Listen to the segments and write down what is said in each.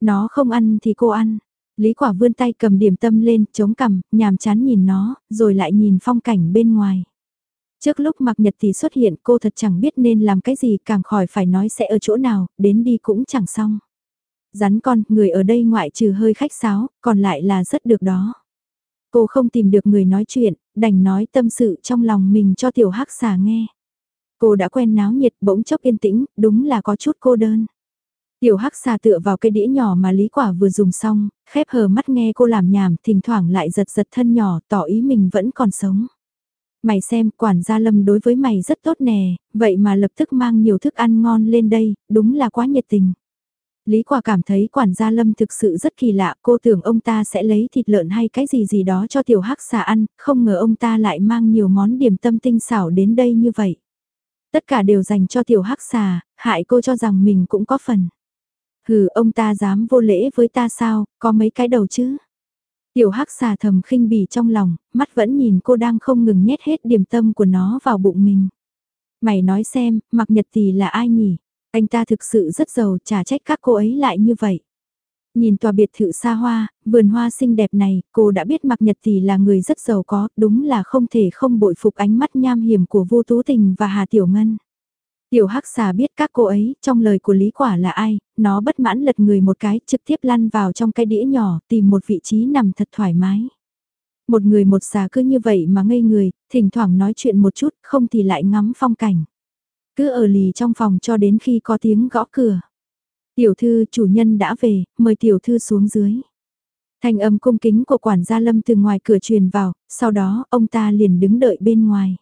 Nó không ăn thì cô ăn. Lý quả vươn tay cầm điểm tâm lên, chống cằm, nhàm chán nhìn nó, rồi lại nhìn phong cảnh bên ngoài. Trước lúc mặc nhật thì xuất hiện cô thật chẳng biết nên làm cái gì càng khỏi phải nói sẽ ở chỗ nào, đến đi cũng chẳng xong. Rắn con, người ở đây ngoại trừ hơi khách sáo, còn lại là rất được đó. Cô không tìm được người nói chuyện, đành nói tâm sự trong lòng mình cho tiểu hắc xà nghe. Cô đã quen náo nhiệt bỗng chốc yên tĩnh, đúng là có chút cô đơn. Tiểu hắc xà tựa vào cái đĩa nhỏ mà Lý Quả vừa dùng xong, khép hờ mắt nghe cô làm nhảm, thỉnh thoảng lại giật giật thân nhỏ, tỏ ý mình vẫn còn sống. Mày xem, quản gia Lâm đối với mày rất tốt nè, vậy mà lập tức mang nhiều thức ăn ngon lên đây, đúng là quá nhiệt tình. Lý Quả cảm thấy quản gia Lâm thực sự rất kỳ lạ, cô tưởng ông ta sẽ lấy thịt lợn hay cái gì gì đó cho tiểu hắc xà ăn, không ngờ ông ta lại mang nhiều món điểm tâm tinh xảo đến đây như vậy. Tất cả đều dành cho tiểu hắc xà, hại cô cho rằng mình cũng có phần. Hừ, ông ta dám vô lễ với ta sao, có mấy cái đầu chứ? Tiểu hắc xà thầm khinh bỉ trong lòng, mắt vẫn nhìn cô đang không ngừng nhét hết điểm tâm của nó vào bụng mình. Mày nói xem, mặc nhật tỷ là ai nhỉ? Anh ta thực sự rất giàu, trả trách các cô ấy lại như vậy. Nhìn tòa biệt thự xa hoa, vườn hoa xinh đẹp này, cô đã biết Mạc Nhật Tỷ là người rất giàu có, đúng là không thể không bội phục ánh mắt nham hiểm của Vô Tú Tình và Hà Tiểu Ngân. Tiểu Hắc xà biết các cô ấy, trong lời của Lý Quả là ai, nó bất mãn lật người một cái, trực tiếp lăn vào trong cái đĩa nhỏ, tìm một vị trí nằm thật thoải mái. Một người một xà cứ như vậy mà ngây người, thỉnh thoảng nói chuyện một chút, không thì lại ngắm phong cảnh. Cứ ở lì trong phòng cho đến khi có tiếng gõ cửa. Tiểu thư chủ nhân đã về, mời tiểu thư xuống dưới. Thành âm cung kính của quản gia lâm từ ngoài cửa truyền vào, sau đó ông ta liền đứng đợi bên ngoài.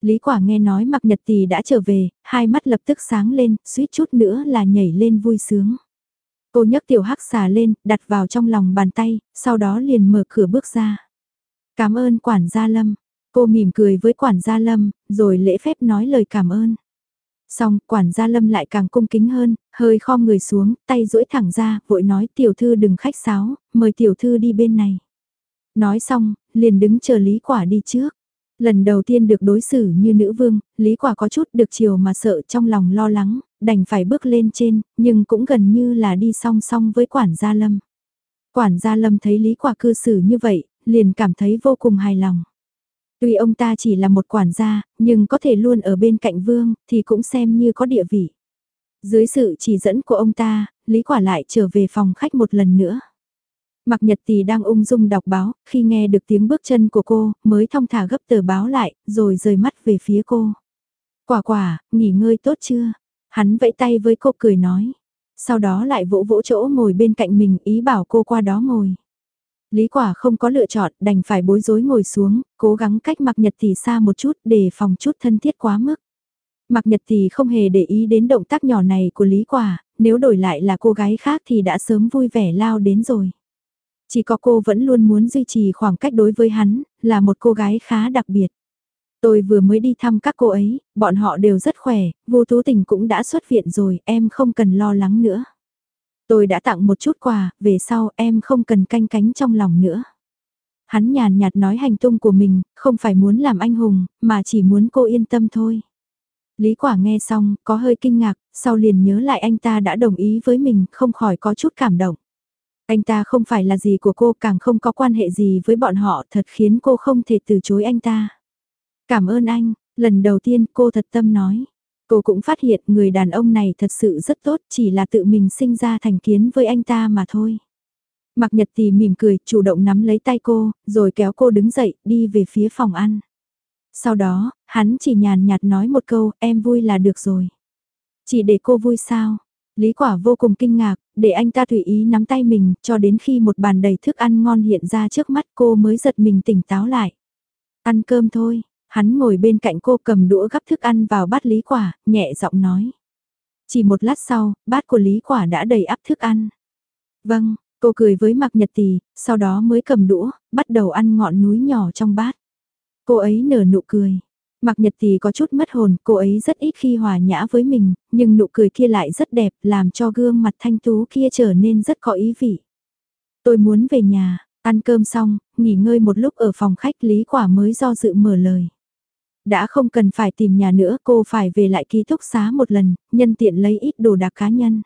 Lý quả nghe nói mặc nhật tỷ đã trở về, hai mắt lập tức sáng lên, suýt chút nữa là nhảy lên vui sướng. Cô nhấc tiểu hắc xà lên, đặt vào trong lòng bàn tay, sau đó liền mở cửa bước ra. Cảm ơn quản gia lâm. Cô mỉm cười với quản gia lâm, rồi lễ phép nói lời cảm ơn. Xong, quản gia lâm lại càng cung kính hơn, hơi khom người xuống, tay duỗi thẳng ra, vội nói tiểu thư đừng khách sáo, mời tiểu thư đi bên này. Nói xong, liền đứng chờ Lý Quả đi trước. Lần đầu tiên được đối xử như nữ vương, Lý Quả có chút được chiều mà sợ trong lòng lo lắng, đành phải bước lên trên, nhưng cũng gần như là đi song song với quản gia lâm. Quản gia lâm thấy Lý Quả cư xử như vậy, liền cảm thấy vô cùng hài lòng. Tuy ông ta chỉ là một quản gia, nhưng có thể luôn ở bên cạnh vương, thì cũng xem như có địa vị. Dưới sự chỉ dẫn của ông ta, Lý Quả lại trở về phòng khách một lần nữa. Mạc Nhật Tì đang ung dung đọc báo, khi nghe được tiếng bước chân của cô, mới thong thả gấp tờ báo lại, rồi rời mắt về phía cô. Quả quả, nghỉ ngơi tốt chưa? Hắn vẫy tay với cô cười nói. Sau đó lại vỗ vỗ chỗ ngồi bên cạnh mình ý bảo cô qua đó ngồi. Lý quả không có lựa chọn, đành phải bối rối ngồi xuống, cố gắng cách Mạc nhật Tì xa một chút để phòng chút thân thiết quá mức. Mạc nhật Tì không hề để ý đến động tác nhỏ này của Lý quả, nếu đổi lại là cô gái khác thì đã sớm vui vẻ lao đến rồi. Chỉ có cô vẫn luôn muốn duy trì khoảng cách đối với hắn, là một cô gái khá đặc biệt. Tôi vừa mới đi thăm các cô ấy, bọn họ đều rất khỏe, vô tú tình cũng đã xuất viện rồi, em không cần lo lắng nữa. Tôi đã tặng một chút quà, về sau em không cần canh cánh trong lòng nữa. Hắn nhàn nhạt nói hành tung của mình, không phải muốn làm anh hùng, mà chỉ muốn cô yên tâm thôi. Lý quả nghe xong, có hơi kinh ngạc, sau liền nhớ lại anh ta đã đồng ý với mình, không khỏi có chút cảm động. Anh ta không phải là gì của cô, càng không có quan hệ gì với bọn họ, thật khiến cô không thể từ chối anh ta. Cảm ơn anh, lần đầu tiên cô thật tâm nói. Cô cũng phát hiện người đàn ông này thật sự rất tốt, chỉ là tự mình sinh ra thành kiến với anh ta mà thôi. Mặc nhật thì mỉm cười, chủ động nắm lấy tay cô, rồi kéo cô đứng dậy, đi về phía phòng ăn. Sau đó, hắn chỉ nhàn nhạt nói một câu, em vui là được rồi. Chỉ để cô vui sao? Lý quả vô cùng kinh ngạc, để anh ta tùy ý nắm tay mình, cho đến khi một bàn đầy thức ăn ngon hiện ra trước mắt cô mới giật mình tỉnh táo lại. Ăn cơm thôi, Hắn ngồi bên cạnh cô cầm đũa gắp thức ăn vào bát Lý Quả, nhẹ giọng nói. Chỉ một lát sau, bát của Lý Quả đã đầy ắp thức ăn. Vâng, cô cười với Mạc Nhật Tì, sau đó mới cầm đũa, bắt đầu ăn ngọn núi nhỏ trong bát. Cô ấy nở nụ cười. Mạc Nhật Tì có chút mất hồn, cô ấy rất ít khi hòa nhã với mình, nhưng nụ cười kia lại rất đẹp, làm cho gương mặt thanh tú kia trở nên rất có ý vị. Tôi muốn về nhà, ăn cơm xong, nghỉ ngơi một lúc ở phòng khách Lý Quả mới do dự mở lời. Đã không cần phải tìm nhà nữa cô phải về lại ký túc xá một lần, nhân tiện lấy ít đồ đạc cá nhân.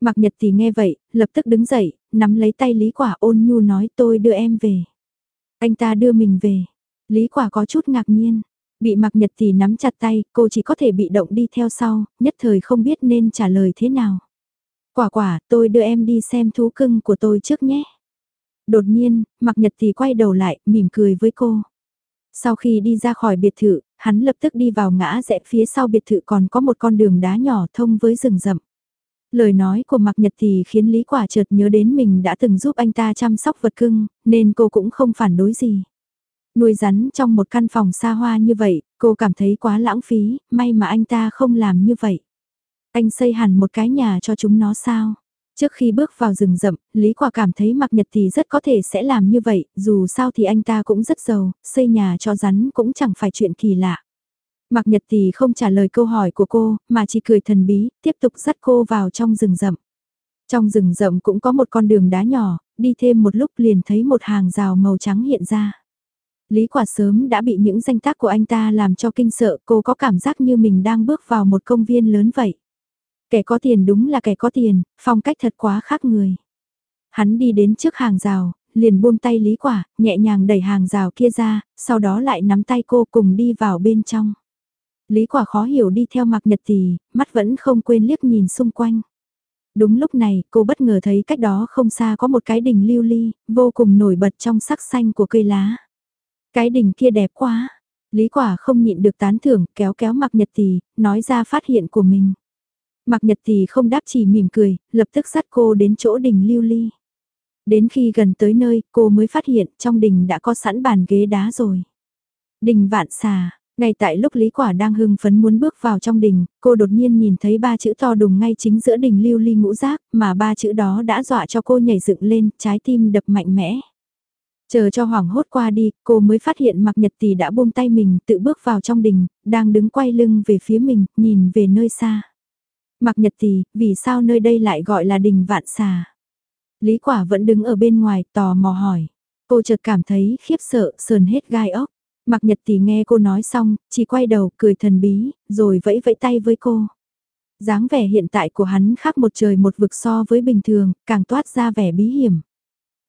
Mạc Nhật Tì nghe vậy, lập tức đứng dậy, nắm lấy tay Lý Quả ôn nhu nói tôi đưa em về. Anh ta đưa mình về. Lý Quả có chút ngạc nhiên. Bị Mạc Nhật thì nắm chặt tay, cô chỉ có thể bị động đi theo sau, nhất thời không biết nên trả lời thế nào. Quả quả, tôi đưa em đi xem thú cưng của tôi trước nhé. Đột nhiên, Mạc Nhật thì quay đầu lại, mỉm cười với cô. Sau khi đi ra khỏi biệt thự, hắn lập tức đi vào ngã rẽ phía sau biệt thự còn có một con đường đá nhỏ thông với rừng rậm. Lời nói của Mạc Nhật thì khiến Lý Quả chợt nhớ đến mình đã từng giúp anh ta chăm sóc vật cưng, nên cô cũng không phản đối gì. Nuôi rắn trong một căn phòng xa hoa như vậy, cô cảm thấy quá lãng phí, may mà anh ta không làm như vậy. Anh xây hẳn một cái nhà cho chúng nó sao? Trước khi bước vào rừng rậm, Lý Quả cảm thấy Mạc Nhật thì rất có thể sẽ làm như vậy, dù sao thì anh ta cũng rất giàu, xây nhà cho rắn cũng chẳng phải chuyện kỳ lạ. Mạc Nhật thì không trả lời câu hỏi của cô, mà chỉ cười thần bí, tiếp tục dắt cô vào trong rừng rậm. Trong rừng rậm cũng có một con đường đá nhỏ, đi thêm một lúc liền thấy một hàng rào màu trắng hiện ra. Lý quả sớm đã bị những danh tác của anh ta làm cho kinh sợ, cô có cảm giác như mình đang bước vào một công viên lớn vậy. Kẻ có tiền đúng là kẻ có tiền, phong cách thật quá khác người. Hắn đi đến trước hàng rào, liền buông tay Lý Quả, nhẹ nhàng đẩy hàng rào kia ra, sau đó lại nắm tay cô cùng đi vào bên trong. Lý Quả khó hiểu đi theo Mạc Nhật Tì, mắt vẫn không quên liếc nhìn xung quanh. Đúng lúc này, cô bất ngờ thấy cách đó không xa có một cái đỉnh lưu ly, vô cùng nổi bật trong sắc xanh của cây lá. Cái đỉnh kia đẹp quá. Lý Quả không nhịn được tán thưởng, kéo kéo Mạc Nhật Tì, nói ra phát hiện của mình. Mạc Nhật Tì không đáp chỉ mỉm cười, lập tức dắt cô đến chỗ đỉnh lưu ly. Đến khi gần tới nơi, cô mới phát hiện trong đình đã có sẵn bàn ghế đá rồi. Đình vạn xà, ngay tại lúc Lý Quả đang hưng phấn muốn bước vào trong đình, cô đột nhiên nhìn thấy ba chữ to đùng ngay chính giữa đình lưu ly ngũ giác, mà ba chữ đó đã dọa cho cô nhảy dựng lên, trái tim đập mạnh mẽ. Chờ cho hoảng hốt qua đi, cô mới phát hiện Mạc Nhật Tỷ đã buông tay mình tự bước vào trong đình, đang đứng quay lưng về phía mình, nhìn về nơi xa. Mạc Nhật Tỷ, vì sao nơi đây lại gọi là đình vạn xà? Lý Quả vẫn đứng ở bên ngoài tò mò hỏi. Cô chợt cảm thấy khiếp sợ, sờn hết gai ốc. Mạc Nhật Tỷ nghe cô nói xong, chỉ quay đầu cười thần bí, rồi vẫy vẫy tay với cô. dáng vẻ hiện tại của hắn khác một trời một vực so với bình thường, càng toát ra vẻ bí hiểm.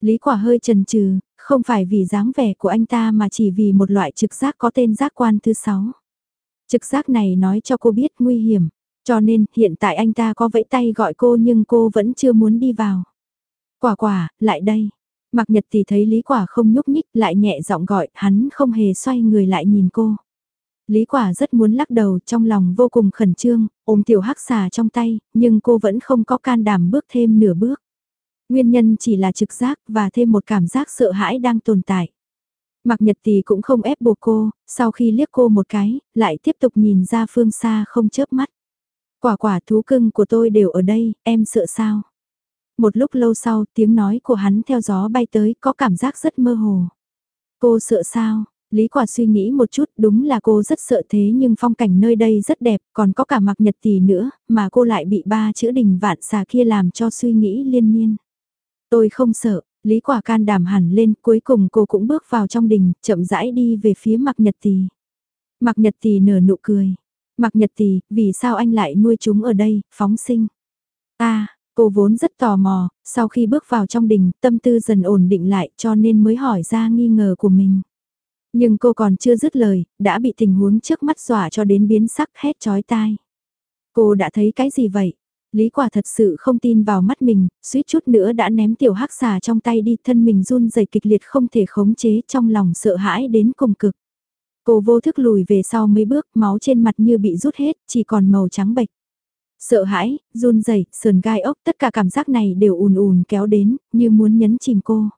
Lý Quả hơi chần chừ, không phải vì dáng vẻ của anh ta mà chỉ vì một loại trực giác có tên giác quan thứ sáu. Trực giác này nói cho cô biết nguy hiểm, cho nên hiện tại anh ta có vẫy tay gọi cô nhưng cô vẫn chưa muốn đi vào. Quả quả, lại đây. Mặc nhật thì thấy Lý Quả không nhúc nhích lại nhẹ giọng gọi, hắn không hề xoay người lại nhìn cô. Lý Quả rất muốn lắc đầu trong lòng vô cùng khẩn trương, ôm tiểu hắc xà trong tay, nhưng cô vẫn không có can đảm bước thêm nửa bước. Nguyên nhân chỉ là trực giác và thêm một cảm giác sợ hãi đang tồn tại. Mặc nhật thì cũng không ép buộc cô, sau khi liếc cô một cái, lại tiếp tục nhìn ra phương xa không chớp mắt. Quả quả thú cưng của tôi đều ở đây, em sợ sao? Một lúc lâu sau, tiếng nói của hắn theo gió bay tới, có cảm giác rất mơ hồ. Cô sợ sao? Lý quả suy nghĩ một chút, đúng là cô rất sợ thế nhưng phong cảnh nơi đây rất đẹp, còn có cả mặc nhật tỷ nữa, mà cô lại bị ba chữ đình vạn xà kia làm cho suy nghĩ liên miên. Tôi không sợ, Lý quả can đảm hẳn lên, cuối cùng cô cũng bước vào trong đình, chậm rãi đi về phía mặc nhật tỷ. Mặc nhật tỷ nở nụ cười. Mặc nhật tỷ, vì sao anh lại nuôi chúng ở đây, phóng sinh? À, cô vốn rất tò mò, sau khi bước vào trong đình, tâm tư dần ổn định lại cho nên mới hỏi ra nghi ngờ của mình. Nhưng cô còn chưa dứt lời, đã bị tình huống trước mắt dọa cho đến biến sắc hét chói tai. Cô đã thấy cái gì vậy? Lý quả thật sự không tin vào mắt mình, suýt chút nữa đã ném tiểu hắc xà trong tay đi thân mình run rẩy kịch liệt không thể khống chế trong lòng sợ hãi đến cùng cực. Cô vô thức lùi về sau mấy bước, máu trên mặt như bị rút hết, chỉ còn màu trắng bệch. Sợ hãi, run rẩy, sườn gai ốc, tất cả cảm giác này đều ùn ùn kéo đến, như muốn nhấn chìm cô.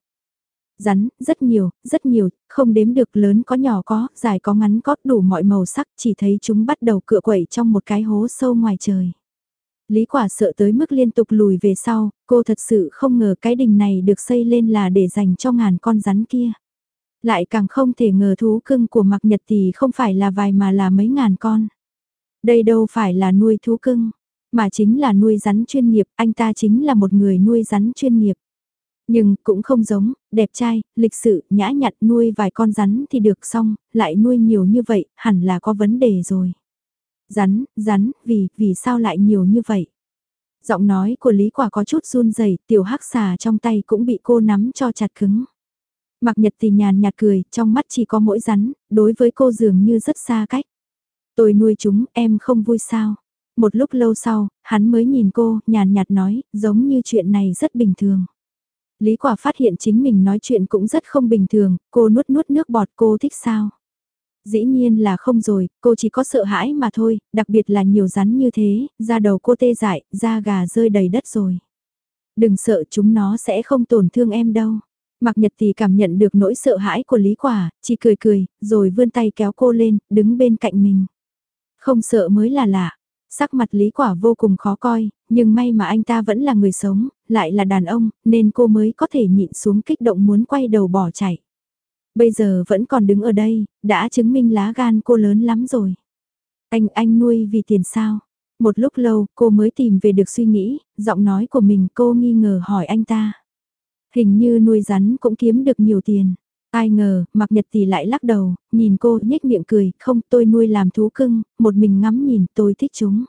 Rắn, rất nhiều, rất nhiều, không đếm được lớn có nhỏ có, dài có ngắn có, đủ mọi màu sắc, chỉ thấy chúng bắt đầu cựa quẩy trong một cái hố sâu ngoài trời. Lý quả sợ tới mức liên tục lùi về sau, cô thật sự không ngờ cái đình này được xây lên là để dành cho ngàn con rắn kia. Lại càng không thể ngờ thú cưng của mặc nhật thì không phải là vài mà là mấy ngàn con. Đây đâu phải là nuôi thú cưng, mà chính là nuôi rắn chuyên nghiệp, anh ta chính là một người nuôi rắn chuyên nghiệp. Nhưng cũng không giống, đẹp trai, lịch sự, nhã nhặn nuôi vài con rắn thì được xong, lại nuôi nhiều như vậy, hẳn là có vấn đề rồi. Rắn, rắn, vì, vì sao lại nhiều như vậy? Giọng nói của Lý Quả có chút run rẩy, tiểu hắc xà trong tay cũng bị cô nắm cho chặt cứng. Mặc nhật thì nhàn nhạt cười, trong mắt chỉ có mỗi rắn, đối với cô dường như rất xa cách. Tôi nuôi chúng, em không vui sao? Một lúc lâu sau, hắn mới nhìn cô, nhàn nhạt nói, giống như chuyện này rất bình thường. Lý quả phát hiện chính mình nói chuyện cũng rất không bình thường, cô nuốt nuốt nước bọt cô thích sao? Dĩ nhiên là không rồi, cô chỉ có sợ hãi mà thôi, đặc biệt là nhiều rắn như thế, da đầu cô tê dại, da gà rơi đầy đất rồi. Đừng sợ chúng nó sẽ không tổn thương em đâu. Mạc Nhật thì cảm nhận được nỗi sợ hãi của Lý Quả, chỉ cười cười, rồi vươn tay kéo cô lên, đứng bên cạnh mình. Không sợ mới là lạ. Sắc mặt Lý Quả vô cùng khó coi, nhưng may mà anh ta vẫn là người sống, lại là đàn ông, nên cô mới có thể nhịn xuống kích động muốn quay đầu bỏ chạy. Bây giờ vẫn còn đứng ở đây, đã chứng minh lá gan cô lớn lắm rồi. Anh, anh nuôi vì tiền sao? Một lúc lâu, cô mới tìm về được suy nghĩ, giọng nói của mình cô nghi ngờ hỏi anh ta. Hình như nuôi rắn cũng kiếm được nhiều tiền. Ai ngờ, mặc nhật thì lại lắc đầu, nhìn cô nhếch miệng cười, không tôi nuôi làm thú cưng, một mình ngắm nhìn tôi thích chúng.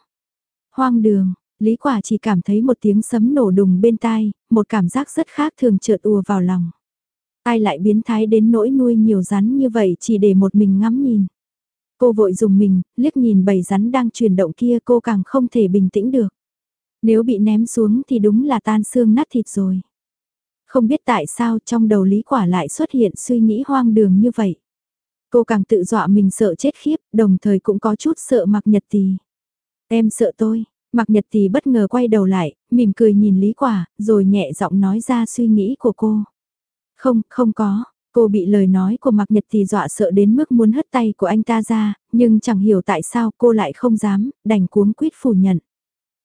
Hoang đường, Lý Quả chỉ cảm thấy một tiếng sấm nổ đùng bên tai, một cảm giác rất khác thường chợt ùa vào lòng. Ai lại biến thái đến nỗi nuôi nhiều rắn như vậy chỉ để một mình ngắm nhìn. Cô vội dùng mình, liếc nhìn bầy rắn đang chuyển động kia cô càng không thể bình tĩnh được. Nếu bị ném xuống thì đúng là tan xương nát thịt rồi. Không biết tại sao trong đầu Lý Quả lại xuất hiện suy nghĩ hoang đường như vậy. Cô càng tự dọa mình sợ chết khiếp, đồng thời cũng có chút sợ mặc nhật tì. Em sợ tôi, mặc nhật tì bất ngờ quay đầu lại, mỉm cười nhìn Lý Quả, rồi nhẹ giọng nói ra suy nghĩ của cô. Không, không có. Cô bị lời nói của Mạc Nhật thì dọa sợ đến mức muốn hất tay của anh ta ra, nhưng chẳng hiểu tại sao cô lại không dám, đành cuống quýt phủ nhận.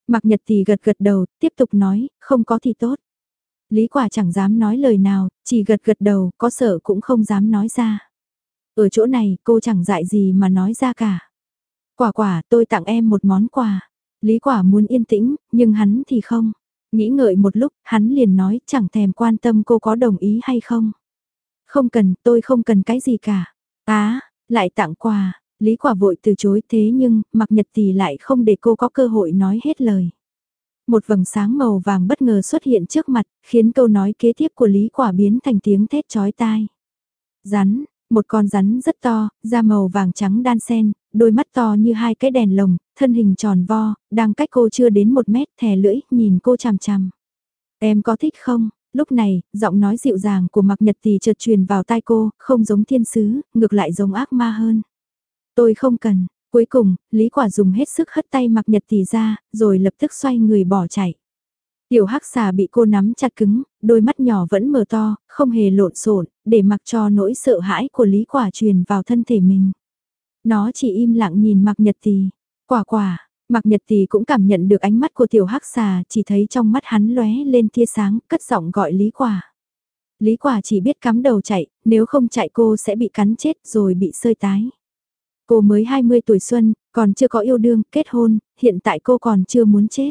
Mạc Nhật thì gật gật đầu, tiếp tục nói, không có thì tốt. Lý quả chẳng dám nói lời nào, chỉ gật gật đầu, có sợ cũng không dám nói ra. Ở chỗ này cô chẳng dại gì mà nói ra cả. Quả quả tôi tặng em một món quà. Lý quả muốn yên tĩnh, nhưng hắn thì không. Nghĩ ngợi một lúc, hắn liền nói chẳng thèm quan tâm cô có đồng ý hay không. Không cần, tôi không cần cái gì cả. Á, lại tặng quà, Lý Quả vội từ chối thế nhưng, mặc nhật thì lại không để cô có cơ hội nói hết lời. Một vầng sáng màu vàng bất ngờ xuất hiện trước mặt, khiến câu nói kế tiếp của Lý Quả biến thành tiếng thét chói tai. Rắn, một con rắn rất to, da màu vàng trắng đan sen, đôi mắt to như hai cái đèn lồng, thân hình tròn vo, đang cách cô chưa đến một mét thè lưỡi, nhìn cô chằm chằm. Em có thích không? Lúc này, giọng nói dịu dàng của Mạc Nhật Tì chợt truyền vào tai cô, không giống thiên sứ, ngược lại giống ác ma hơn. Tôi không cần, cuối cùng, Lý Quả dùng hết sức hất tay Mạc Nhật Tì ra, rồi lập tức xoay người bỏ chạy. Tiểu hắc xà bị cô nắm chặt cứng, đôi mắt nhỏ vẫn mở to, không hề lộn xộn, để mặc cho nỗi sợ hãi của Lý Quả truyền vào thân thể mình. Nó chỉ im lặng nhìn Mạc Nhật Tì. Quả quả, Mạc Nhật Tì cũng cảm nhận được ánh mắt của tiểu hắc xà, chỉ thấy trong mắt hắn lóe lên tia sáng, cất giọng gọi Lý Quả. Lý Quả chỉ biết cắm đầu chạy, nếu không chạy cô sẽ bị cắn chết rồi bị sơi tái. Cô mới 20 tuổi xuân, còn chưa có yêu đương, kết hôn, hiện tại cô còn chưa muốn chết.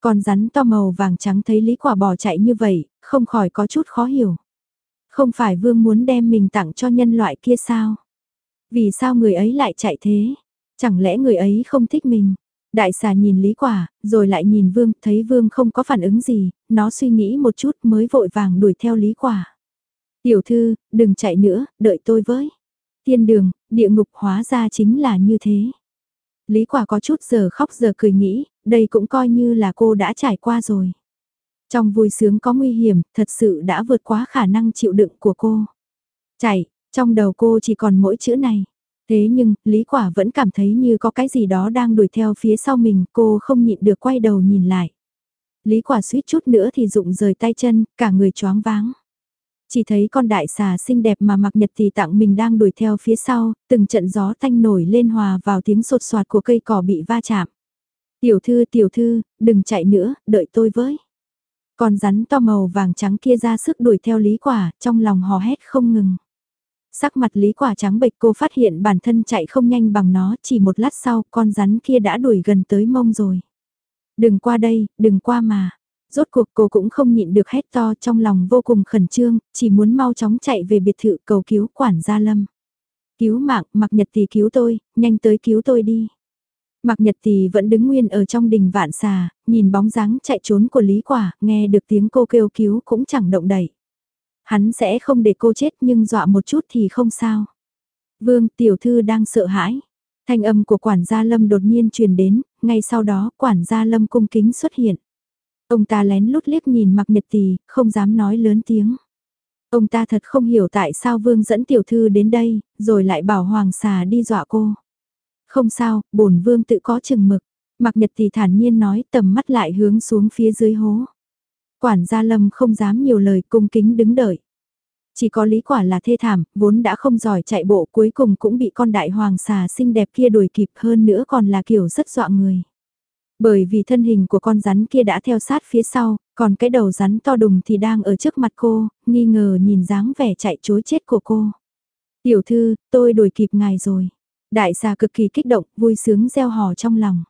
Còn rắn to màu vàng trắng thấy Lý Quả bỏ chạy như vậy, không khỏi có chút khó hiểu. Không phải Vương muốn đem mình tặng cho nhân loại kia sao? Vì sao người ấy lại chạy thế? Chẳng lẽ người ấy không thích mình? Đại xà nhìn Lý Quả, rồi lại nhìn Vương, thấy Vương không có phản ứng gì, nó suy nghĩ một chút mới vội vàng đuổi theo Lý Quả. Tiểu thư, đừng chạy nữa, đợi tôi với. Thiên đường, địa ngục hóa ra chính là như thế. Lý Quả có chút giờ khóc giờ cười nghĩ, đây cũng coi như là cô đã trải qua rồi. Trong vui sướng có nguy hiểm, thật sự đã vượt quá khả năng chịu đựng của cô. Chạy, trong đầu cô chỉ còn mỗi chữ này. Thế nhưng, Lý Quả vẫn cảm thấy như có cái gì đó đang đuổi theo phía sau mình, cô không nhịn được quay đầu nhìn lại. Lý Quả suýt chút nữa thì rụng rời tay chân, cả người choáng váng. Chỉ thấy con đại xà xinh đẹp mà mặc nhật thì tặng mình đang đuổi theo phía sau, từng trận gió thanh nổi lên hòa vào tiếng sột soạt của cây cỏ bị va chạm. Tiểu thư tiểu thư, đừng chạy nữa, đợi tôi với. Con rắn to màu vàng trắng kia ra sức đuổi theo Lý Quả, trong lòng hò hét không ngừng. Sắc mặt Lý Quả trắng bệch cô phát hiện bản thân chạy không nhanh bằng nó, chỉ một lát sau con rắn kia đã đuổi gần tới mông rồi. Đừng qua đây, đừng qua mà. Rốt cuộc cô cũng không nhịn được hét to trong lòng vô cùng khẩn trương, chỉ muốn mau chóng chạy về biệt thự cầu cứu quản gia lâm. Cứu mạng, mặc nhật thì cứu tôi, nhanh tới cứu tôi đi. Mạc Nhật Tì vẫn đứng nguyên ở trong đình vạn xà, nhìn bóng dáng chạy trốn của Lý Quả, nghe được tiếng cô kêu cứu cũng chẳng động đậy. Hắn sẽ không để cô chết nhưng dọa một chút thì không sao. Vương tiểu thư đang sợ hãi. Thanh âm của quản gia Lâm đột nhiên truyền đến, ngay sau đó quản gia Lâm cung kính xuất hiện. Ông ta lén lút liếc nhìn mặc Nhật Tì, không dám nói lớn tiếng. Ông ta thật không hiểu tại sao Vương dẫn tiểu thư đến đây, rồi lại bảo Hoàng xà đi dọa cô. Không sao, bổn Vương tự có chừng mực. mặc Nhật thì thản nhiên nói tầm mắt lại hướng xuống phía dưới hố. Quản gia Lâm không dám nhiều lời cung kính đứng đợi. Chỉ có lý quả là thê thảm, vốn đã không giỏi chạy bộ cuối cùng cũng bị con đại hoàng xà xinh đẹp kia đuổi kịp hơn nữa còn là kiểu rất dọa người. Bởi vì thân hình của con rắn kia đã theo sát phía sau, còn cái đầu rắn to đùng thì đang ở trước mặt cô, nghi ngờ nhìn dáng vẻ chạy chối chết của cô. Tiểu thư, tôi đuổi kịp ngài rồi. Đại xà cực kỳ kích động, vui sướng gieo hò trong lòng.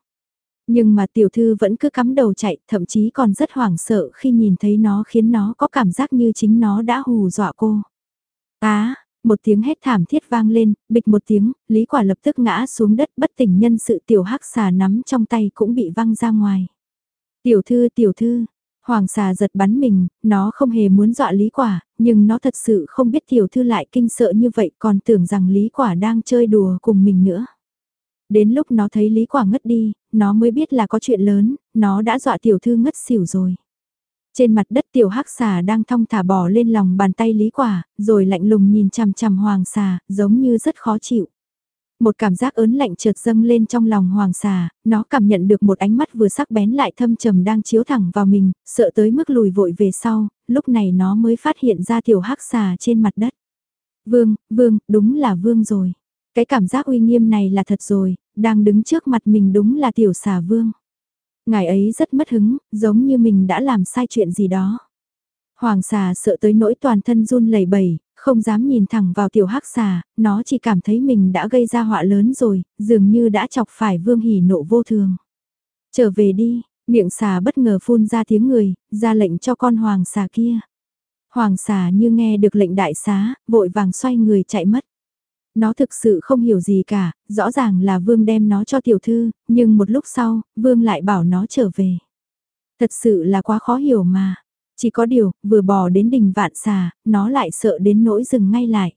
Nhưng mà tiểu thư vẫn cứ cắm đầu chạy, thậm chí còn rất hoảng sợ khi nhìn thấy nó khiến nó có cảm giác như chính nó đã hù dọa cô. Á, một tiếng hét thảm thiết vang lên, bịch một tiếng, Lý Quả lập tức ngã xuống đất bất tỉnh nhân sự tiểu hắc xà nắm trong tay cũng bị văng ra ngoài. Tiểu thư tiểu thư, hoàng xà giật bắn mình, nó không hề muốn dọa Lý Quả, nhưng nó thật sự không biết tiểu thư lại kinh sợ như vậy còn tưởng rằng Lý Quả đang chơi đùa cùng mình nữa. Đến lúc nó thấy Lý Quả ngất đi, nó mới biết là có chuyện lớn, nó đã dọa tiểu thư ngất xỉu rồi. Trên mặt đất tiểu hắc xà đang thong thả bò lên lòng bàn tay Lý Quả, rồi lạnh lùng nhìn chằm chằm hoàng xà, giống như rất khó chịu. Một cảm giác ớn lạnh chợt dâng lên trong lòng hoàng xà, nó cảm nhận được một ánh mắt vừa sắc bén lại thâm trầm đang chiếu thẳng vào mình, sợ tới mức lùi vội về sau, lúc này nó mới phát hiện ra tiểu hắc xà trên mặt đất. Vương, vương, đúng là vương rồi. Cái cảm giác uy nghiêm này là thật rồi, đang đứng trước mặt mình đúng là tiểu xà vương. Ngài ấy rất mất hứng, giống như mình đã làm sai chuyện gì đó. Hoàng xà sợ tới nỗi toàn thân run lẩy bẩy, không dám nhìn thẳng vào tiểu hắc xà, nó chỉ cảm thấy mình đã gây ra họa lớn rồi, dường như đã chọc phải vương hỉ nộ vô thường. Trở về đi, miệng xà bất ngờ phun ra tiếng người, ra lệnh cho con hoàng xà kia. Hoàng xà như nghe được lệnh đại xá, vội vàng xoay người chạy mất. Nó thực sự không hiểu gì cả, rõ ràng là Vương đem nó cho tiểu thư, nhưng một lúc sau, Vương lại bảo nó trở về. Thật sự là quá khó hiểu mà. Chỉ có điều, vừa bò đến đỉnh vạn xà, nó lại sợ đến nỗi dừng ngay lại.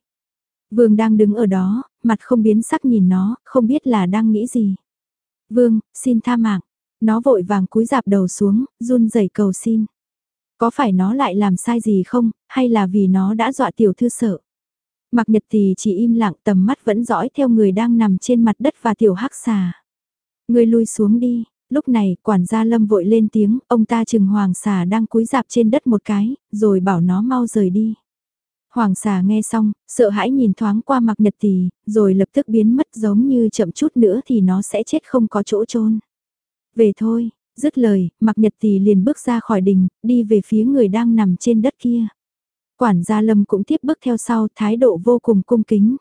Vương đang đứng ở đó, mặt không biến sắc nhìn nó, không biết là đang nghĩ gì. Vương, xin tha mạng. Nó vội vàng cúi dạp đầu xuống, run rẩy cầu xin. Có phải nó lại làm sai gì không, hay là vì nó đã dọa tiểu thư sợ? Mặc nhật thì chỉ im lặng tầm mắt vẫn dõi theo người đang nằm trên mặt đất và tiểu hắc xà. Người lui xuống đi, lúc này quản gia lâm vội lên tiếng, ông ta chừng hoàng xà đang cúi dạp trên đất một cái, rồi bảo nó mau rời đi. Hoàng xà nghe xong, sợ hãi nhìn thoáng qua mặc nhật tỳ, rồi lập tức biến mất giống như chậm chút nữa thì nó sẽ chết không có chỗ chôn. Về thôi, dứt lời, mặc nhật tỳ liền bước ra khỏi đình, đi về phía người đang nằm trên đất kia. Quản gia Lâm cũng tiếp bước theo sau thái độ vô cùng cung kính.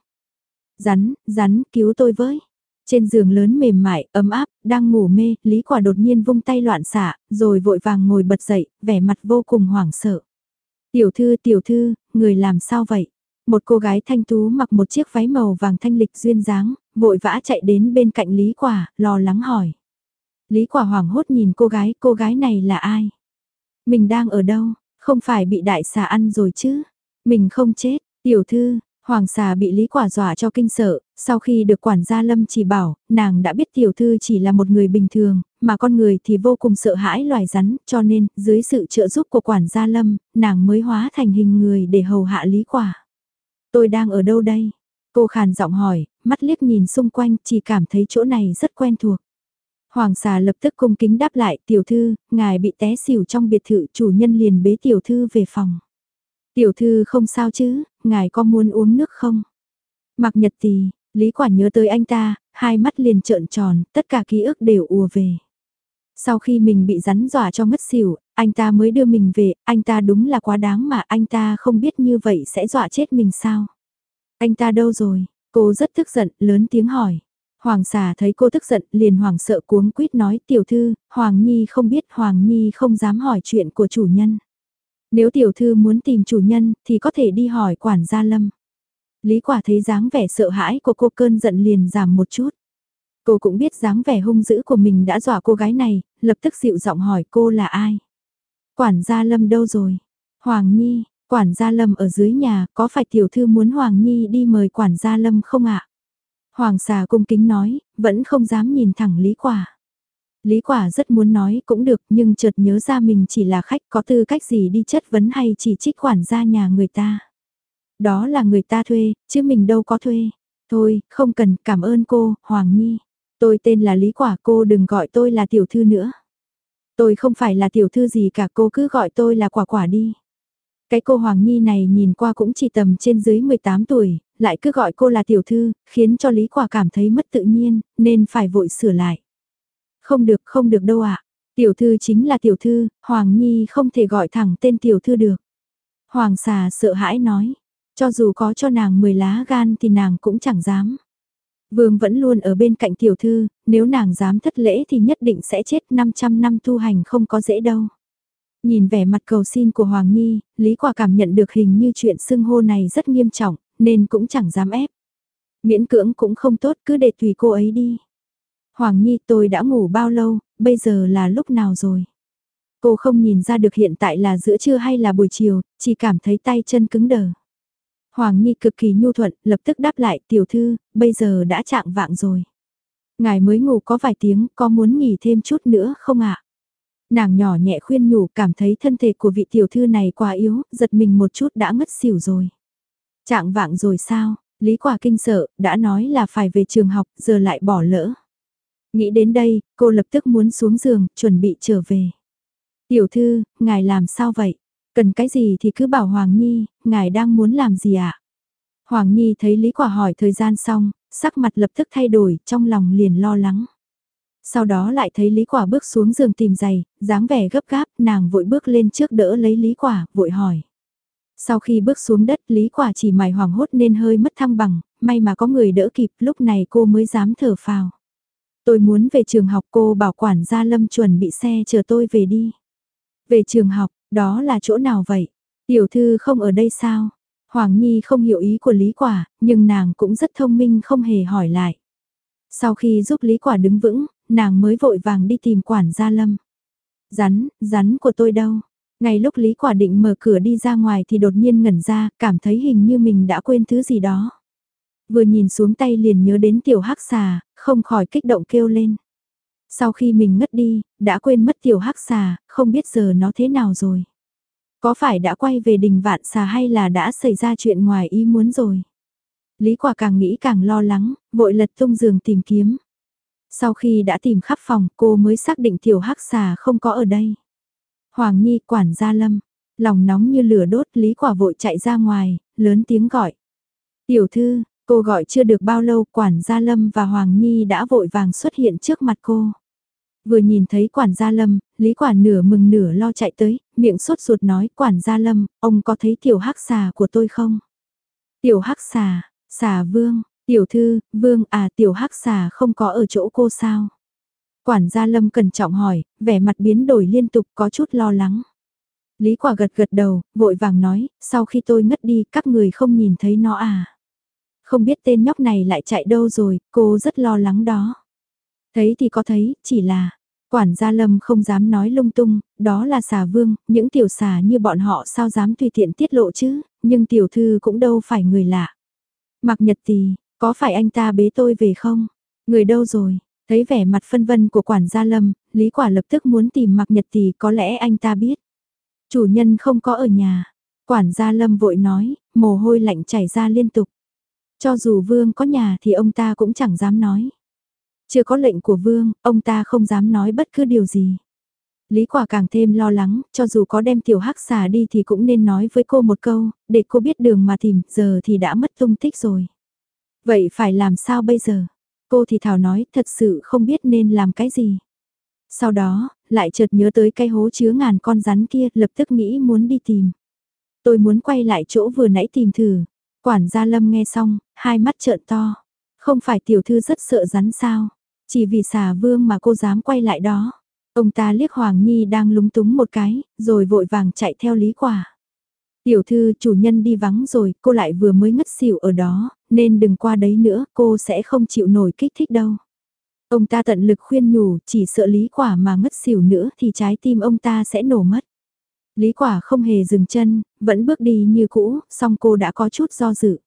Rắn, rắn, cứu tôi với. Trên giường lớn mềm mại, ấm áp, đang ngủ mê, Lý Quả đột nhiên vung tay loạn xạ, rồi vội vàng ngồi bật dậy, vẻ mặt vô cùng hoảng sợ. Tiểu thư, tiểu thư, người làm sao vậy? Một cô gái thanh tú mặc một chiếc váy màu vàng thanh lịch duyên dáng, vội vã chạy đến bên cạnh Lý Quả, lo lắng hỏi. Lý Quả hoảng hốt nhìn cô gái, cô gái này là ai? Mình đang ở đâu? Không phải bị đại xà ăn rồi chứ? Mình không chết, tiểu thư, hoàng xà bị lý quả dọa cho kinh sợ, sau khi được quản gia lâm chỉ bảo, nàng đã biết tiểu thư chỉ là một người bình thường, mà con người thì vô cùng sợ hãi loài rắn, cho nên, dưới sự trợ giúp của quản gia lâm, nàng mới hóa thành hình người để hầu hạ lý quả. Tôi đang ở đâu đây? Cô khàn giọng hỏi, mắt liếc nhìn xung quanh chỉ cảm thấy chỗ này rất quen thuộc. Hoàng xà lập tức cung kính đáp lại, tiểu thư, ngài bị té xỉu trong biệt thự chủ nhân liền bế tiểu thư về phòng. Tiểu thư không sao chứ, ngài có muốn uống nước không? Mặc nhật tì, Lý Quả nhớ tới anh ta, hai mắt liền trợn tròn, tất cả ký ức đều ùa về. Sau khi mình bị rắn dọa cho ngất xỉu, anh ta mới đưa mình về, anh ta đúng là quá đáng mà anh ta không biết như vậy sẽ dọa chết mình sao. Anh ta đâu rồi? Cô rất tức giận, lớn tiếng hỏi. Hoàng xà thấy cô tức giận liền hoàng sợ cuống quýt nói tiểu thư, Hoàng Nhi không biết Hoàng Nhi không dám hỏi chuyện của chủ nhân. Nếu tiểu thư muốn tìm chủ nhân thì có thể đi hỏi quản gia lâm. Lý quả thấy dáng vẻ sợ hãi của cô cơn giận liền giảm một chút. Cô cũng biết dáng vẻ hung dữ của mình đã dọa cô gái này, lập tức dịu giọng hỏi cô là ai. Quản gia Lâm đâu rồi? Hoàng Nhi, quản gia Lâm ở dưới nhà, có phải tiểu thư muốn Hoàng Nhi đi mời quản gia Lâm không ạ? Hoàng xà cung kính nói, vẫn không dám nhìn thẳng Lý Quả. Lý Quả rất muốn nói cũng được nhưng chợt nhớ ra mình chỉ là khách có tư cách gì đi chất vấn hay chỉ trích quản gia nhà người ta. Đó là người ta thuê, chứ mình đâu có thuê. Thôi, không cần, cảm ơn cô, Hoàng Nhi. Tôi tên là Lý Quả cô đừng gọi tôi là tiểu thư nữa. Tôi không phải là tiểu thư gì cả cô cứ gọi tôi là Quả Quả đi. Cái cô Hoàng Nhi này nhìn qua cũng chỉ tầm trên dưới 18 tuổi, lại cứ gọi cô là tiểu thư, khiến cho Lý Quả cảm thấy mất tự nhiên, nên phải vội sửa lại. Không được, không được đâu ạ. Tiểu thư chính là tiểu thư, Hoàng Nhi không thể gọi thẳng tên tiểu thư được. Hoàng xà sợ hãi nói, cho dù có cho nàng 10 lá gan thì nàng cũng chẳng dám. Vương vẫn luôn ở bên cạnh tiểu thư, nếu nàng dám thất lễ thì nhất định sẽ chết 500 năm tu hành không có dễ đâu. Nhìn vẻ mặt cầu xin của Hoàng Nhi, Lý Quả cảm nhận được hình như chuyện xưng hô này rất nghiêm trọng, nên cũng chẳng dám ép. Miễn cưỡng cũng không tốt cứ để tùy cô ấy đi. Hoàng Nhi tôi đã ngủ bao lâu, bây giờ là lúc nào rồi? Cô không nhìn ra được hiện tại là giữa trưa hay là buổi chiều, chỉ cảm thấy tay chân cứng đờ. Hoàng Nhi cực kỳ nhu thuận, lập tức đáp lại tiểu thư, bây giờ đã trạng vạng rồi. Ngài mới ngủ có vài tiếng, có muốn nghỉ thêm chút nữa không ạ? Nàng nhỏ nhẹ khuyên nhủ cảm thấy thân thể của vị tiểu thư này quá yếu, giật mình một chút đã ngất xỉu rồi. Trạng vạng rồi sao? Lý quả kinh sợ, đã nói là phải về trường học, giờ lại bỏ lỡ. Nghĩ đến đây, cô lập tức muốn xuống giường, chuẩn bị trở về. Tiểu thư, ngài làm sao vậy? Cần cái gì thì cứ bảo Hoàng Nhi, ngài đang muốn làm gì ạ? À? Hoàng Nhi thấy Lý Quả hỏi thời gian xong, sắc mặt lập tức thay đổi, trong lòng liền lo lắng. Sau đó lại thấy Lý Quả bước xuống giường tìm giày, dáng vẻ gấp gáp, nàng vội bước lên trước đỡ lấy Lý Quả, vội hỏi. Sau khi bước xuống đất Lý Quả chỉ mải hoảng hốt nên hơi mất thăng bằng, may mà có người đỡ kịp lúc này cô mới dám thở phào. Tôi muốn về trường học cô bảo quản gia Lâm chuẩn bị xe chờ tôi về đi. Về trường học, đó là chỗ nào vậy? Tiểu thư không ở đây sao? Hoàng Nhi không hiểu ý của Lý Quả, nhưng nàng cũng rất thông minh không hề hỏi lại. Sau khi giúp Lý Quả đứng vững, nàng mới vội vàng đi tìm quản gia Lâm. Rắn, rắn của tôi đâu? Ngay lúc Lý Quả định mở cửa đi ra ngoài thì đột nhiên ngẩn ra, cảm thấy hình như mình đã quên thứ gì đó. Vừa nhìn xuống tay liền nhớ đến tiểu hắc xà, không khỏi kích động kêu lên. Sau khi mình ngất đi, đã quên mất tiểu hắc xà, không biết giờ nó thế nào rồi. Có phải đã quay về đình vạn xà hay là đã xảy ra chuyện ngoài ý muốn rồi? Lý quả càng nghĩ càng lo lắng, vội lật tung giường tìm kiếm. Sau khi đã tìm khắp phòng cô mới xác định tiểu hắc xà không có ở đây. Hoàng Nhi quản gia lâm, lòng nóng như lửa đốt Lý quả vội chạy ra ngoài, lớn tiếng gọi. Tiểu thư, Cô gọi chưa được bao lâu quản gia Lâm và Hoàng Nhi đã vội vàng xuất hiện trước mặt cô. Vừa nhìn thấy quản gia Lâm, Lý quả nửa mừng nửa lo chạy tới, miệng sốt ruột nói quản gia Lâm, ông có thấy tiểu hắc xà của tôi không? Tiểu hắc xà, xà vương, tiểu thư, vương à tiểu hắc xà không có ở chỗ cô sao? Quản gia Lâm cẩn trọng hỏi, vẻ mặt biến đổi liên tục có chút lo lắng. Lý quả gật gật đầu, vội vàng nói, sau khi tôi ngất đi các người không nhìn thấy nó à? Không biết tên nhóc này lại chạy đâu rồi, cô rất lo lắng đó. Thấy thì có thấy, chỉ là, quản gia lâm không dám nói lung tung, đó là xà vương, những tiểu xà như bọn họ sao dám tùy tiện tiết lộ chứ, nhưng tiểu thư cũng đâu phải người lạ. Mặc nhật tì, có phải anh ta bế tôi về không? Người đâu rồi? Thấy vẻ mặt phân vân của quản gia lâm, Lý Quả lập tức muốn tìm mạc nhật thì có lẽ anh ta biết. Chủ nhân không có ở nhà. Quản gia lâm vội nói, mồ hôi lạnh chảy ra liên tục. Cho dù vương có nhà thì ông ta cũng chẳng dám nói. Chưa có lệnh của vương, ông ta không dám nói bất cứ điều gì. Lý quả càng thêm lo lắng, cho dù có đem tiểu hắc xà đi thì cũng nên nói với cô một câu, để cô biết đường mà tìm, giờ thì đã mất tung tích rồi. Vậy phải làm sao bây giờ? Cô thì thảo nói, thật sự không biết nên làm cái gì. Sau đó, lại chợt nhớ tới cái hố chứa ngàn con rắn kia, lập tức nghĩ muốn đi tìm. Tôi muốn quay lại chỗ vừa nãy tìm thử, Quản gia Lâm nghe xong, hai mắt trợn to. Không phải tiểu thư rất sợ rắn sao? Chỉ vì xà vương mà cô dám quay lại đó. Ông ta liếc Hoàng Nhi đang lúng túng một cái, rồi vội vàng chạy theo lý quả. Tiểu thư chủ nhân đi vắng rồi, cô lại vừa mới ngất xỉu ở đó, nên đừng qua đấy nữa, cô sẽ không chịu nổi kích thích đâu. Ông ta tận lực khuyên nhủ, chỉ sợ Lý Quả mà ngất xỉu nữa thì trái tim ông ta sẽ nổ mất. Lý Quả không hề dừng chân, vẫn bước đi như cũ, song cô đã có chút do dự.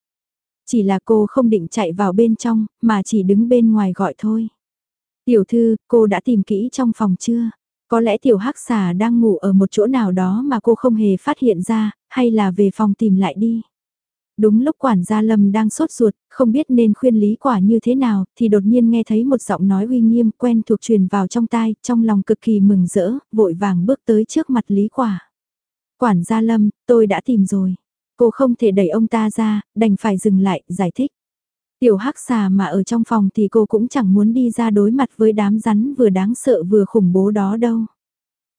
Chỉ là cô không định chạy vào bên trong, mà chỉ đứng bên ngoài gọi thôi. Tiểu thư, cô đã tìm kỹ trong phòng chưa? Có lẽ tiểu hắc xà đang ngủ ở một chỗ nào đó mà cô không hề phát hiện ra, hay là về phòng tìm lại đi. Đúng lúc quản gia Lâm đang sốt ruột, không biết nên khuyên lý quả như thế nào, thì đột nhiên nghe thấy một giọng nói uy nghiêm quen thuộc truyền vào trong tai, trong lòng cực kỳ mừng rỡ, vội vàng bước tới trước mặt lý quả. Quản gia Lâm, tôi đã tìm rồi. Cô không thể đẩy ông ta ra, đành phải dừng lại, giải thích. Tiểu hắc xà mà ở trong phòng thì cô cũng chẳng muốn đi ra đối mặt với đám rắn vừa đáng sợ vừa khủng bố đó đâu.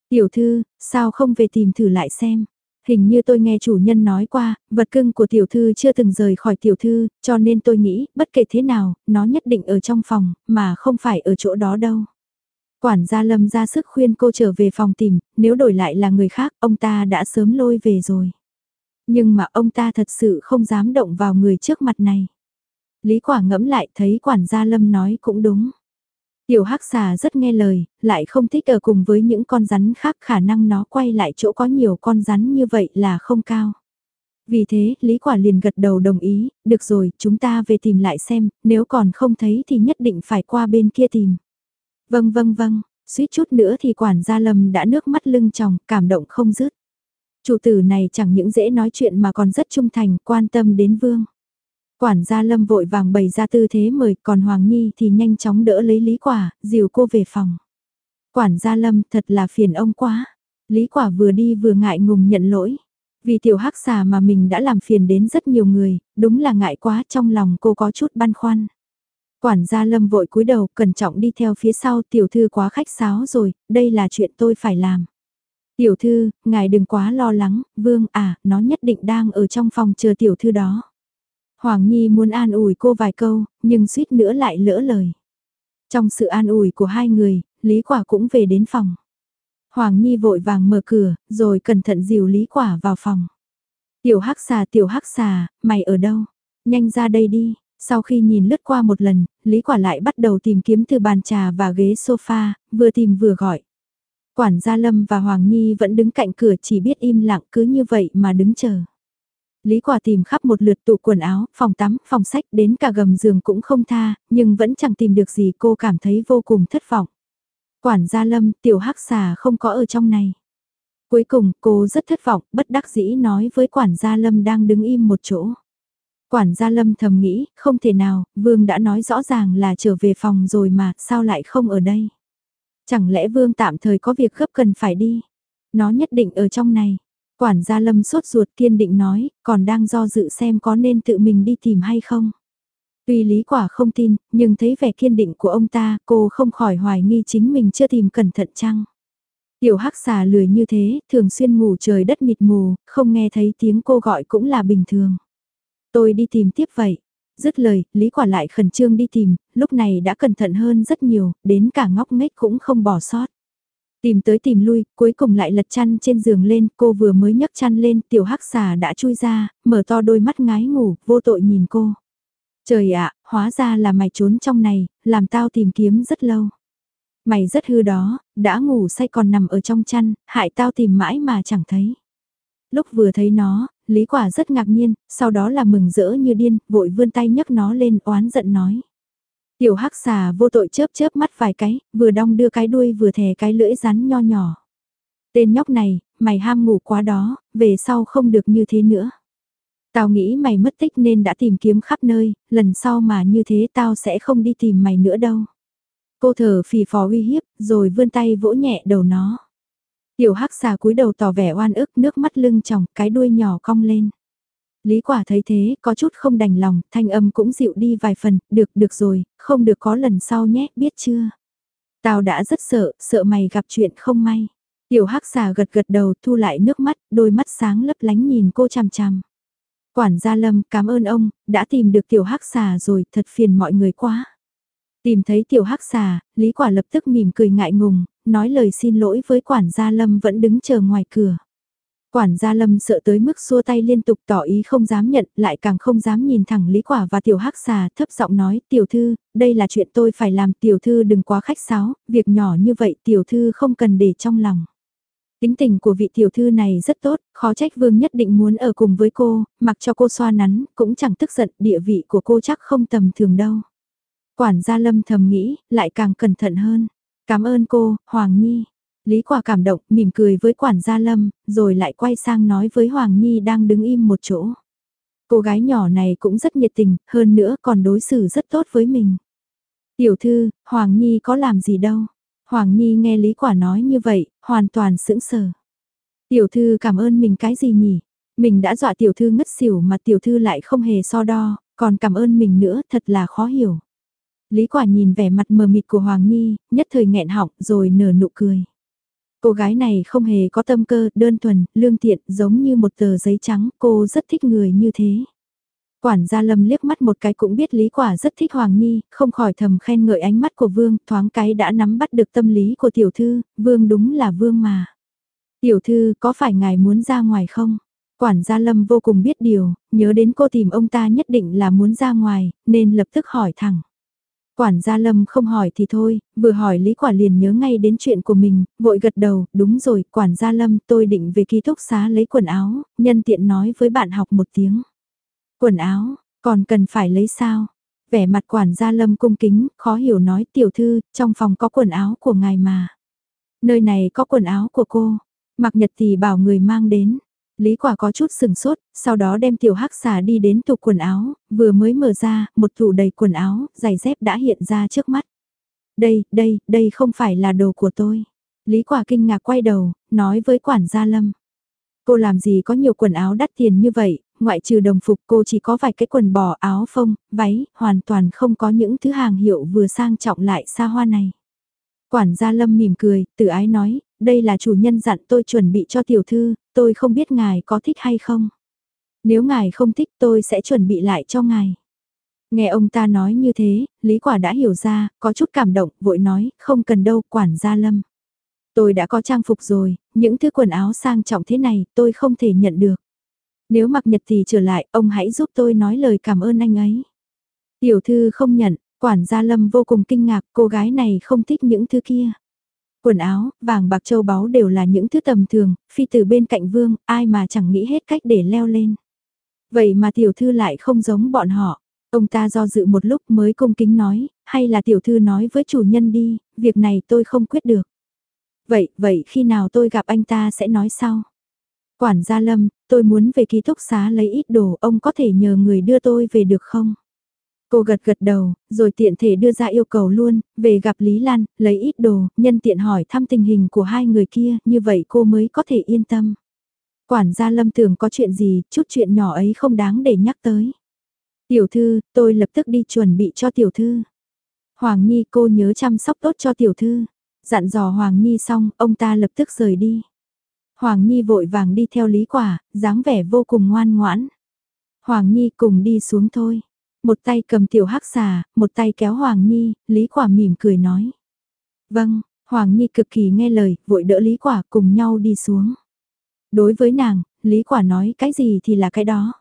Tiểu thư, sao không về tìm thử lại xem. Hình như tôi nghe chủ nhân nói qua, vật cưng của tiểu thư chưa từng rời khỏi tiểu thư, cho nên tôi nghĩ, bất kể thế nào, nó nhất định ở trong phòng, mà không phải ở chỗ đó đâu. Quản gia lâm ra sức khuyên cô trở về phòng tìm, nếu đổi lại là người khác, ông ta đã sớm lôi về rồi. Nhưng mà ông ta thật sự không dám động vào người trước mặt này. Lý quả ngẫm lại thấy quản gia lâm nói cũng đúng. Tiểu hắc xà rất nghe lời, lại không thích ở cùng với những con rắn khác khả năng nó quay lại chỗ có nhiều con rắn như vậy là không cao. Vì thế, Lý Quả liền gật đầu đồng ý, được rồi, chúng ta về tìm lại xem, nếu còn không thấy thì nhất định phải qua bên kia tìm. Vâng vâng vâng, suýt chút nữa thì quản gia Lâm đã nước mắt lưng tròng, cảm động không dứt. Chủ tử này chẳng những dễ nói chuyện mà còn rất trung thành, quan tâm đến vương. Quản gia Lâm vội vàng bày ra tư thế mời, còn Hoàng Nhi thì nhanh chóng đỡ lấy Lý Quả, dìu cô về phòng. Quản gia Lâm thật là phiền ông quá. Lý Quả vừa đi vừa ngại ngùng nhận lỗi. Vì tiểu hắc xà mà mình đã làm phiền đến rất nhiều người, đúng là ngại quá trong lòng cô có chút băn khoăn. Quản gia Lâm vội cúi đầu cẩn trọng đi theo phía sau tiểu thư quá khách sáo rồi, đây là chuyện tôi phải làm. Tiểu thư, ngài đừng quá lo lắng, vương à, nó nhất định đang ở trong phòng chờ tiểu thư đó. Hoàng Nhi muốn an ủi cô vài câu, nhưng suýt nữa lại lỡ lời. Trong sự an ủi của hai người, Lý Quả cũng về đến phòng. Hoàng Nhi vội vàng mở cửa, rồi cẩn thận dìu Lý Quả vào phòng. Tiểu hắc xà tiểu hắc xà, mày ở đâu? Nhanh ra đây đi. Sau khi nhìn lướt qua một lần, Lý Quả lại bắt đầu tìm kiếm từ bàn trà và ghế sofa, vừa tìm vừa gọi. Quản gia Lâm và Hoàng Nhi vẫn đứng cạnh cửa chỉ biết im lặng cứ như vậy mà đứng chờ. Lý Quả tìm khắp một lượt tủ quần áo, phòng tắm, phòng sách đến cả gầm giường cũng không tha, nhưng vẫn chẳng tìm được gì cô cảm thấy vô cùng thất vọng. Quản gia Lâm, tiểu hắc xà không có ở trong này. Cuối cùng cô rất thất vọng, bất đắc dĩ nói với quản gia Lâm đang đứng im một chỗ. Quản gia Lâm thầm nghĩ, không thể nào, Vương đã nói rõ ràng là trở về phòng rồi mà, sao lại không ở đây? Chẳng lẽ Vương tạm thời có việc gấp cần phải đi? Nó nhất định ở trong này. Quản gia Lâm sốt ruột kiên định nói, còn đang do dự xem có nên tự mình đi tìm hay không. Tuy Lý Quả không tin, nhưng thấy vẻ kiên định của ông ta, cô không khỏi hoài nghi chính mình chưa tìm cẩn thận chăng. Tiểu hắc xà lười như thế, thường xuyên ngủ trời đất mịt mù, không nghe thấy tiếng cô gọi cũng là bình thường. Tôi đi tìm tiếp vậy. Dứt lời, Lý Quả lại khẩn trương đi tìm, lúc này đã cẩn thận hơn rất nhiều, đến cả ngóc ngách cũng không bỏ sót. Tìm tới tìm lui, cuối cùng lại lật chăn trên giường lên, cô vừa mới nhấc chăn lên, tiểu hắc xà đã chui ra, mở to đôi mắt ngái ngủ, vô tội nhìn cô. Trời ạ, hóa ra là mày trốn trong này, làm tao tìm kiếm rất lâu. Mày rất hư đó, đã ngủ say còn nằm ở trong chăn, hại tao tìm mãi mà chẳng thấy. Lúc vừa thấy nó, Lý Quả rất ngạc nhiên, sau đó là mừng rỡ như điên, vội vươn tay nhấc nó lên oán giận nói. Tiểu hắc xà vô tội chớp chớp mắt vài cái, vừa đong đưa cái đuôi vừa thè cái lưỡi rắn nho nhỏ. Tên nhóc này, mày ham ngủ quá đó, về sau không được như thế nữa. Tao nghĩ mày mất tích nên đã tìm kiếm khắp nơi, lần sau mà như thế tao sẽ không đi tìm mày nữa đâu. Cô thở phì phò uy hiếp, rồi vươn tay vỗ nhẹ đầu nó. Tiểu hắc xà cúi đầu tỏ vẻ oan ức nước mắt lưng tròng, cái đuôi nhỏ cong lên. Lý quả thấy thế, có chút không đành lòng, thanh âm cũng dịu đi vài phần, được, được rồi, không được có lần sau nhé, biết chưa? Tao đã rất sợ, sợ mày gặp chuyện không may. Tiểu hắc xà gật gật đầu thu lại nước mắt, đôi mắt sáng lấp lánh nhìn cô chằm chằm. Quản gia Lâm, cảm ơn ông, đã tìm được tiểu hắc xà rồi, thật phiền mọi người quá. Tìm thấy tiểu hắc xà, Lý Quả lập tức mỉm cười ngại ngùng, nói lời xin lỗi với quản gia Lâm vẫn đứng chờ ngoài cửa. Quản gia lâm sợ tới mức xua tay liên tục tỏ ý không dám nhận, lại càng không dám nhìn thẳng Lý Quả và tiểu hắc xà, thấp giọng nói, tiểu thư, đây là chuyện tôi phải làm, tiểu thư đừng quá khách sáo, việc nhỏ như vậy tiểu thư không cần để trong lòng. Tính tình của vị tiểu thư này rất tốt, khó trách vương nhất định muốn ở cùng với cô, mặc cho cô xoa nắn, cũng chẳng tức giận, địa vị của cô chắc không tầm thường đâu. Quản gia lâm thầm nghĩ, lại càng cẩn thận hơn. Cảm ơn cô, Hoàng Nhi. Lý Quả cảm động, mỉm cười với quản gia Lâm, rồi lại quay sang nói với Hoàng Nhi đang đứng im một chỗ. Cô gái nhỏ này cũng rất nhiệt tình, hơn nữa còn đối xử rất tốt với mình. Tiểu thư, Hoàng Nhi có làm gì đâu. Hoàng Nhi nghe Lý Quả nói như vậy, hoàn toàn sững sờ. Tiểu thư cảm ơn mình cái gì nhỉ? Mình đã dọa tiểu thư ngất xỉu mà tiểu thư lại không hề so đo, còn cảm ơn mình nữa thật là khó hiểu. Lý Quả nhìn vẻ mặt mờ mịt của Hoàng Nhi, nhất thời nghẹn họng rồi nở nụ cười. Cô gái này không hề có tâm cơ, đơn thuần, lương tiện, giống như một tờ giấy trắng, cô rất thích người như thế. Quản gia Lâm liếc mắt một cái cũng biết Lý Quả rất thích Hoàng Nhi, không khỏi thầm khen ngợi ánh mắt của Vương, thoáng cái đã nắm bắt được tâm lý của tiểu thư, Vương đúng là Vương mà. Tiểu thư, có phải ngài muốn ra ngoài không? Quản gia Lâm vô cùng biết điều, nhớ đến cô tìm ông ta nhất định là muốn ra ngoài, nên lập tức hỏi thẳng. Quản gia Lâm không hỏi thì thôi, vừa hỏi Lý Quả liền nhớ ngay đến chuyện của mình, vội gật đầu, đúng rồi, quản gia Lâm tôi định về ký túc xá lấy quần áo, nhân tiện nói với bạn học một tiếng. Quần áo, còn cần phải lấy sao? Vẻ mặt quản gia Lâm cung kính, khó hiểu nói tiểu thư, trong phòng có quần áo của ngài mà. Nơi này có quần áo của cô, mặc nhật thì bảo người mang đến. Lý quả có chút sừng sốt, sau đó đem tiểu hắc xà đi đến tủ quần áo, vừa mới mở ra, một tủ đầy quần áo, giày dép đã hiện ra trước mắt. Đây, đây, đây không phải là đồ của tôi. Lý quả kinh ngạc quay đầu, nói với quản gia Lâm. Cô làm gì có nhiều quần áo đắt tiền như vậy, ngoại trừ đồng phục cô chỉ có vài cái quần bò áo phông, váy, hoàn toàn không có những thứ hàng hiệu vừa sang trọng lại xa hoa này. Quản gia Lâm mỉm cười, tự ái nói, đây là chủ nhân dặn tôi chuẩn bị cho tiểu thư, tôi không biết ngài có thích hay không. Nếu ngài không thích tôi sẽ chuẩn bị lại cho ngài. Nghe ông ta nói như thế, Lý Quả đã hiểu ra, có chút cảm động, vội nói, không cần đâu, quản gia Lâm. Tôi đã có trang phục rồi, những thứ quần áo sang trọng thế này tôi không thể nhận được. Nếu mặc nhật thì trở lại, ông hãy giúp tôi nói lời cảm ơn anh ấy. Tiểu thư không nhận, quản gia Lâm vô cùng kinh ngạc, cô gái này không thích những thứ kia. Quần áo, vàng bạc châu báu đều là những thứ tầm thường, phi từ bên cạnh vương, ai mà chẳng nghĩ hết cách để leo lên. Vậy mà tiểu thư lại không giống bọn họ. Ông ta do dự một lúc mới cung kính nói, hay là tiểu thư nói với chủ nhân đi, việc này tôi không quyết được. Vậy, vậy khi nào tôi gặp anh ta sẽ nói sau. Quản gia Lâm, tôi muốn về ký túc xá lấy ít đồ, ông có thể nhờ người đưa tôi về được không? Cô gật gật đầu, rồi tiện thể đưa ra yêu cầu luôn, về gặp Lý Lan, lấy ít đồ, nhân tiện hỏi thăm tình hình của hai người kia, như vậy cô mới có thể yên tâm. Quản gia Lâm tưởng có chuyện gì, chút chuyện nhỏ ấy không đáng để nhắc tới. Tiểu thư, tôi lập tức đi chuẩn bị cho tiểu thư. Hoàng Nhi cô nhớ chăm sóc tốt cho tiểu thư. Dặn dò Hoàng Nhi xong, ông ta lập tức rời đi. Hoàng Nhi vội vàng đi theo Lý Quả, dáng vẻ vô cùng ngoan ngoãn. Hoàng Nhi cùng đi xuống thôi. Một tay cầm tiểu hắc xà, một tay kéo Hoàng Nhi, Lý Quả mỉm cười nói. Vâng, Hoàng Nhi cực kỳ nghe lời, vội đỡ Lý Quả cùng nhau đi xuống. Đối với nàng, Lý Quả nói cái gì thì là cái đó.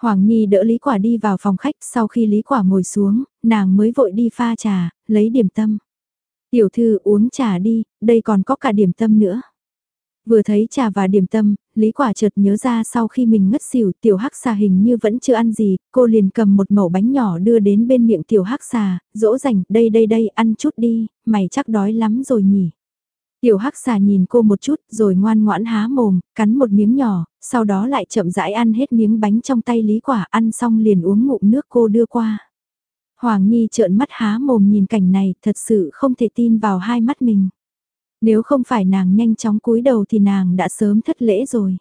Hoàng Nhi đỡ Lý Quả đi vào phòng khách sau khi Lý Quả ngồi xuống, nàng mới vội đi pha trà, lấy điểm tâm. Tiểu thư uống trà đi, đây còn có cả điểm tâm nữa. Vừa thấy trà và điểm tâm, Lý Quả chợt nhớ ra sau khi mình ngất xỉu tiểu hắc xà hình như vẫn chưa ăn gì, cô liền cầm một mẩu bánh nhỏ đưa đến bên miệng tiểu hắc xà, dỗ dành, đây đây đây, ăn chút đi, mày chắc đói lắm rồi nhỉ. Tiểu hắc xà nhìn cô một chút rồi ngoan ngoãn há mồm, cắn một miếng nhỏ, sau đó lại chậm rãi ăn hết miếng bánh trong tay Lý Quả ăn xong liền uống ngụm nước cô đưa qua. Hoàng Nhi trợn mắt há mồm nhìn cảnh này thật sự không thể tin vào hai mắt mình. Nếu không phải nàng nhanh chóng cúi đầu thì nàng đã sớm thất lễ rồi.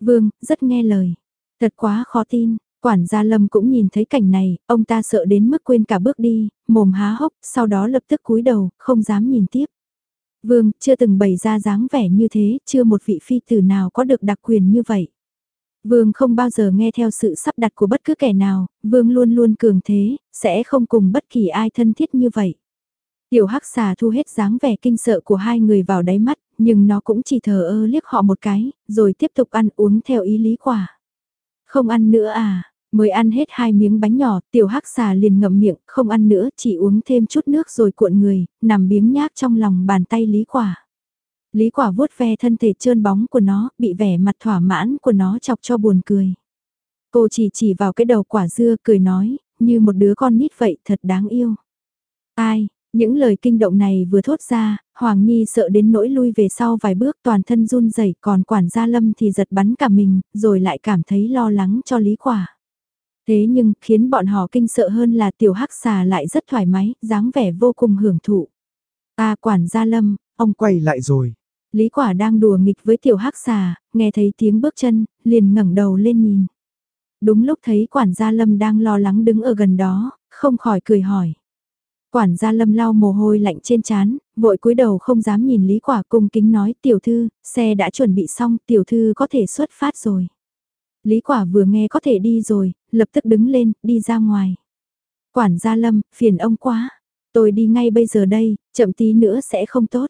Vương, rất nghe lời. Thật quá khó tin, quản gia Lâm cũng nhìn thấy cảnh này, ông ta sợ đến mức quên cả bước đi, mồm há hốc, sau đó lập tức cúi đầu, không dám nhìn tiếp. Vương, chưa từng bày ra dáng vẻ như thế, chưa một vị phi tử nào có được đặc quyền như vậy. Vương không bao giờ nghe theo sự sắp đặt của bất cứ kẻ nào, Vương luôn luôn cường thế, sẽ không cùng bất kỳ ai thân thiết như vậy. Tiểu hắc xà thu hết dáng vẻ kinh sợ của hai người vào đáy mắt, nhưng nó cũng chỉ thờ ơ liếc họ một cái, rồi tiếp tục ăn uống theo ý lý quả. Không ăn nữa à, mới ăn hết hai miếng bánh nhỏ, tiểu hắc xà liền ngậm miệng, không ăn nữa, chỉ uống thêm chút nước rồi cuộn người, nằm biếng nhác trong lòng bàn tay lý quả. Lý quả vuốt ve thân thể trơn bóng của nó, bị vẻ mặt thỏa mãn của nó chọc cho buồn cười. Cô chỉ chỉ vào cái đầu quả dưa cười nói, như một đứa con nít vậy thật đáng yêu. Ai, những lời kinh động này vừa thốt ra, Hoàng Nhi sợ đến nỗi lui về sau vài bước toàn thân run rẩy còn quản gia lâm thì giật bắn cả mình, rồi lại cảm thấy lo lắng cho lý quả. Thế nhưng, khiến bọn họ kinh sợ hơn là tiểu hắc xà lại rất thoải mái, dáng vẻ vô cùng hưởng thụ. Ta quản gia lâm, ông quay lại rồi. Lý quả đang đùa nghịch với tiểu hắc xà, nghe thấy tiếng bước chân, liền ngẩng đầu lên nhìn. Đúng lúc thấy quản gia lâm đang lo lắng đứng ở gần đó, không khỏi cười hỏi. Quản gia lâm lau mồ hôi lạnh trên trán, vội cúi đầu không dám nhìn Lý Quả cung kính nói tiểu thư, xe đã chuẩn bị xong, tiểu thư có thể xuất phát rồi. Lý Quả vừa nghe có thể đi rồi, lập tức đứng lên, đi ra ngoài. Quản gia lâm, phiền ông quá, tôi đi ngay bây giờ đây, chậm tí nữa sẽ không tốt.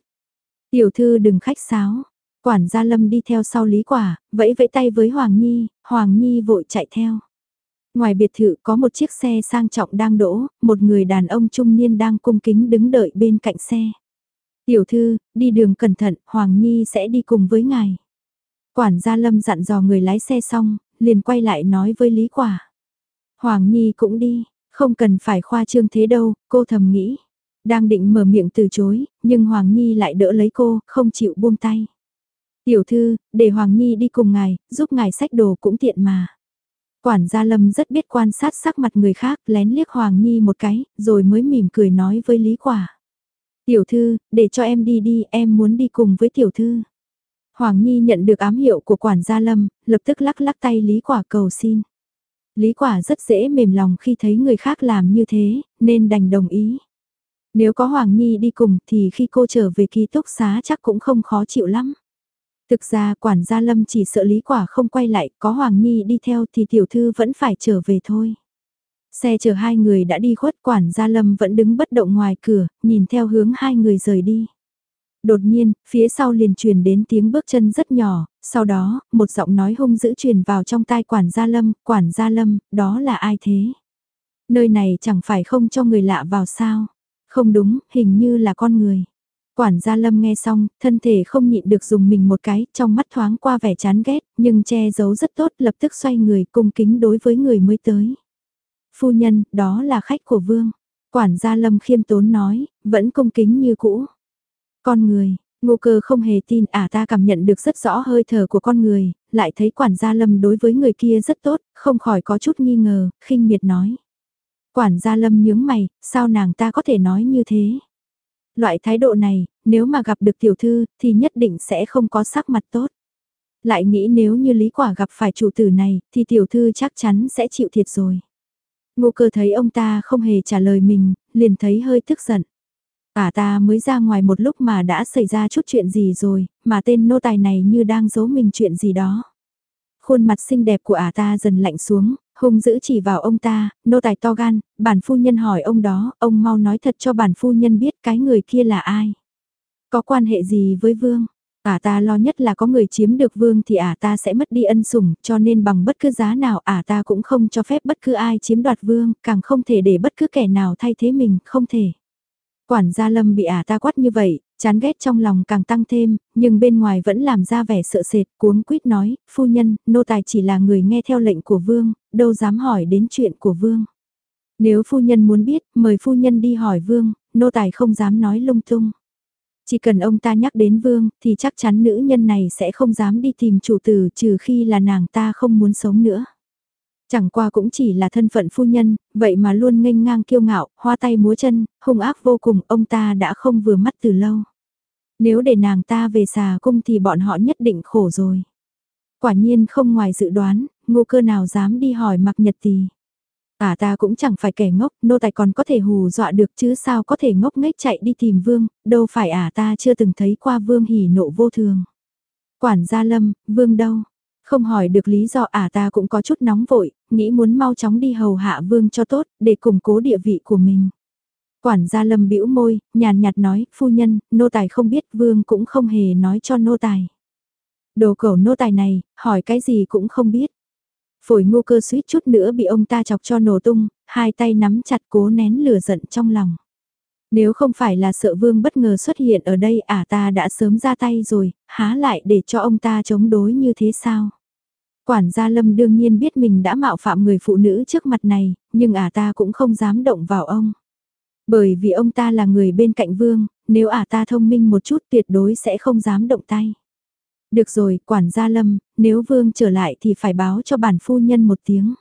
Tiểu thư đừng khách sáo. Quản gia lâm đi theo sau Lý Quả, vẫy vẫy tay với Hoàng Nhi, Hoàng Nhi vội chạy theo. Ngoài biệt thự có một chiếc xe sang trọng đang đỗ, một người đàn ông trung niên đang cung kính đứng đợi bên cạnh xe. Tiểu thư, đi đường cẩn thận, Hoàng Nhi sẽ đi cùng với ngài. Quản gia Lâm dặn dò người lái xe xong, liền quay lại nói với Lý Quả. Hoàng Nhi cũng đi, không cần phải khoa trương thế đâu, cô thầm nghĩ. Đang định mở miệng từ chối, nhưng Hoàng Nhi lại đỡ lấy cô, không chịu buông tay. Tiểu thư, để Hoàng Nhi đi cùng ngài, giúp ngài sách đồ cũng tiện mà. Quản gia Lâm rất biết quan sát sắc mặt người khác, lén liếc Hoàng Nhi một cái, rồi mới mỉm cười nói với Lý Quả. Tiểu thư, để cho em đi đi, em muốn đi cùng với tiểu thư. Hoàng Nhi nhận được ám hiệu của quản gia Lâm, lập tức lắc lắc tay Lý Quả cầu xin. Lý Quả rất dễ mềm lòng khi thấy người khác làm như thế, nên đành đồng ý. Nếu có Hoàng Nhi đi cùng thì khi cô trở về ký túc xá chắc cũng không khó chịu lắm. Thực ra quản gia Lâm chỉ sợ Lý Quả không quay lại, có Hoàng Nhi đi theo thì tiểu thư vẫn phải trở về thôi. Xe chở hai người đã đi khuất quản gia Lâm vẫn đứng bất động ngoài cửa, nhìn theo hướng hai người rời đi. Đột nhiên, phía sau liền truyền đến tiếng bước chân rất nhỏ, sau đó, một giọng nói hung dữ truyền vào trong tai quản gia Lâm, quản gia Lâm, đó là ai thế? Nơi này chẳng phải không cho người lạ vào sao? Không đúng, hình như là con người. Quản gia Lâm nghe xong, thân thể không nhịn được dùng mình một cái, trong mắt thoáng qua vẻ chán ghét, nhưng che giấu rất tốt, lập tức xoay người cung kính đối với người mới tới. Phu nhân, đó là khách của vương. Quản gia Lâm khiêm tốn nói, vẫn cung kính như cũ. Con người, ngô cơ không hề tin à ta cảm nhận được rất rõ hơi thở của con người, lại thấy quản gia Lâm đối với người kia rất tốt, không khỏi có chút nghi ngờ, khinh miệt nói. Quản gia Lâm nhướng mày, sao nàng ta có thể nói như thế? Loại thái độ này, nếu mà gặp được tiểu thư, thì nhất định sẽ không có sắc mặt tốt. Lại nghĩ nếu như Lý Quả gặp phải chủ tử này, thì tiểu thư chắc chắn sẽ chịu thiệt rồi. Ngô cơ thấy ông ta không hề trả lời mình, liền thấy hơi tức giận. À ta mới ra ngoài một lúc mà đã xảy ra chút chuyện gì rồi, mà tên nô tài này như đang giấu mình chuyện gì đó. Khuôn mặt xinh đẹp của ả ta dần lạnh xuống, hung dữ chỉ vào ông ta, nô tài to gan, bản phu nhân hỏi ông đó, ông mau nói thật cho bản phu nhân biết cái người kia là ai. Có quan hệ gì với vương? Ả ta lo nhất là có người chiếm được vương thì ả ta sẽ mất đi ân sủng, cho nên bằng bất cứ giá nào ả ta cũng không cho phép bất cứ ai chiếm đoạt vương, càng không thể để bất cứ kẻ nào thay thế mình, không thể. Quản gia lâm bị ả ta quát như vậy, chán ghét trong lòng càng tăng thêm, nhưng bên ngoài vẫn làm ra vẻ sợ sệt, cuống quýt nói, phu nhân, nô tài chỉ là người nghe theo lệnh của vương, đâu dám hỏi đến chuyện của vương. Nếu phu nhân muốn biết, mời phu nhân đi hỏi vương, nô tài không dám nói lung tung. Chỉ cần ông ta nhắc đến vương, thì chắc chắn nữ nhân này sẽ không dám đi tìm chủ tử trừ khi là nàng ta không muốn sống nữa. Chẳng qua cũng chỉ là thân phận phu nhân, vậy mà luôn nghênh ngang kiêu ngạo, hoa tay múa chân, hung ác vô cùng, ông ta đã không vừa mắt từ lâu. Nếu để nàng ta về xà cung thì bọn họ nhất định khổ rồi. Quả nhiên không ngoài dự đoán, ngô cơ nào dám đi hỏi mặc nhật tì. À ta cũng chẳng phải kẻ ngốc, nô tài còn có thể hù dọa được chứ sao có thể ngốc nghếch chạy đi tìm vương, đâu phải à ta chưa từng thấy qua vương hỉ nộ vô thường. Quản gia lâm, vương đâu? Không hỏi được lý do à ta cũng có chút nóng vội, nghĩ muốn mau chóng đi hầu hạ vương cho tốt, để củng cố địa vị của mình. Quản gia lâm bĩu môi, nhàn nhạt nói, phu nhân, nô tài không biết, vương cũng không hề nói cho nô tài. Đồ cẩu nô tài này, hỏi cái gì cũng không biết. Phổi ngu cơ suýt chút nữa bị ông ta chọc cho nổ tung, hai tay nắm chặt cố nén lửa giận trong lòng. Nếu không phải là sợ vương bất ngờ xuất hiện ở đây ả à ta đã sớm ra tay rồi, há lại để cho ông ta chống đối như thế sao? Quản gia Lâm đương nhiên biết mình đã mạo phạm người phụ nữ trước mặt này, nhưng ả à ta cũng không dám động vào ông. Bởi vì ông ta là người bên cạnh vương, nếu ả à ta thông minh một chút tuyệt đối sẽ không dám động tay. Được rồi, quản gia Lâm, nếu vương trở lại thì phải báo cho bản phu nhân một tiếng.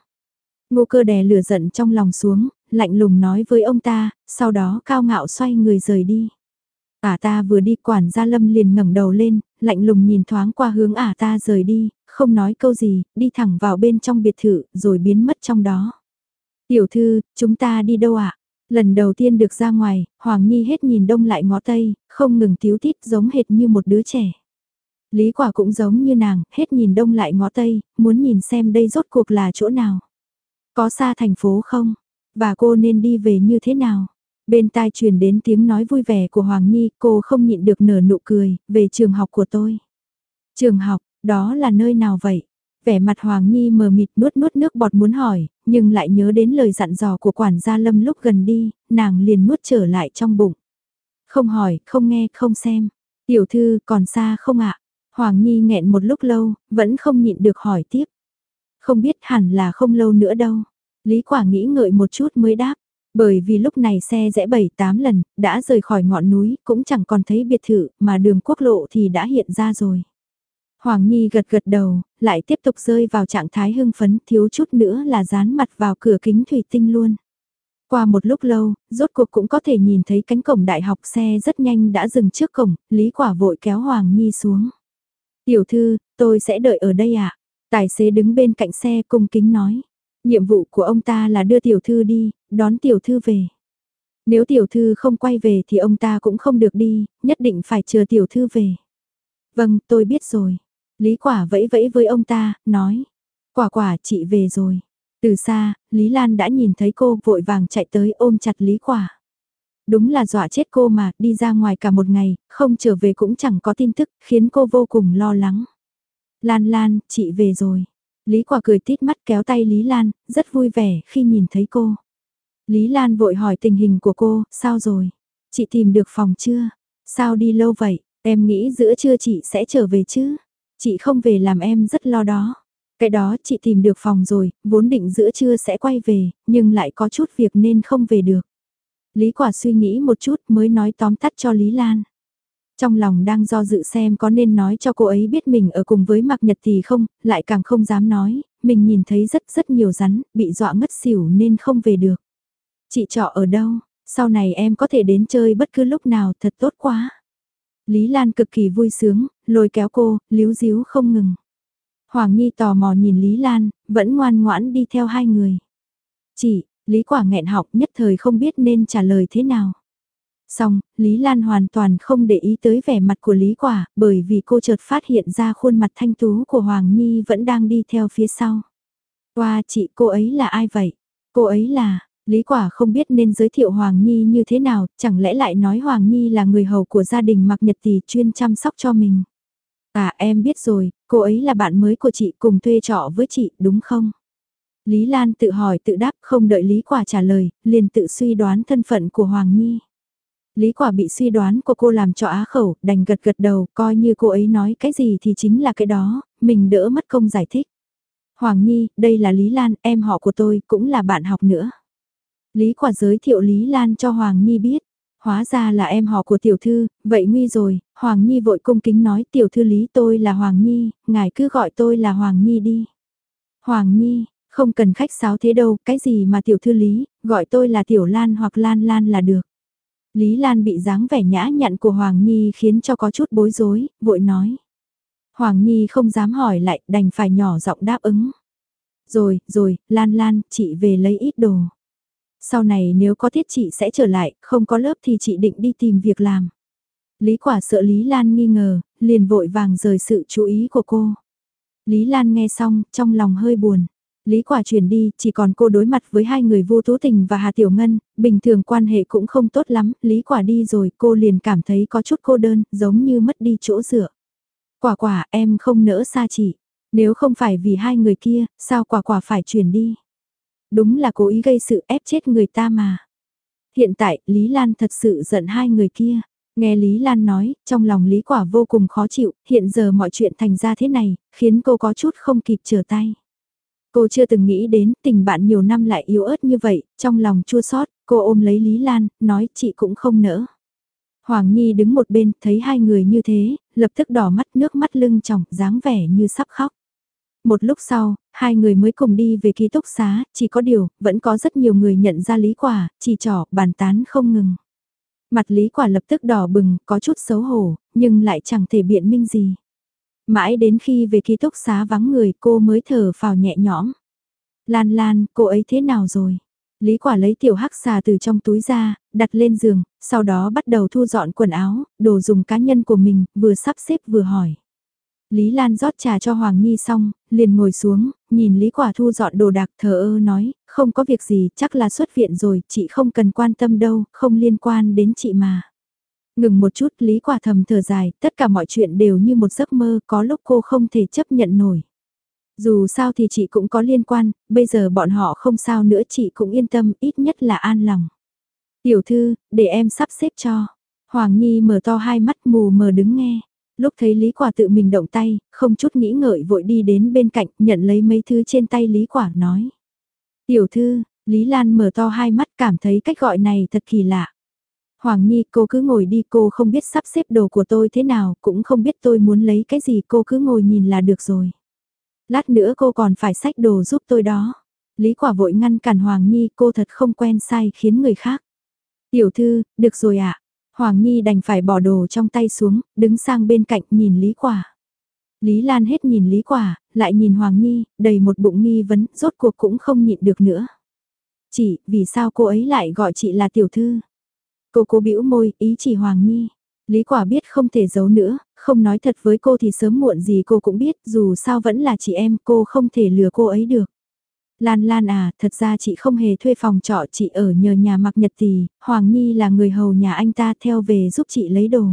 Ngô cơ đè lửa giận trong lòng xuống, lạnh lùng nói với ông ta, sau đó cao ngạo xoay người rời đi. Ả ta vừa đi quản gia lâm liền ngẩng đầu lên, lạnh lùng nhìn thoáng qua hướng ả ta rời đi, không nói câu gì, đi thẳng vào bên trong biệt thự, rồi biến mất trong đó. Tiểu thư, chúng ta đi đâu ạ? Lần đầu tiên được ra ngoài, Hoàng Nhi hết nhìn đông lại ngó tây, không ngừng tiếu tít giống hệt như một đứa trẻ. Lý quả cũng giống như nàng, hết nhìn đông lại ngó tây, muốn nhìn xem đây rốt cuộc là chỗ nào. Có xa thành phố không? Và cô nên đi về như thế nào? Bên tai truyền đến tiếng nói vui vẻ của Hoàng Nhi, cô không nhịn được nở nụ cười, về trường học của tôi. Trường học, đó là nơi nào vậy? Vẻ mặt Hoàng Nhi mờ mịt nuốt nuốt nước bọt muốn hỏi, nhưng lại nhớ đến lời dặn dò của quản gia Lâm lúc gần đi, nàng liền nuốt trở lại trong bụng. Không hỏi, không nghe, không xem. Tiểu thư còn xa không ạ? Hoàng Nhi nghẹn một lúc lâu, vẫn không nhịn được hỏi tiếp. Không biết hẳn là không lâu nữa đâu. Lý quả nghĩ ngợi một chút mới đáp. Bởi vì lúc này xe rẽ 7-8 lần, đã rời khỏi ngọn núi, cũng chẳng còn thấy biệt thự, mà đường quốc lộ thì đã hiện ra rồi. Hoàng Nhi gật gật đầu, lại tiếp tục rơi vào trạng thái hưng phấn, thiếu chút nữa là dán mặt vào cửa kính thủy tinh luôn. Qua một lúc lâu, rốt cuộc cũng có thể nhìn thấy cánh cổng đại học xe rất nhanh đã dừng trước cổng, Lý Quả vội kéo Hoàng Nhi xuống. Tiểu thư, tôi sẽ đợi ở đây ạ. À? Tài xế đứng bên cạnh xe cung kính nói. Nhiệm vụ của ông ta là đưa tiểu thư đi, đón tiểu thư về. Nếu tiểu thư không quay về thì ông ta cũng không được đi, nhất định phải chờ tiểu thư về. Vâng, tôi biết rồi. Lý quả vẫy vẫy với ông ta, nói. Quả quả chị về rồi. Từ xa, Lý Lan đã nhìn thấy cô vội vàng chạy tới ôm chặt Lý quả. Đúng là dọa chết cô mà, đi ra ngoài cả một ngày, không trở về cũng chẳng có tin tức, khiến cô vô cùng lo lắng. Lan Lan, chị về rồi. Lý Quả cười tít mắt kéo tay Lý Lan, rất vui vẻ khi nhìn thấy cô. Lý Lan vội hỏi tình hình của cô, sao rồi? Chị tìm được phòng chưa? Sao đi lâu vậy? Em nghĩ giữa trưa chị sẽ trở về chứ? Chị không về làm em rất lo đó. Cái đó chị tìm được phòng rồi, vốn định giữa trưa sẽ quay về, nhưng lại có chút việc nên không về được. Lý Quả suy nghĩ một chút mới nói tóm tắt cho Lý Lan. Trong lòng đang do dự xem có nên nói cho cô ấy biết mình ở cùng với Mạc Nhật thì không, lại càng không dám nói, mình nhìn thấy rất rất nhiều rắn, bị dọa ngất xỉu nên không về được. Chị trọ ở đâu, sau này em có thể đến chơi bất cứ lúc nào thật tốt quá. Lý Lan cực kỳ vui sướng, lôi kéo cô, líu díu không ngừng. Hoàng Nhi tò mò nhìn Lý Lan, vẫn ngoan ngoãn đi theo hai người. Chị, Lý Quả nghẹn học nhất thời không biết nên trả lời thế nào. Xong, Lý Lan hoàn toàn không để ý tới vẻ mặt của Lý Quả, bởi vì cô chợt phát hiện ra khuôn mặt thanh tú của Hoàng Nhi vẫn đang đi theo phía sau. Qua chị cô ấy là ai vậy? Cô ấy là, Lý Quả không biết nên giới thiệu Hoàng Nhi như thế nào, chẳng lẽ lại nói Hoàng Nhi là người hầu của gia đình Mạc Nhật Tỷ chuyên chăm sóc cho mình. À em biết rồi, cô ấy là bạn mới của chị cùng thuê trọ với chị, đúng không? Lý Lan tự hỏi tự đáp không đợi Lý Quả trả lời, liền tự suy đoán thân phận của Hoàng Nhi. Lý quả bị suy đoán của cô làm cho á khẩu, đành gật gật đầu, coi như cô ấy nói cái gì thì chính là cái đó, mình đỡ mất công giải thích. Hoàng Nhi, đây là Lý Lan, em họ của tôi, cũng là bạn học nữa. Lý quả giới thiệu Lý Lan cho Hoàng Nhi biết. Hóa ra là em họ của tiểu thư, vậy nguy rồi, Hoàng Nhi vội cung kính nói tiểu thư Lý tôi là Hoàng Nhi, ngài cứ gọi tôi là Hoàng Nhi đi. Hoàng Nhi, không cần khách sáo thế đâu, cái gì mà tiểu thư Lý, gọi tôi là tiểu Lan hoặc Lan Lan là được. Lý Lan bị dáng vẻ nhã nhặn của Hoàng Nhi khiến cho có chút bối rối, vội nói. Hoàng Nhi không dám hỏi lại, đành phải nhỏ giọng đáp ứng. Rồi, rồi, Lan Lan, chị về lấy ít đồ. Sau này nếu có tiết chị sẽ trở lại, không có lớp thì chị định đi tìm việc làm. Lý quả sợ Lý Lan nghi ngờ, liền vội vàng rời sự chú ý của cô. Lý Lan nghe xong, trong lòng hơi buồn. Lý quả chuyển đi, chỉ còn cô đối mặt với hai người vô tố tình và Hà Tiểu Ngân, bình thường quan hệ cũng không tốt lắm, Lý quả đi rồi cô liền cảm thấy có chút cô đơn, giống như mất đi chỗ dựa. Quả quả em không nỡ xa chị, nếu không phải vì hai người kia, sao quả quả phải chuyển đi. Đúng là cố ý gây sự ép chết người ta mà. Hiện tại, Lý Lan thật sự giận hai người kia. Nghe Lý Lan nói, trong lòng Lý Quả vô cùng khó chịu, hiện giờ mọi chuyện thành ra thế này, khiến cô có chút không kịp trở tay. Cô chưa từng nghĩ đến tình bạn nhiều năm lại yếu ớt như vậy, trong lòng chua xót cô ôm lấy Lý Lan, nói chị cũng không nỡ. Hoàng Nhi đứng một bên, thấy hai người như thế, lập tức đỏ mắt nước mắt lưng tròng, dáng vẻ như sắp khóc. Một lúc sau, hai người mới cùng đi về ký túc xá, chỉ có điều, vẫn có rất nhiều người nhận ra lý quả, chỉ trỏ, bàn tán không ngừng. Mặt lý quả lập tức đỏ bừng, có chút xấu hổ, nhưng lại chẳng thể biện minh gì. Mãi đến khi về ký túc xá vắng người cô mới thở phào nhẹ nhõm. Lan Lan, cô ấy thế nào rồi? Lý quả lấy tiểu hắc xà từ trong túi ra, đặt lên giường, sau đó bắt đầu thu dọn quần áo, đồ dùng cá nhân của mình, vừa sắp xếp vừa hỏi. Lý Lan rót trà cho Hoàng Nhi xong, liền ngồi xuống, nhìn Lý Quả thu dọn đồ đạc thờ ơ nói, không có việc gì, chắc là xuất viện rồi, chị không cần quan tâm đâu, không liên quan đến chị mà. Ngừng một chút Lý Quả thầm thở dài, tất cả mọi chuyện đều như một giấc mơ, có lúc cô không thể chấp nhận nổi. Dù sao thì chị cũng có liên quan, bây giờ bọn họ không sao nữa chị cũng yên tâm, ít nhất là an lòng. Tiểu thư, để em sắp xếp cho. Hoàng Nhi mở to hai mắt mù mờ đứng nghe. Lúc thấy Lý Quả tự mình động tay, không chút nghĩ ngợi vội đi đến bên cạnh, nhận lấy mấy thứ trên tay Lý Quả nói. Tiểu thư, Lý Lan mở to hai mắt cảm thấy cách gọi này thật kỳ lạ. Hoàng Nhi cô cứ ngồi đi cô không biết sắp xếp đồ của tôi thế nào, cũng không biết tôi muốn lấy cái gì cô cứ ngồi nhìn là được rồi. Lát nữa cô còn phải sách đồ giúp tôi đó. Lý quả vội ngăn cản Hoàng Nhi cô thật không quen sai khiến người khác. Tiểu thư, được rồi ạ. À? Hoàng Nhi đành phải bỏ đồ trong tay xuống, đứng sang bên cạnh nhìn Lý quả. Lý Lan hết nhìn Lý quả, lại nhìn Hoàng Nhi, đầy một bụng nghi vấn, rốt cuộc cũng không nhịn được nữa. Chị, vì sao cô ấy lại gọi chị là tiểu thư? Cô cố bĩu môi, ý chỉ Hoàng Nhi. Lý quả biết không thể giấu nữa, không nói thật với cô thì sớm muộn gì cô cũng biết, dù sao vẫn là chị em, cô không thể lừa cô ấy được. Lan Lan à, thật ra chị không hề thuê phòng trọ, chị ở nhờ nhà mặc nhật tì, Hoàng Nhi là người hầu nhà anh ta theo về giúp chị lấy đồ.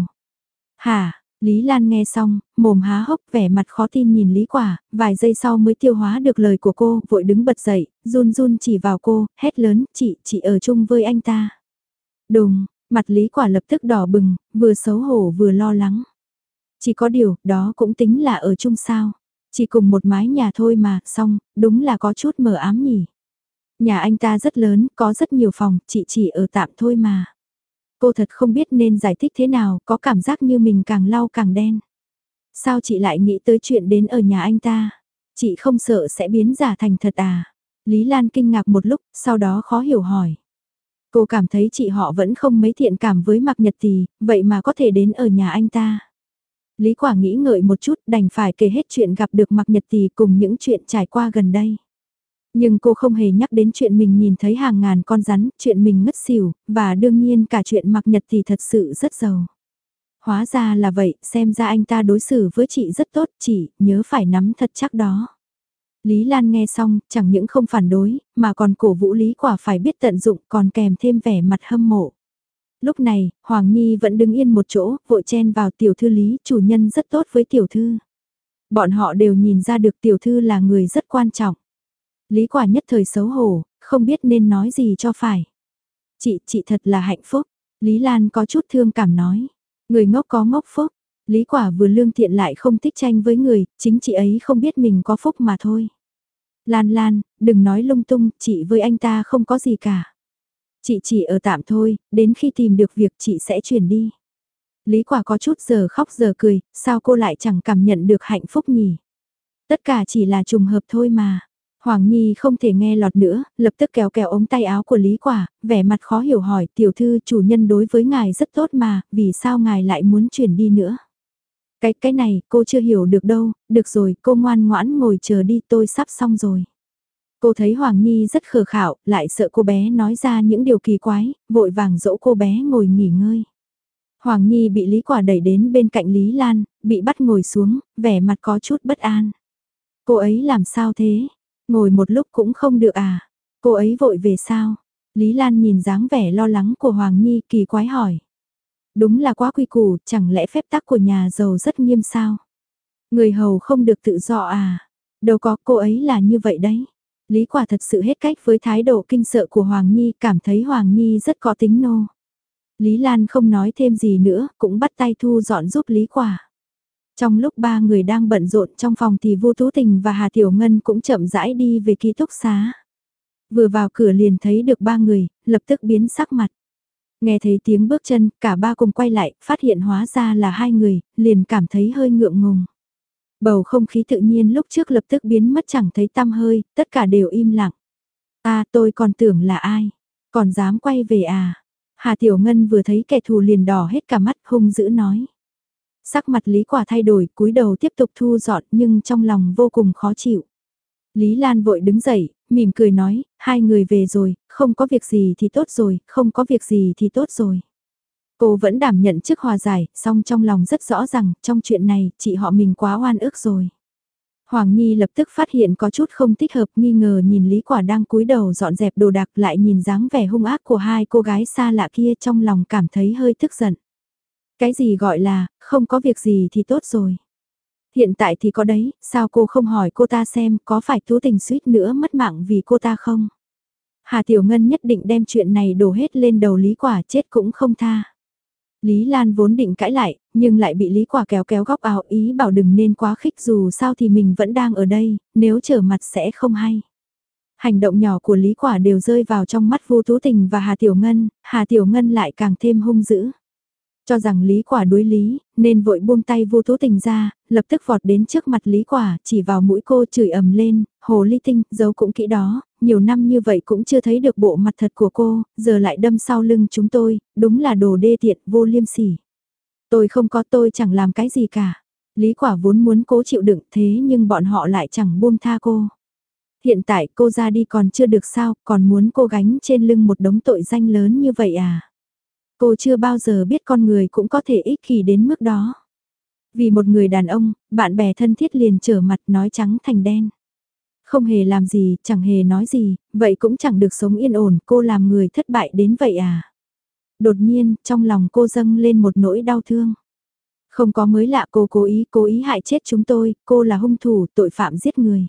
Hả, Lý Lan nghe xong, mồm há hốc vẻ mặt khó tin nhìn Lý Quả, vài giây sau mới tiêu hóa được lời của cô, vội đứng bật dậy, run run chỉ vào cô, hét lớn, chị, chị ở chung với anh ta. Đùng, mặt Lý Quả lập tức đỏ bừng, vừa xấu hổ vừa lo lắng. Chỉ có điều, đó cũng tính là ở chung sao. Chỉ cùng một mái nhà thôi mà, xong, đúng là có chút mờ ám nhỉ. Nhà anh ta rất lớn, có rất nhiều phòng, chị chỉ ở tạm thôi mà. Cô thật không biết nên giải thích thế nào, có cảm giác như mình càng lau càng đen. Sao chị lại nghĩ tới chuyện đến ở nhà anh ta? Chị không sợ sẽ biến giả thành thật à? Lý Lan kinh ngạc một lúc, sau đó khó hiểu hỏi. Cô cảm thấy chị họ vẫn không mấy thiện cảm với Mạc Nhật Tì, vậy mà có thể đến ở nhà anh ta. Lý Quả nghĩ ngợi một chút đành phải kể hết chuyện gặp được Mạc Nhật Tì cùng những chuyện trải qua gần đây. Nhưng cô không hề nhắc đến chuyện mình nhìn thấy hàng ngàn con rắn, chuyện mình ngất xỉu, và đương nhiên cả chuyện Mạc Nhật Tì thật sự rất giàu. Hóa ra là vậy, xem ra anh ta đối xử với chị rất tốt, chị nhớ phải nắm thật chắc đó. Lý Lan nghe xong, chẳng những không phản đối, mà còn cổ vũ Lý Quả phải biết tận dụng còn kèm thêm vẻ mặt hâm mộ. Lúc này, Hoàng Nhi vẫn đứng yên một chỗ, vội chen vào tiểu thư Lý, chủ nhân rất tốt với tiểu thư. Bọn họ đều nhìn ra được tiểu thư là người rất quan trọng. Lý quả nhất thời xấu hổ, không biết nên nói gì cho phải. Chị, chị thật là hạnh phúc. Lý Lan có chút thương cảm nói. Người ngốc có ngốc phúc. Lý quả vừa lương thiện lại không thích tranh với người, chính chị ấy không biết mình có phúc mà thôi. Lan Lan, đừng nói lung tung, chị với anh ta không có gì cả. Chị chỉ ở tạm thôi, đến khi tìm được việc chị sẽ chuyển đi. Lý quả có chút giờ khóc giờ cười, sao cô lại chẳng cảm nhận được hạnh phúc nhỉ? Tất cả chỉ là trùng hợp thôi mà. Hoàng Nhi không thể nghe lọt nữa, lập tức kéo kéo ống tay áo của Lý Quả, vẻ mặt khó hiểu hỏi tiểu thư chủ nhân đối với ngài rất tốt mà, vì sao ngài lại muốn chuyển đi nữa? Cái cái này cô chưa hiểu được đâu, được rồi cô ngoan ngoãn ngồi chờ đi tôi sắp xong rồi. Cô thấy Hoàng Nhi rất khờ khảo, lại sợ cô bé nói ra những điều kỳ quái, vội vàng dỗ cô bé ngồi nghỉ ngơi. Hoàng Nhi bị Lý Quả đẩy đến bên cạnh Lý Lan, bị bắt ngồi xuống, vẻ mặt có chút bất an. Cô ấy làm sao thế? ngồi một lúc cũng không được à, cô ấy vội về sao? Lý Lan nhìn dáng vẻ lo lắng của Hoàng Nhi kỳ quái hỏi. Đúng là quá quy củ, chẳng lẽ phép tắc của nhà giàu rất nghiêm sao? Người hầu không được tự do à? Đâu có cô ấy là như vậy đấy. Lý quả thật sự hết cách với thái độ kinh sợ của Hoàng Nhi, cảm thấy Hoàng Nhi rất có tính nô. Lý Lan không nói thêm gì nữa, cũng bắt tay thu dọn giúp Lý quả. Trong lúc ba người đang bận rộn trong phòng thì Vu Tú Tình và Hà Tiểu Ngân cũng chậm rãi đi về ký túc xá. Vừa vào cửa liền thấy được ba người, lập tức biến sắc mặt. Nghe thấy tiếng bước chân, cả ba cùng quay lại, phát hiện hóa ra là hai người, liền cảm thấy hơi ngượng ngùng. Bầu không khí tự nhiên lúc trước lập tức biến mất chẳng thấy tăm hơi, tất cả đều im lặng. À tôi còn tưởng là ai, còn dám quay về à. Hà Tiểu Ngân vừa thấy kẻ thù liền đỏ hết cả mắt hung dữ nói. Sắc mặt Lý Quả thay đổi, cúi đầu tiếp tục thu dọn nhưng trong lòng vô cùng khó chịu. Lý Lan vội đứng dậy, mỉm cười nói, hai người về rồi, không có việc gì thì tốt rồi, không có việc gì thì tốt rồi. Cô vẫn đảm nhận chức hòa giải, song trong lòng rất rõ rằng, trong chuyện này, chị họ mình quá oan ức rồi. Hoàng Nhi lập tức phát hiện có chút không thích hợp nghi ngờ nhìn Lý Quả đang cúi đầu dọn dẹp đồ đạc lại nhìn dáng vẻ hung ác của hai cô gái xa lạ kia trong lòng cảm thấy hơi tức giận. Cái gì gọi là, không có việc gì thì tốt rồi. Hiện tại thì có đấy, sao cô không hỏi cô ta xem có phải tú tình suýt nữa mất mạng vì cô ta không? Hà Tiểu Ngân nhất định đem chuyện này đổ hết lên đầu Lý Quả chết cũng không tha. Lý Lan vốn định cãi lại, nhưng lại bị Lý Quả kéo kéo góc áo ý bảo đừng nên quá khích dù sao thì mình vẫn đang ở đây, nếu trở mặt sẽ không hay. Hành động nhỏ của Lý Quả đều rơi vào trong mắt Vu Tú Tình và Hà Tiểu Ngân, Hà Tiểu Ngân lại càng thêm hung dữ. Cho rằng Lý Quả đối lý, nên vội buông tay Vu tố tình ra, lập tức vọt đến trước mặt Lý Quả, chỉ vào mũi cô chửi ầm lên, hồ ly tinh, giấu cũng kỹ đó, nhiều năm như vậy cũng chưa thấy được bộ mặt thật của cô, giờ lại đâm sau lưng chúng tôi, đúng là đồ đê tiện, vô liêm sỉ. Tôi không có tôi chẳng làm cái gì cả. Lý Quả vốn muốn cố chịu đựng thế nhưng bọn họ lại chẳng buông tha cô. Hiện tại cô ra đi còn chưa được sao, còn muốn cô gánh trên lưng một đống tội danh lớn như vậy à? Cô chưa bao giờ biết con người cũng có thể ích kỷ đến mức đó. Vì một người đàn ông, bạn bè thân thiết liền trở mặt nói trắng thành đen. Không hề làm gì, chẳng hề nói gì, vậy cũng chẳng được sống yên ổn, cô làm người thất bại đến vậy à. Đột nhiên, trong lòng cô dâng lên một nỗi đau thương. Không có mới lạ cô cố ý, cố ý hại chết chúng tôi, cô là hung thủ, tội phạm giết người.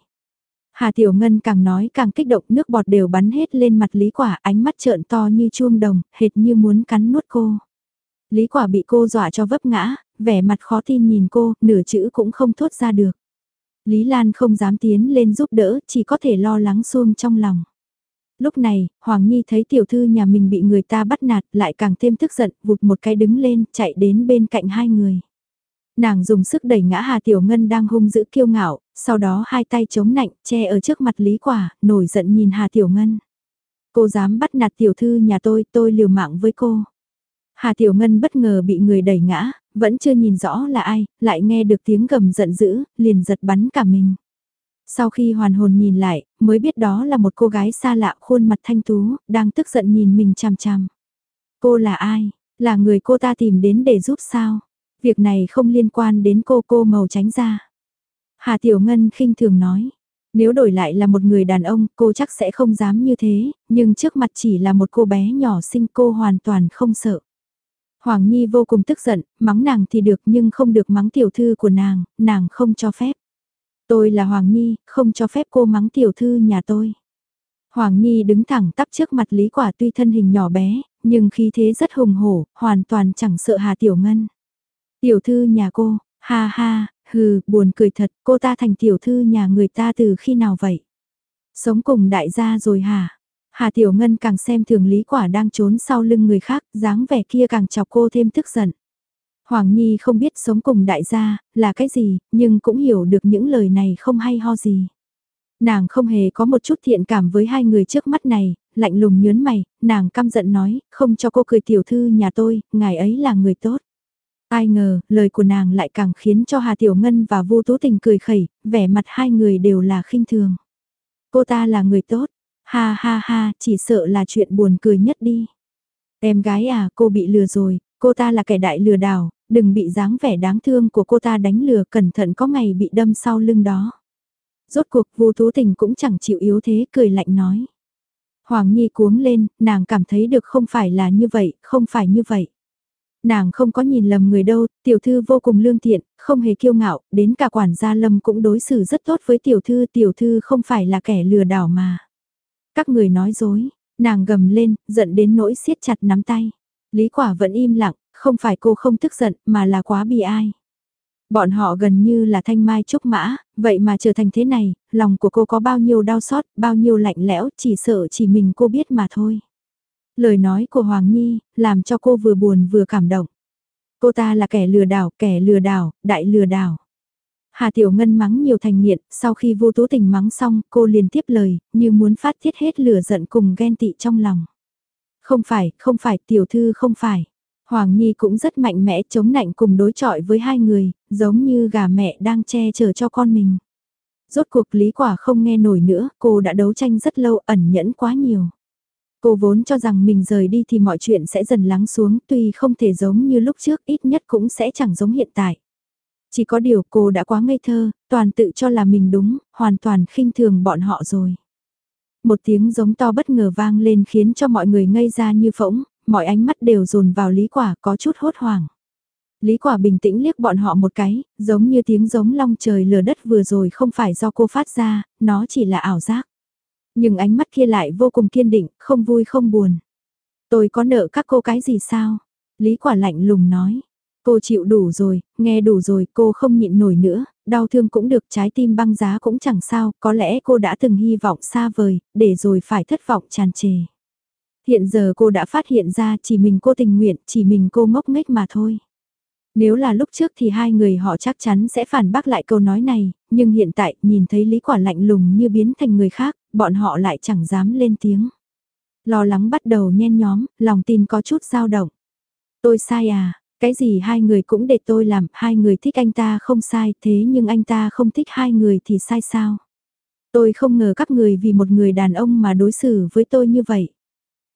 Hà Tiểu Ngân càng nói càng kích động nước bọt đều bắn hết lên mặt Lý Quả ánh mắt trợn to như chuông đồng, hệt như muốn cắn nuốt cô. Lý Quả bị cô dọa cho vấp ngã, vẻ mặt khó tin nhìn cô, nửa chữ cũng không thốt ra được. Lý Lan không dám tiến lên giúp đỡ, chỉ có thể lo lắng xuông trong lòng. Lúc này, Hoàng Nhi thấy tiểu thư nhà mình bị người ta bắt nạt lại càng thêm tức giận, vụt một cái đứng lên, chạy đến bên cạnh hai người. Nàng dùng sức đẩy ngã Hà Tiểu Ngân đang hung dữ kiêu ngạo, sau đó hai tay chống nạnh, che ở trước mặt Lý Quả, nổi giận nhìn Hà Tiểu Ngân. Cô dám bắt nạt tiểu thư nhà tôi, tôi liều mạng với cô. Hà Tiểu Ngân bất ngờ bị người đẩy ngã, vẫn chưa nhìn rõ là ai, lại nghe được tiếng gầm giận dữ, liền giật bắn cả mình. Sau khi hoàn hồn nhìn lại, mới biết đó là một cô gái xa lạ khuôn mặt thanh tú, đang tức giận nhìn mình chằm chằm. Cô là ai? Là người cô ta tìm đến để giúp sao? Việc này không liên quan đến cô cô màu tránh ra. Hà Tiểu Ngân khinh thường nói. Nếu đổi lại là một người đàn ông, cô chắc sẽ không dám như thế, nhưng trước mặt chỉ là một cô bé nhỏ xinh cô hoàn toàn không sợ. Hoàng Nhi vô cùng tức giận, mắng nàng thì được nhưng không được mắng tiểu thư của nàng, nàng không cho phép. Tôi là Hoàng Nhi, không cho phép cô mắng tiểu thư nhà tôi. Hoàng Nhi đứng thẳng tắp trước mặt Lý Quả tuy thân hình nhỏ bé, nhưng khí thế rất hùng hổ, hoàn toàn chẳng sợ Hà Tiểu Ngân. Tiểu thư nhà cô, ha ha, hừ, buồn cười thật, cô ta thành tiểu thư nhà người ta từ khi nào vậy? Sống cùng đại gia rồi hả? Hà Tiểu Ngân càng xem thường Lý Quả đang trốn sau lưng người khác, dáng vẻ kia càng chọc cô thêm tức giận. Hoàng Nhi không biết sống cùng đại gia là cái gì, nhưng cũng hiểu được những lời này không hay ho gì. Nàng không hề có một chút thiện cảm với hai người trước mắt này, lạnh lùng nhớn mày, nàng căm giận nói, không cho cô cười tiểu thư nhà tôi, ngài ấy là người tốt. Ai ngờ, lời của nàng lại càng khiến cho Hà Tiểu Ngân và Vu Tú Tình cười khẩy, vẻ mặt hai người đều là khinh thường. Cô ta là người tốt, ha ha ha, chỉ sợ là chuyện buồn cười nhất đi. Em gái à, cô bị lừa rồi, cô ta là kẻ đại lừa đảo, đừng bị dáng vẻ đáng thương của cô ta đánh lừa cẩn thận có ngày bị đâm sau lưng đó. Rốt cuộc Vu Tú Tình cũng chẳng chịu yếu thế cười lạnh nói. Hoàng Nhi cuống lên, nàng cảm thấy được không phải là như vậy, không phải như vậy. Nàng không có nhìn lầm người đâu, tiểu thư vô cùng lương thiện, không hề kiêu ngạo, đến cả quản gia lâm cũng đối xử rất tốt với tiểu thư, tiểu thư không phải là kẻ lừa đảo mà. Các người nói dối, nàng gầm lên, giận đến nỗi siết chặt nắm tay. Lý quả vẫn im lặng, không phải cô không tức giận, mà là quá bị ai. Bọn họ gần như là thanh mai trúc mã, vậy mà trở thành thế này, lòng của cô có bao nhiêu đau xót, bao nhiêu lạnh lẽo, chỉ sợ chỉ mình cô biết mà thôi. Lời nói của Hoàng Nhi, làm cho cô vừa buồn vừa cảm động. Cô ta là kẻ lừa đảo, kẻ lừa đảo, đại lừa đảo. Hà Tiểu Ngân mắng nhiều thành nghiện, sau khi vô tố tình mắng xong, cô liền tiếp lời, như muốn phát tiết hết lửa giận cùng ghen tị trong lòng. Không phải, không phải, tiểu thư không phải. Hoàng Nhi cũng rất mạnh mẽ chống nạnh cùng đối chọi với hai người, giống như gà mẹ đang che chở cho con mình. Rốt cuộc lý quả không nghe nổi nữa, cô đã đấu tranh rất lâu ẩn nhẫn quá nhiều. Cô vốn cho rằng mình rời đi thì mọi chuyện sẽ dần lắng xuống tuy không thể giống như lúc trước ít nhất cũng sẽ chẳng giống hiện tại. Chỉ có điều cô đã quá ngây thơ, toàn tự cho là mình đúng, hoàn toàn khinh thường bọn họ rồi. Một tiếng giống to bất ngờ vang lên khiến cho mọi người ngây ra như phỗng, mọi ánh mắt đều dồn vào Lý Quả có chút hốt hoảng. Lý Quả bình tĩnh liếc bọn họ một cái, giống như tiếng giống long trời lở đất vừa rồi không phải do cô phát ra, nó chỉ là ảo giác. Nhưng ánh mắt kia lại vô cùng kiên định, không vui không buồn. Tôi có nợ các cô cái gì sao? Lý Quả lạnh lùng nói. Cô chịu đủ rồi, nghe đủ rồi, cô không nhịn nổi nữa, đau thương cũng được, trái tim băng giá cũng chẳng sao, có lẽ cô đã từng hy vọng xa vời, để rồi phải thất vọng tràn trề. Hiện giờ cô đã phát hiện ra chỉ mình cô tình nguyện, chỉ mình cô ngốc nghếch mà thôi. Nếu là lúc trước thì hai người họ chắc chắn sẽ phản bác lại câu nói này, nhưng hiện tại nhìn thấy Lý Quả lạnh lùng như biến thành người khác, bọn họ lại chẳng dám lên tiếng. Lo lắng bắt đầu nhen nhóm, lòng tin có chút dao động. Tôi sai à, cái gì hai người cũng để tôi làm, hai người thích anh ta không sai, thế nhưng anh ta không thích hai người thì sai sao? Tôi không ngờ các người vì một người đàn ông mà đối xử với tôi như vậy.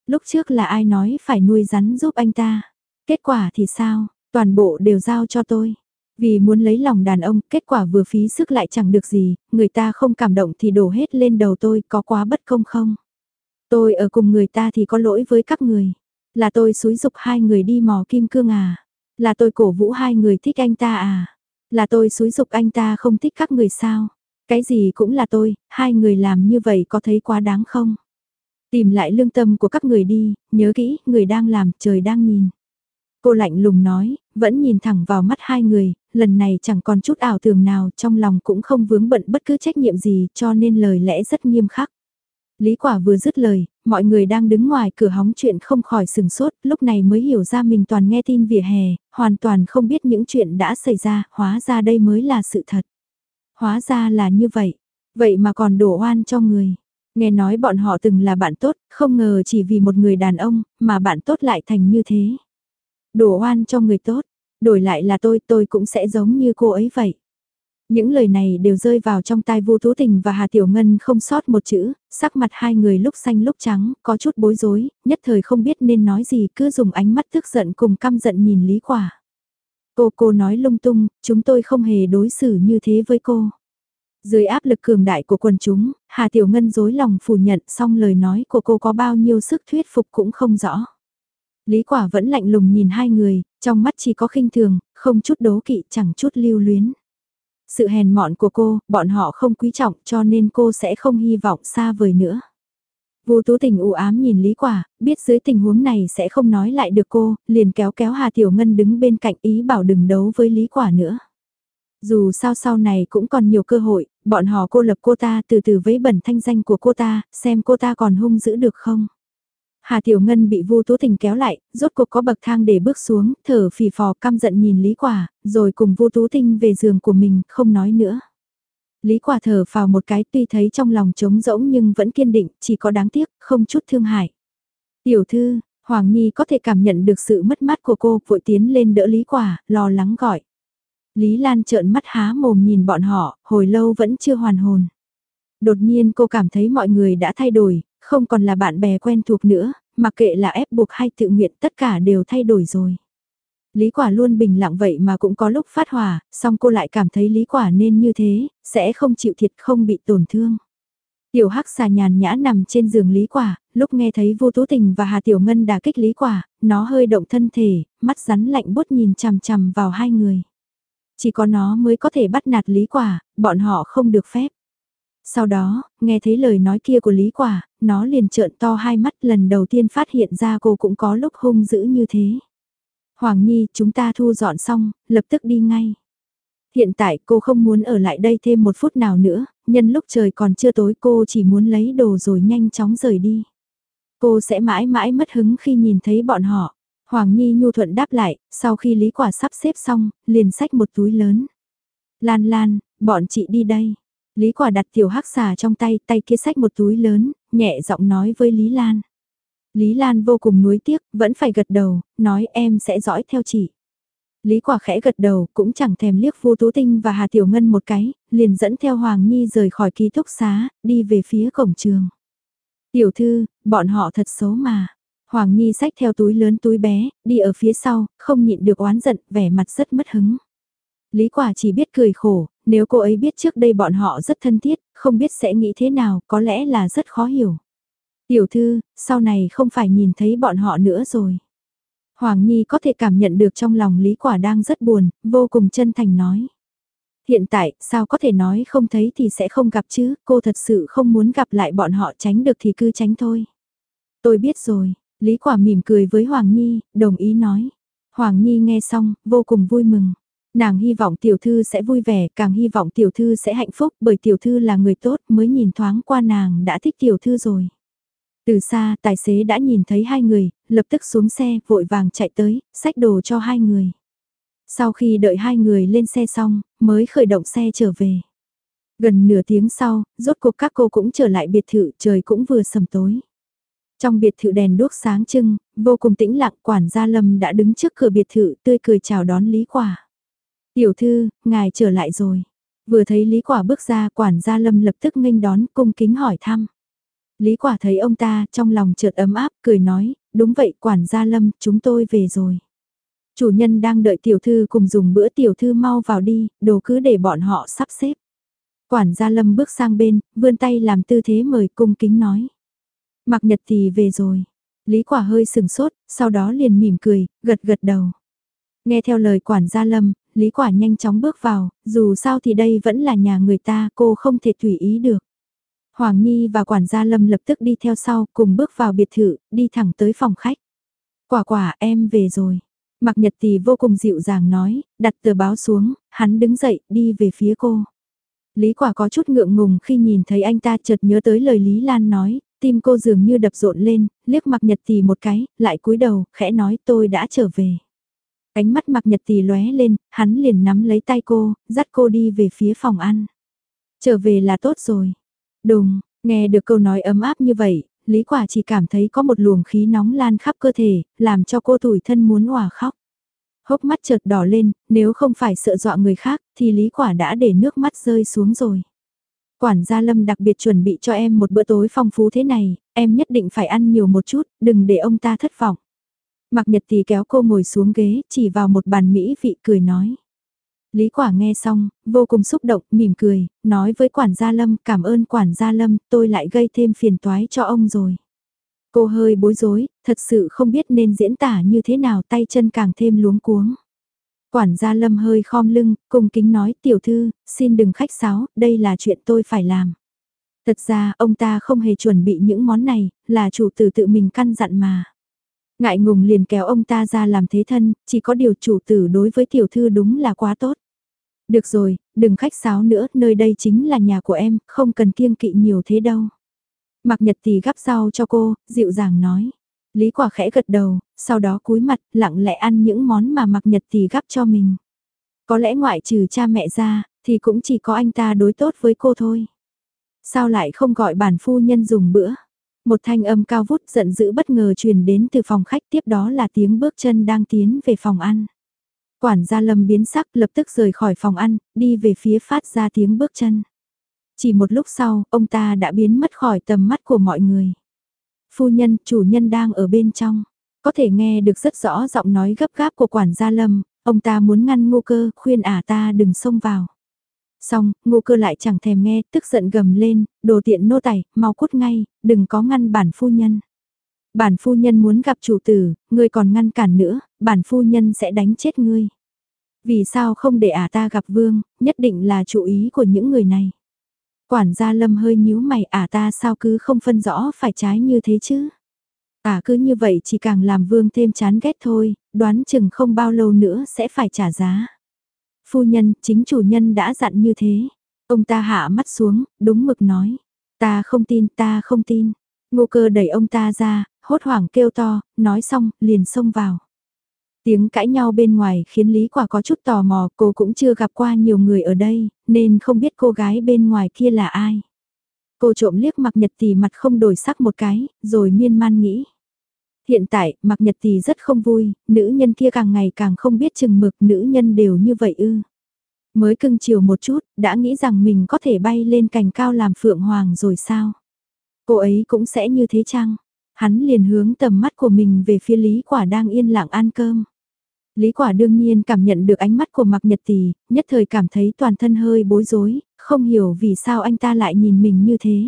Lúc trước là ai nói phải nuôi rắn giúp anh ta? Kết quả thì sao? Toàn bộ đều giao cho tôi. Vì muốn lấy lòng đàn ông, kết quả vừa phí sức lại chẳng được gì, người ta không cảm động thì đổ hết lên đầu tôi, có quá bất công không? Tôi ở cùng người ta thì có lỗi với các người. Là tôi xúi dục hai người đi mò kim cương à? Là tôi cổ vũ hai người thích anh ta à? Là tôi xúi dục anh ta không thích các người sao? Cái gì cũng là tôi, hai người làm như vậy có thấy quá đáng không? Tìm lại lương tâm của các người đi, nhớ kỹ, người đang làm, trời đang nhìn. Cô lạnh lùng nói, vẫn nhìn thẳng vào mắt hai người, lần này chẳng còn chút ảo tưởng nào trong lòng cũng không vướng bận bất cứ trách nhiệm gì cho nên lời lẽ rất nghiêm khắc. Lý quả vừa dứt lời, mọi người đang đứng ngoài cửa hóng chuyện không khỏi sừng sốt, lúc này mới hiểu ra mình toàn nghe tin vỉa hè, hoàn toàn không biết những chuyện đã xảy ra, hóa ra đây mới là sự thật. Hóa ra là như vậy, vậy mà còn đổ oan cho người. Nghe nói bọn họ từng là bạn tốt, không ngờ chỉ vì một người đàn ông, mà bạn tốt lại thành như thế. Đổ oan cho người tốt, đổi lại là tôi, tôi cũng sẽ giống như cô ấy vậy. Những lời này đều rơi vào trong tai Vu Tú Tình và Hà Tiểu Ngân không sót một chữ, sắc mặt hai người lúc xanh lúc trắng, có chút bối rối, nhất thời không biết nên nói gì cứ dùng ánh mắt tức giận cùng căm giận nhìn Lý Quả. Cô cô nói lung tung, chúng tôi không hề đối xử như thế với cô. Dưới áp lực cường đại của quần chúng, Hà Tiểu Ngân dối lòng phủ nhận xong lời nói của cô có bao nhiêu sức thuyết phục cũng không rõ. Lý quả vẫn lạnh lùng nhìn hai người, trong mắt chỉ có khinh thường, không chút đố kỵ chẳng chút lưu luyến. Sự hèn mọn của cô, bọn họ không quý trọng cho nên cô sẽ không hy vọng xa vời nữa. Vô Tú Tình u ám nhìn Lý Quả, biết dưới tình huống này sẽ không nói lại được cô, liền kéo kéo Hà Tiểu Ngân đứng bên cạnh ý bảo đừng đấu với Lý Quả nữa. Dù sao sau này cũng còn nhiều cơ hội, bọn họ cô lập cô ta từ từ vấy bẩn thanh danh của cô ta, xem cô ta còn hung dữ được không. Hà Tiểu Ngân bị Vu Tú Tình kéo lại, rốt cuộc có bậc thang để bước xuống, thở phì phò căm giận nhìn Lý Quả, rồi cùng Vu Tú Tinh về giường của mình, không nói nữa. Lý Quả thở phào một cái tuy thấy trong lòng trống rỗng nhưng vẫn kiên định, chỉ có đáng tiếc, không chút thương hại. Tiểu thư, Hoàng Nhi có thể cảm nhận được sự mất mát của cô, vội tiến lên đỡ Lý Quả, lo lắng gọi. Lý Lan trợn mắt há mồm nhìn bọn họ, hồi lâu vẫn chưa hoàn hồn. Đột nhiên cô cảm thấy mọi người đã thay đổi, không còn là bạn bè quen thuộc nữa, mặc kệ là ép buộc hay tự nguyện tất cả đều thay đổi rồi. Lý quả luôn bình lặng vậy mà cũng có lúc phát hỏa, song cô lại cảm thấy lý quả nên như thế, sẽ không chịu thiệt không bị tổn thương. Tiểu Hắc xà nhàn nhã nằm trên giường Lý Quả, lúc nghe thấy Vu Tú Tình và Hà Tiểu Ngân đả kích Lý Quả, nó hơi động thân thể, mắt rắn lạnh bút nhìn chằm chằm vào hai người. Chỉ có nó mới có thể bắt nạt Lý Quả, bọn họ không được phép. Sau đó, nghe thấy lời nói kia của Lý Quả, nó liền trợn to hai mắt lần đầu tiên phát hiện ra cô cũng có lúc hung dữ như thế. Hoàng Nhi, chúng ta thu dọn xong, lập tức đi ngay. Hiện tại cô không muốn ở lại đây thêm một phút nào nữa, nhân lúc trời còn chưa tối cô chỉ muốn lấy đồ rồi nhanh chóng rời đi. Cô sẽ mãi mãi mất hứng khi nhìn thấy bọn họ. Hoàng Nhi nhu thuận đáp lại, sau khi Lý Quả sắp xếp xong, liền xách một túi lớn. Lan Lan, bọn chị đi đây. Lý Quả đặt tiểu hắc xà trong tay, tay kia xách một túi lớn, nhẹ giọng nói với Lý Lan. Lý Lan vô cùng nuối tiếc, vẫn phải gật đầu, nói em sẽ dõi theo chị. Lý Quả khẽ gật đầu, cũng chẳng thèm liếc Vu Tú Tinh và Hà Tiểu Ngân một cái, liền dẫn theo Hoàng Nhi rời khỏi ký túc xá, đi về phía cổng trường. Tiểu thư, bọn họ thật xấu mà. Hoàng Nhi xách theo túi lớn túi bé, đi ở phía sau, không nhịn được oán giận, vẻ mặt rất mất hứng. Lý Quả chỉ biết cười khổ, nếu cô ấy biết trước đây bọn họ rất thân thiết, không biết sẽ nghĩ thế nào, có lẽ là rất khó hiểu. Tiểu thư, sau này không phải nhìn thấy bọn họ nữa rồi. Hoàng Nhi có thể cảm nhận được trong lòng Lý Quả đang rất buồn, vô cùng chân thành nói. Hiện tại, sao có thể nói không thấy thì sẽ không gặp chứ, cô thật sự không muốn gặp lại bọn họ tránh được thì cứ tránh thôi. Tôi biết rồi, Lý Quả mỉm cười với Hoàng Nhi, đồng ý nói. Hoàng Nhi nghe xong, vô cùng vui mừng. Nàng hy vọng tiểu thư sẽ vui vẻ, càng hy vọng tiểu thư sẽ hạnh phúc bởi tiểu thư là người tốt mới nhìn thoáng qua nàng đã thích tiểu thư rồi. Từ xa, tài xế đã nhìn thấy hai người, lập tức xuống xe, vội vàng chạy tới, xách đồ cho hai người. Sau khi đợi hai người lên xe xong, mới khởi động xe trở về. Gần nửa tiếng sau, rốt cuộc các cô cũng trở lại biệt thự, trời cũng vừa sầm tối. Trong biệt thự đèn đuốc sáng trưng, vô cùng tĩnh lặng, quản gia Lâm đã đứng trước cửa biệt thự tươi cười chào đón Lý Quả. Tiểu thư, ngài trở lại rồi. Vừa thấy Lý Quả bước ra, quản gia Lâm lập tức nghênh đón, cung kính hỏi thăm. Lý quả thấy ông ta trong lòng chợt ấm áp, cười nói, đúng vậy quản gia lâm, chúng tôi về rồi. Chủ nhân đang đợi tiểu thư cùng dùng bữa tiểu thư mau vào đi, đồ cứ để bọn họ sắp xếp. Quản gia lâm bước sang bên, vươn tay làm tư thế mời cung kính nói. Mặc nhật thì về rồi. Lý quả hơi sừng sốt, sau đó liền mỉm cười, gật gật đầu. Nghe theo lời quản gia lâm, Lý quả nhanh chóng bước vào, dù sao thì đây vẫn là nhà người ta, cô không thể tùy ý được. Hoàng Nhi và quản gia Lâm lập tức đi theo sau, cùng bước vào biệt thự, đi thẳng tới phòng khách. Quả quả em về rồi. Mặc nhật thì vô cùng dịu dàng nói, đặt tờ báo xuống, hắn đứng dậy, đi về phía cô. Lý quả có chút ngượng ngùng khi nhìn thấy anh ta chợt nhớ tới lời Lý Lan nói, tim cô dường như đập rộn lên, liếc mặc nhật thì một cái, lại cúi đầu, khẽ nói tôi đã trở về. Ánh mắt mặc nhật thì lóe lên, hắn liền nắm lấy tay cô, dắt cô đi về phía phòng ăn. Trở về là tốt rồi. Đùng, nghe được câu nói ấm áp như vậy, Lý Quả chỉ cảm thấy có một luồng khí nóng lan khắp cơ thể, làm cho cô tủi thân muốn hòa khóc. Hốc mắt chợt đỏ lên, nếu không phải sợ dọa người khác, thì Lý Quả đã để nước mắt rơi xuống rồi. Quản gia Lâm đặc biệt chuẩn bị cho em một bữa tối phong phú thế này, em nhất định phải ăn nhiều một chút, đừng để ông ta thất vọng. Mặc nhật tì kéo cô ngồi xuống ghế, chỉ vào một bàn mỹ vị cười nói. Lý Quả nghe xong, vô cùng xúc động, mỉm cười, nói với quản gia Lâm, cảm ơn quản gia Lâm, tôi lại gây thêm phiền toái cho ông rồi. Cô hơi bối rối, thật sự không biết nên diễn tả như thế nào tay chân càng thêm luống cuống. Quản gia Lâm hơi khom lưng, cung kính nói tiểu thư, xin đừng khách sáo, đây là chuyện tôi phải làm. Thật ra ông ta không hề chuẩn bị những món này, là chủ tử tự mình căn dặn mà. Ngại ngùng liền kéo ông ta ra làm thế thân, chỉ có điều chủ tử đối với tiểu thư đúng là quá tốt. Được rồi, đừng khách sáo nữa, nơi đây chính là nhà của em, không cần kiêng kỵ nhiều thế đâu. Mạc Nhật thì gắp rau cho cô, dịu dàng nói. Lý quả khẽ gật đầu, sau đó cúi mặt, lặng lẽ ăn những món mà Mạc Nhật thì gắp cho mình. Có lẽ ngoại trừ cha mẹ ra, thì cũng chỉ có anh ta đối tốt với cô thôi. Sao lại không gọi bản phu nhân dùng bữa? Một thanh âm cao vút giận dữ bất ngờ truyền đến từ phòng khách tiếp đó là tiếng bước chân đang tiến về phòng ăn. Quản gia lâm biến sắc lập tức rời khỏi phòng ăn, đi về phía phát ra tiếng bước chân. Chỉ một lúc sau, ông ta đã biến mất khỏi tầm mắt của mọi người. Phu nhân, chủ nhân đang ở bên trong. Có thể nghe được rất rõ giọng nói gấp gáp của quản gia Lâm, ông ta muốn ngăn ngô cơ, khuyên ả ta đừng xông vào. Xong, ngô cơ lại chẳng thèm nghe, tức giận gầm lên, đồ tiện nô tài, mau cút ngay, đừng có ngăn bản phu nhân. Bản phu nhân muốn gặp chủ tử, ngươi còn ngăn cản nữa, bản phu nhân sẽ đánh chết ngươi. Vì sao không để ả ta gặp vương, nhất định là chủ ý của những người này. Quản gia lâm hơi nhíu mày ả ta sao cứ không phân rõ phải trái như thế chứ. Ả cứ như vậy chỉ càng làm vương thêm chán ghét thôi, đoán chừng không bao lâu nữa sẽ phải trả giá. Phu nhân, chính chủ nhân đã dặn như thế. Ông ta hạ mắt xuống, đúng mực nói. Ta không tin, ta không tin. Ngô cơ đẩy ông ta ra, hốt hoảng kêu to, nói xong, liền xông vào. Tiếng cãi nhau bên ngoài khiến Lý Quả có chút tò mò, cô cũng chưa gặp qua nhiều người ở đây, nên không biết cô gái bên ngoài kia là ai. Cô trộm liếc mặc nhật tỷ mặt không đổi sắc một cái, rồi miên man nghĩ. Hiện tại, mặc nhật tỷ rất không vui, nữ nhân kia càng ngày càng không biết chừng mực nữ nhân đều như vậy ư. Mới cưng chiều một chút, đã nghĩ rằng mình có thể bay lên cành cao làm phượng hoàng rồi sao? Cô ấy cũng sẽ như thế chăng? Hắn liền hướng tầm mắt của mình về phía Lý Quả đang yên lặng ăn cơm. Lý Quả đương nhiên cảm nhận được ánh mắt của Mạc Nhật Tỷ, nhất thời cảm thấy toàn thân hơi bối rối, không hiểu vì sao anh ta lại nhìn mình như thế.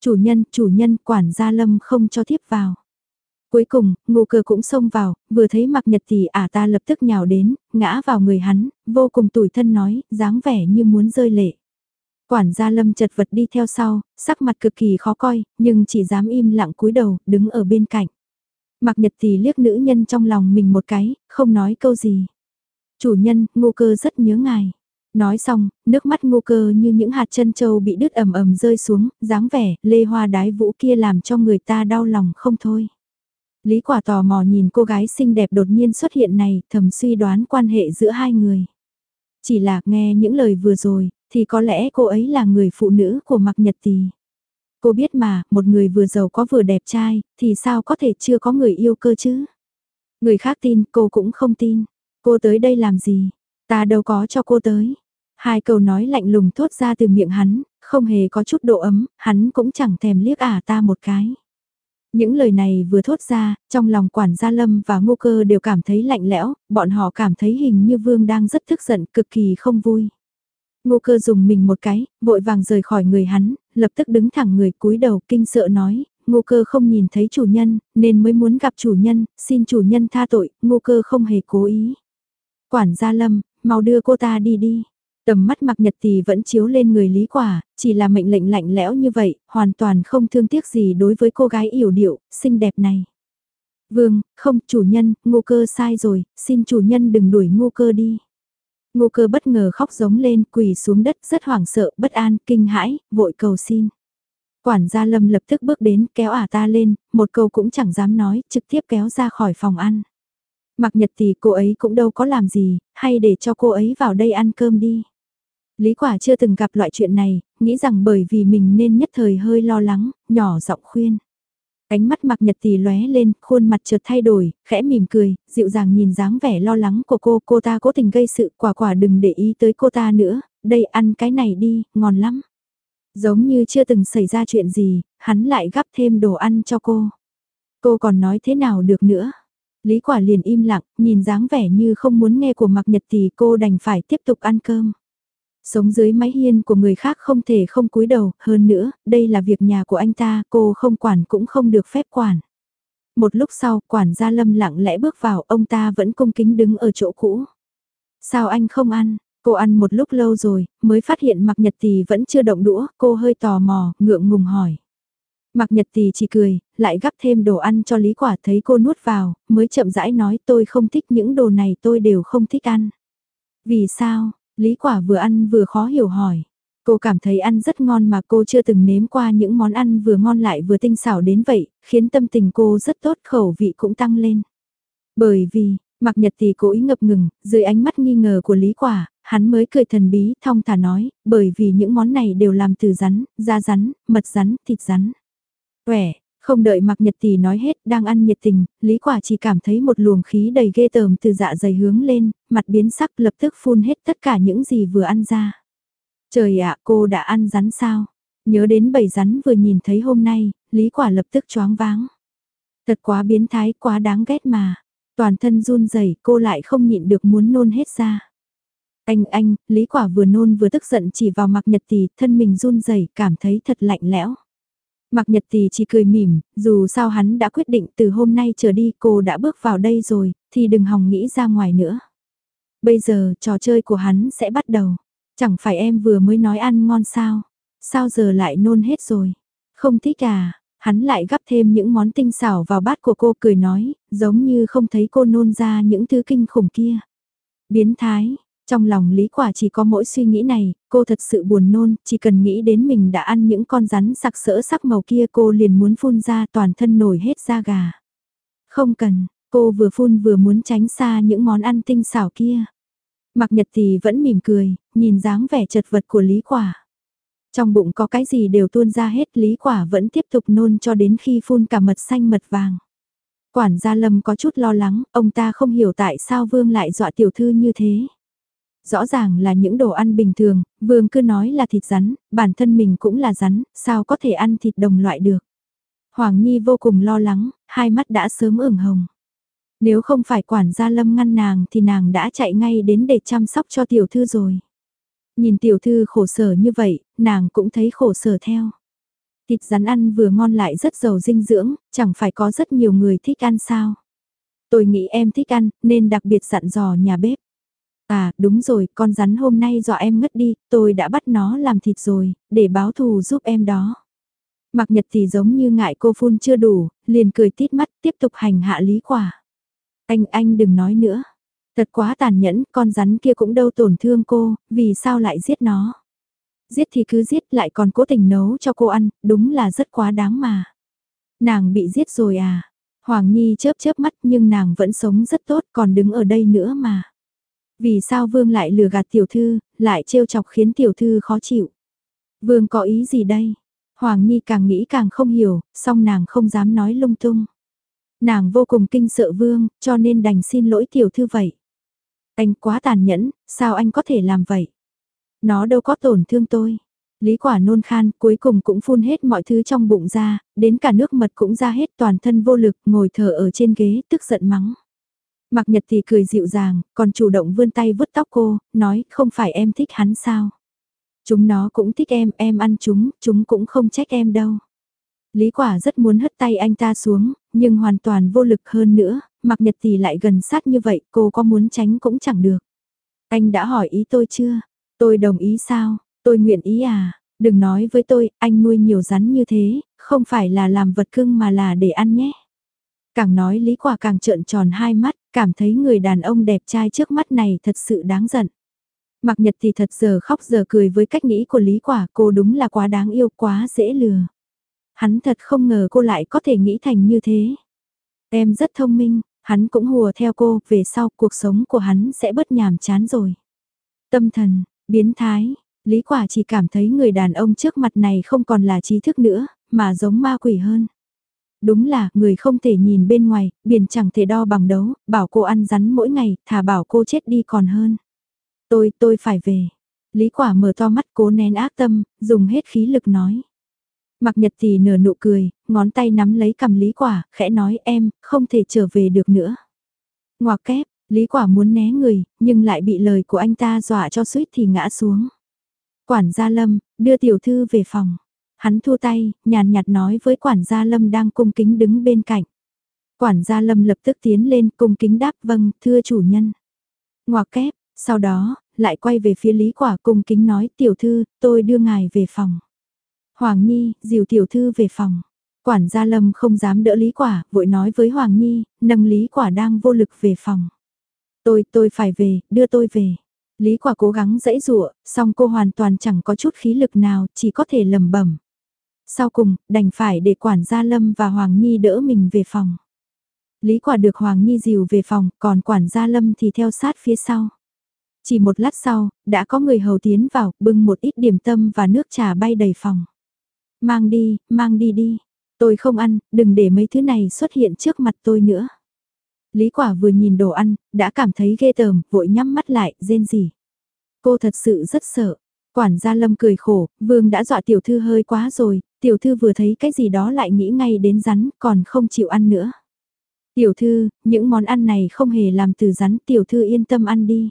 Chủ nhân, chủ nhân, quản gia Lâm không cho tiếp vào. Cuối cùng, ngô cơ cũng xông vào, vừa thấy mặc Nhật thì ả ta lập tức nhào đến, ngã vào người hắn, vô cùng tủi thân nói, dáng vẻ như muốn rơi lệ. Quản gia Lâm chật vật đi theo sau, sắc mặt cực kỳ khó coi, nhưng chỉ dám im lặng cúi đầu, đứng ở bên cạnh. mặc Nhật thì liếc nữ nhân trong lòng mình một cái, không nói câu gì. Chủ nhân, ngô cơ rất nhớ ngài. Nói xong, nước mắt ngô cơ như những hạt chân châu bị đứt ầm ầm rơi xuống, dáng vẻ, lê hoa đái vũ kia làm cho người ta đau lòng không thôi. Lý quả tò mò nhìn cô gái xinh đẹp đột nhiên xuất hiện này, thầm suy đoán quan hệ giữa hai người. Chỉ là nghe những lời vừa rồi, thì có lẽ cô ấy là người phụ nữ của Mạc Nhật Tì. Cô biết mà, một người vừa giàu có vừa đẹp trai, thì sao có thể chưa có người yêu cơ chứ? Người khác tin, cô cũng không tin. Cô tới đây làm gì? Ta đâu có cho cô tới. Hai câu nói lạnh lùng thốt ra từ miệng hắn, không hề có chút độ ấm, hắn cũng chẳng thèm liếc ả ta một cái. Những lời này vừa thốt ra, trong lòng quản gia lâm và ngô cơ đều cảm thấy lạnh lẽo, bọn họ cảm thấy hình như vương đang rất tức giận, cực kỳ không vui. Ngô cơ dùng mình một cái, vội vàng rời khỏi người hắn, lập tức đứng thẳng người cúi đầu kinh sợ nói, ngô cơ không nhìn thấy chủ nhân, nên mới muốn gặp chủ nhân, xin chủ nhân tha tội, ngô cơ không hề cố ý. Quản gia lâm, mau đưa cô ta đi đi. Tầm mắt mặc nhật thì vẫn chiếu lên người lý quả, chỉ là mệnh lệnh lạnh lẽo như vậy, hoàn toàn không thương tiếc gì đối với cô gái yểu điệu, xinh đẹp này. Vương, không, chủ nhân, ngô cơ sai rồi, xin chủ nhân đừng đuổi ngô cơ đi. Ngô cơ bất ngờ khóc giống lên quỳ xuống đất rất hoảng sợ, bất an, kinh hãi, vội cầu xin. Quản gia lâm lập tức bước đến kéo ả ta lên, một câu cũng chẳng dám nói, trực tiếp kéo ra khỏi phòng ăn. Mặc nhật thì cô ấy cũng đâu có làm gì, hay để cho cô ấy vào đây ăn cơm đi. Lý quả chưa từng gặp loại chuyện này, nghĩ rằng bởi vì mình nên nhất thời hơi lo lắng, nhỏ giọng khuyên. Ánh mắt mặc nhật tỷ lóe lên, khuôn mặt chợt thay đổi, khẽ mỉm cười, dịu dàng nhìn dáng vẻ lo lắng của cô, cô ta cố tình gây sự, quả quả đừng để ý tới cô ta nữa, đây ăn cái này đi, ngon lắm. Giống như chưa từng xảy ra chuyện gì, hắn lại gắp thêm đồ ăn cho cô. Cô còn nói thế nào được nữa. Lý quả liền im lặng, nhìn dáng vẻ như không muốn nghe của mặc nhật tỷ cô đành phải tiếp tục ăn cơm. Sống dưới mái hiên của người khác không thể không cúi đầu, hơn nữa, đây là việc nhà của anh ta, cô không quản cũng không được phép quản. Một lúc sau, quản gia lâm lặng lẽ bước vào, ông ta vẫn cung kính đứng ở chỗ cũ. Sao anh không ăn? Cô ăn một lúc lâu rồi, mới phát hiện mặc nhật tì vẫn chưa động đũa, cô hơi tò mò, ngượng ngùng hỏi. Mặc nhật tì chỉ cười, lại gắp thêm đồ ăn cho Lý Quả thấy cô nuốt vào, mới chậm rãi nói tôi không thích những đồ này tôi đều không thích ăn. Vì sao, Lý quả vừa ăn vừa khó hiểu hỏi. Cô cảm thấy ăn rất ngon mà cô chưa từng nếm qua những món ăn vừa ngon lại vừa tinh xảo đến vậy, khiến tâm tình cô rất tốt khẩu vị cũng tăng lên. Bởi vì, mặc nhật thì cố ý ngập ngừng, dưới ánh mắt nghi ngờ của Lý quả, hắn mới cười thần bí, thong thả nói, bởi vì những món này đều làm từ rắn, da rắn, mật rắn, thịt rắn. Quẻ, không đợi mặc nhật tỷ nói hết, đang ăn nhiệt tình, Lý Quả chỉ cảm thấy một luồng khí đầy ghê tởm từ dạ dày hướng lên, mặt biến sắc lập tức phun hết tất cả những gì vừa ăn ra. Trời ạ, cô đã ăn rắn sao? Nhớ đến bầy rắn vừa nhìn thấy hôm nay, Lý Quả lập tức choáng váng. Thật quá biến thái, quá đáng ghét mà. Toàn thân run rẩy cô lại không nhịn được muốn nôn hết ra. Anh anh, Lý Quả vừa nôn vừa tức giận chỉ vào mặc nhật tỷ, thân mình run rẩy cảm thấy thật lạnh lẽo. Mặc nhật thì chỉ cười mỉm, dù sao hắn đã quyết định từ hôm nay trở đi cô đã bước vào đây rồi, thì đừng hòng nghĩ ra ngoài nữa. Bây giờ trò chơi của hắn sẽ bắt đầu. Chẳng phải em vừa mới nói ăn ngon sao? Sao giờ lại nôn hết rồi? Không thích à? Hắn lại gắp thêm những món tinh xảo vào bát của cô cười nói, giống như không thấy cô nôn ra những thứ kinh khủng kia. Biến thái, trong lòng Lý Quả chỉ có mỗi suy nghĩ này, cô thật sự buồn nôn, chỉ cần nghĩ đến mình đã ăn những con rắn sặc sỡ sắc màu kia cô liền muốn phun ra toàn thân nổi hết da gà. Không cần, cô vừa phun vừa muốn tránh xa những món ăn tinh xảo kia. Mặc nhật thì vẫn mỉm cười, nhìn dáng vẻ chật vật của Lý Quả. Trong bụng có cái gì đều tuôn ra hết Lý Quả vẫn tiếp tục nôn cho đến khi phun cả mật xanh mật vàng. Quản gia Lâm có chút lo lắng, ông ta không hiểu tại sao Vương lại dọa tiểu thư như thế. Rõ ràng là những đồ ăn bình thường, Vương cứ nói là thịt rắn, bản thân mình cũng là rắn, sao có thể ăn thịt đồng loại được. Hoàng Nhi vô cùng lo lắng, hai mắt đã sớm ửng hồng. Nếu không phải quản gia Lâm ngăn nàng thì nàng đã chạy ngay đến để chăm sóc cho tiểu thư rồi. Nhìn tiểu thư khổ sở như vậy, nàng cũng thấy khổ sở theo. Thịt rắn ăn vừa ngon lại rất giàu dinh dưỡng, chẳng phải có rất nhiều người thích ăn sao. Tôi nghĩ em thích ăn, nên đặc biệt dặn dò nhà bếp. À, đúng rồi, con rắn hôm nay dọa em ngất đi, tôi đã bắt nó làm thịt rồi, để báo thù giúp em đó. Mặc nhật thì giống như ngại cô phun chưa đủ, liền cười tít mắt tiếp tục hành hạ lý quả. Anh, anh đừng nói nữa. Thật quá tàn nhẫn, con rắn kia cũng đâu tổn thương cô, vì sao lại giết nó? Giết thì cứ giết lại còn cố tình nấu cho cô ăn, đúng là rất quá đáng mà. Nàng bị giết rồi à? Hoàng Nhi chớp chớp mắt nhưng nàng vẫn sống rất tốt còn đứng ở đây nữa mà. Vì sao Vương lại lừa gạt tiểu thư, lại trêu chọc khiến tiểu thư khó chịu? Vương có ý gì đây? Hoàng Nhi càng nghĩ càng không hiểu, song nàng không dám nói lung tung. Nàng vô cùng kinh sợ Vương, cho nên đành xin lỗi tiểu thư vậy. Anh quá tàn nhẫn, sao anh có thể làm vậy? Nó đâu có tổn thương tôi. Lý quả nôn khan, cuối cùng cũng phun hết mọi thứ trong bụng ra, đến cả nước mật cũng ra hết toàn thân vô lực, ngồi thở ở trên ghế, tức giận mắng. Mạc nhật thì cười dịu dàng, còn chủ động vươn tay vứt tóc cô, nói không phải em thích hắn sao. Chúng nó cũng thích em, em ăn chúng, chúng cũng không trách em đâu. Lý quả rất muốn hất tay anh ta xuống, nhưng hoàn toàn vô lực hơn nữa, Mạc nhật thì lại gần sát như vậy, cô có muốn tránh cũng chẳng được. Anh đã hỏi ý tôi chưa? Tôi đồng ý sao? Tôi nguyện ý à? Đừng nói với tôi, anh nuôi nhiều rắn như thế, không phải là làm vật cưng mà là để ăn nhé. Càng nói Lý Quả càng trợn tròn hai mắt, cảm thấy người đàn ông đẹp trai trước mắt này thật sự đáng giận. Mặc nhật thì thật giờ khóc giờ cười với cách nghĩ của Lý Quả cô đúng là quá đáng yêu quá dễ lừa. Hắn thật không ngờ cô lại có thể nghĩ thành như thế. Em rất thông minh, hắn cũng hùa theo cô, về sau cuộc sống của hắn sẽ bớt nhàm chán rồi. Tâm thần, biến thái, Lý Quả chỉ cảm thấy người đàn ông trước mặt này không còn là trí thức nữa, mà giống ma quỷ hơn. Đúng là, người không thể nhìn bên ngoài, biển chẳng thể đo bằng đấu, bảo cô ăn rắn mỗi ngày, thả bảo cô chết đi còn hơn. Tôi, tôi phải về. Lý quả mở to mắt cố nén ác tâm, dùng hết khí lực nói. Mặc nhật thì nở nụ cười, ngón tay nắm lấy cầm lý quả, khẽ nói em, không thể trở về được nữa. Ngoà kép, lý quả muốn né người, nhưng lại bị lời của anh ta dọa cho suýt thì ngã xuống. Quản gia lâm, đưa tiểu thư về phòng. Hắn thua tay, nhàn nhạt nói với quản gia lâm đang cung kính đứng bên cạnh. Quản gia lâm lập tức tiến lên cung kính đáp vâng, thưa chủ nhân. Ngoà kép, sau đó, lại quay về phía lý quả cung kính nói tiểu thư, tôi đưa ngài về phòng. Hoàng Nhi, dìu tiểu thư về phòng. Quản gia Lâm không dám đỡ Lý Quả, vội nói với Hoàng Nhi, nâng Lý Quả đang vô lực về phòng. Tôi, tôi phải về, đưa tôi về. Lý Quả cố gắng dãy dụa, song cô hoàn toàn chẳng có chút khí lực nào, chỉ có thể lầm bẩm. Sau cùng, đành phải để quản gia Lâm và Hoàng Nhi đỡ mình về phòng. Lý Quả được Hoàng Nhi dìu về phòng, còn quản gia Lâm thì theo sát phía sau. Chỉ một lát sau, đã có người hầu tiến vào, bưng một ít điểm tâm và nước trà bay đầy phòng. Mang đi, mang đi đi. Tôi không ăn, đừng để mấy thứ này xuất hiện trước mặt tôi nữa. Lý quả vừa nhìn đồ ăn, đã cảm thấy ghê tởm, vội nhắm mắt lại, rên gì. Cô thật sự rất sợ. Quản gia lâm cười khổ, vương đã dọa tiểu thư hơi quá rồi, tiểu thư vừa thấy cái gì đó lại nghĩ ngay đến rắn, còn không chịu ăn nữa. Tiểu thư, những món ăn này không hề làm từ rắn, tiểu thư yên tâm ăn đi.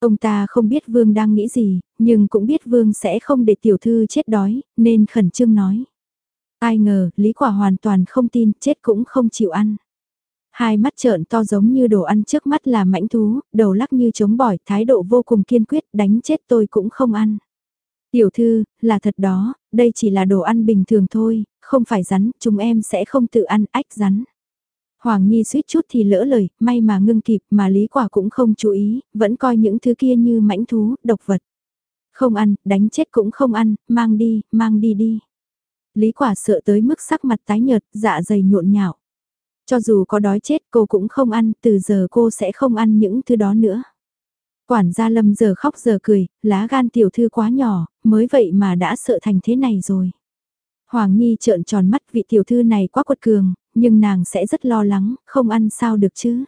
Ông ta không biết vương đang nghĩ gì, nhưng cũng biết vương sẽ không để tiểu thư chết đói, nên khẩn trương nói. Ai ngờ, Lý Quả hoàn toàn không tin, chết cũng không chịu ăn. Hai mắt trợn to giống như đồ ăn trước mắt là mãnh thú, đầu lắc như chống bỏi, thái độ vô cùng kiên quyết, đánh chết tôi cũng không ăn. Tiểu thư, là thật đó, đây chỉ là đồ ăn bình thường thôi, không phải rắn, chúng em sẽ không tự ăn ách rắn. Hoàng Nhi suýt chút thì lỡ lời, may mà ngưng kịp mà Lý Quả cũng không chú ý, vẫn coi những thứ kia như mãnh thú, độc vật. Không ăn, đánh chết cũng không ăn, mang đi, mang đi đi. Lý Quả sợ tới mức sắc mặt tái nhợt, dạ dày nhộn nhạo. Cho dù có đói chết cô cũng không ăn, từ giờ cô sẽ không ăn những thứ đó nữa. Quản gia Lâm giờ khóc giờ cười, lá gan tiểu thư quá nhỏ, mới vậy mà đã sợ thành thế này rồi. Hoàng Nhi trợn tròn mắt vị tiểu thư này quá quật cường, nhưng nàng sẽ rất lo lắng, không ăn sao được chứ.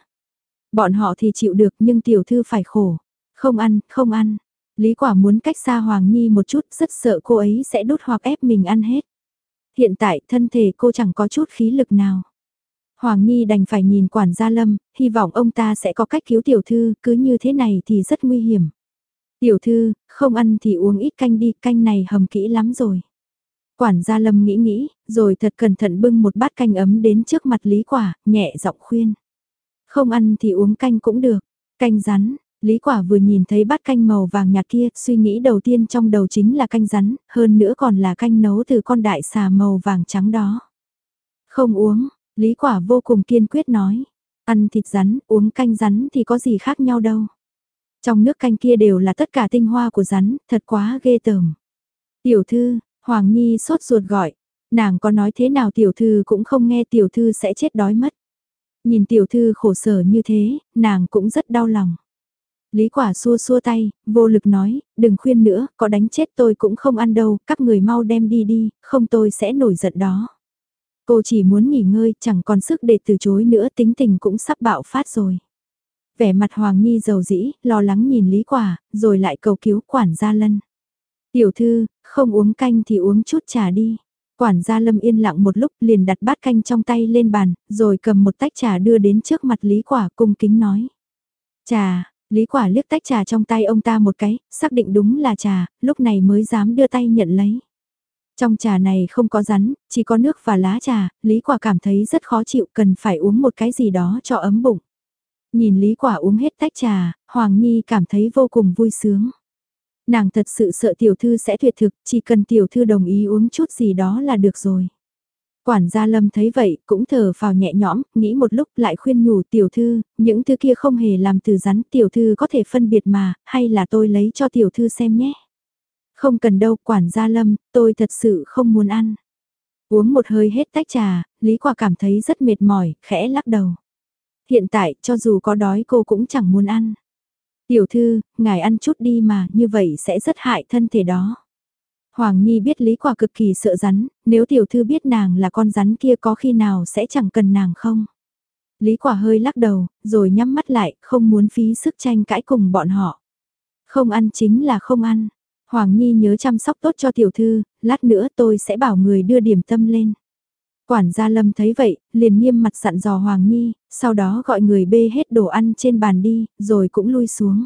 Bọn họ thì chịu được nhưng tiểu thư phải khổ. Không ăn, không ăn. Lý quả muốn cách xa Hoàng Nhi một chút, rất sợ cô ấy sẽ đốt hoặc ép mình ăn hết. Hiện tại thân thể cô chẳng có chút khí lực nào. Hoàng Nhi đành phải nhìn quản gia Lâm, hy vọng ông ta sẽ có cách cứu tiểu thư, cứ như thế này thì rất nguy hiểm. Tiểu thư, không ăn thì uống ít canh đi, canh này hầm kỹ lắm rồi. Quản gia Lâm nghĩ nghĩ, rồi thật cẩn thận bưng một bát canh ấm đến trước mặt Lý Quả, nhẹ giọng khuyên. Không ăn thì uống canh cũng được, canh rắn. Lý Quả vừa nhìn thấy bát canh màu vàng nhạt kia, suy nghĩ đầu tiên trong đầu chính là canh rắn, hơn nữa còn là canh nấu từ con đại xà màu vàng trắng đó. Không uống, Lý Quả vô cùng kiên quyết nói. Ăn thịt rắn, uống canh rắn thì có gì khác nhau đâu. Trong nước canh kia đều là tất cả tinh hoa của rắn, thật quá ghê tởm. Tiểu thư, Hoàng Nhi sốt ruột gọi. Nàng có nói thế nào tiểu thư cũng không nghe tiểu thư sẽ chết đói mất. Nhìn tiểu thư khổ sở như thế, nàng cũng rất đau lòng. Lý quả xua xua tay, vô lực nói, đừng khuyên nữa, có đánh chết tôi cũng không ăn đâu, các người mau đem đi đi, không tôi sẽ nổi giận đó. Cô chỉ muốn nghỉ ngơi, chẳng còn sức để từ chối nữa, tính tình cũng sắp bạo phát rồi. Vẻ mặt Hoàng Nhi giàu dĩ, lo lắng nhìn Lý Quả, rồi lại cầu cứu quản gia lân. Tiểu thư, không uống canh thì uống chút trà đi. Quản gia Lâm yên lặng một lúc liền đặt bát canh trong tay lên bàn, rồi cầm một tách trà đưa đến trước mặt Lý Quả cung kính nói. Trà, Lý Quả liếc tách trà trong tay ông ta một cái, xác định đúng là trà, lúc này mới dám đưa tay nhận lấy. Trong trà này không có rắn, chỉ có nước và lá trà, Lý Quả cảm thấy rất khó chịu cần phải uống một cái gì đó cho ấm bụng. Nhìn Lý Quả uống hết tách trà, Hoàng Nhi cảm thấy vô cùng vui sướng. Nàng thật sự sợ tiểu thư sẽ tuyệt thực, chỉ cần tiểu thư đồng ý uống chút gì đó là được rồi. Quản gia Lâm thấy vậy, cũng thở vào nhẹ nhõm, nghĩ một lúc lại khuyên nhủ tiểu thư, những thứ kia không hề làm từ rắn, tiểu thư có thể phân biệt mà, hay là tôi lấy cho tiểu thư xem nhé. Không cần đâu, quản gia Lâm, tôi thật sự không muốn ăn. Uống một hơi hết tách trà, Lý Quả cảm thấy rất mệt mỏi, khẽ lắc đầu. Hiện tại, cho dù có đói cô cũng chẳng muốn ăn. Tiểu thư, ngài ăn chút đi mà, như vậy sẽ rất hại thân thể đó. Hoàng Nhi biết Lý Quả cực kỳ sợ rắn, nếu tiểu thư biết nàng là con rắn kia có khi nào sẽ chẳng cần nàng không? Lý Quả hơi lắc đầu, rồi nhắm mắt lại, không muốn phí sức tranh cãi cùng bọn họ. Không ăn chính là không ăn. Hoàng Nhi nhớ chăm sóc tốt cho tiểu thư, lát nữa tôi sẽ bảo người đưa điểm tâm lên. Quản gia Lâm thấy vậy, liền nghiêm mặt dặn dò Hoàng Nhi, sau đó gọi người bê hết đồ ăn trên bàn đi, rồi cũng lui xuống.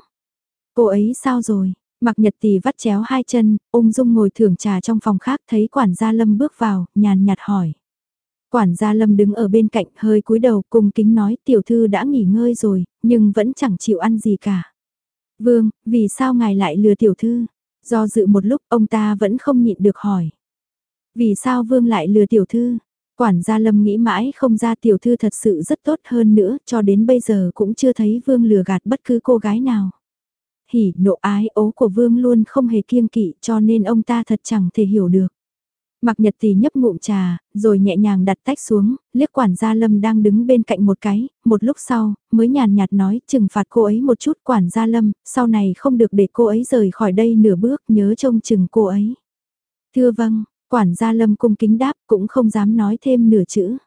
Cô ấy sao rồi? Mặc nhật tỷ vắt chéo hai chân, ung dung ngồi thưởng trà trong phòng khác thấy quản gia Lâm bước vào, nhàn nhạt hỏi. Quản gia Lâm đứng ở bên cạnh hơi cúi đầu cùng kính nói tiểu thư đã nghỉ ngơi rồi, nhưng vẫn chẳng chịu ăn gì cả. Vương, vì sao ngài lại lừa tiểu thư? Do dự một lúc, ông ta vẫn không nhịn được hỏi. Vì sao Vương lại lừa tiểu thư? Quản gia Lâm nghĩ mãi không ra tiểu thư thật sự rất tốt hơn nữa, cho đến bây giờ cũng chưa thấy Vương lừa gạt bất cứ cô gái nào. Hỉ, nộ ái ố của Vương luôn không hề kiêng kỵ, cho nên ông ta thật chẳng thể hiểu được. Mặc nhật thì nhấp ngụm trà, rồi nhẹ nhàng đặt tách xuống, liếc quản gia Lâm đang đứng bên cạnh một cái, một lúc sau, mới nhàn nhạt nói trừng phạt cô ấy một chút quản gia Lâm, sau này không được để cô ấy rời khỏi đây nửa bước nhớ trông chừng cô ấy. Thưa vâng, quản gia Lâm cung kính đáp cũng không dám nói thêm nửa chữ.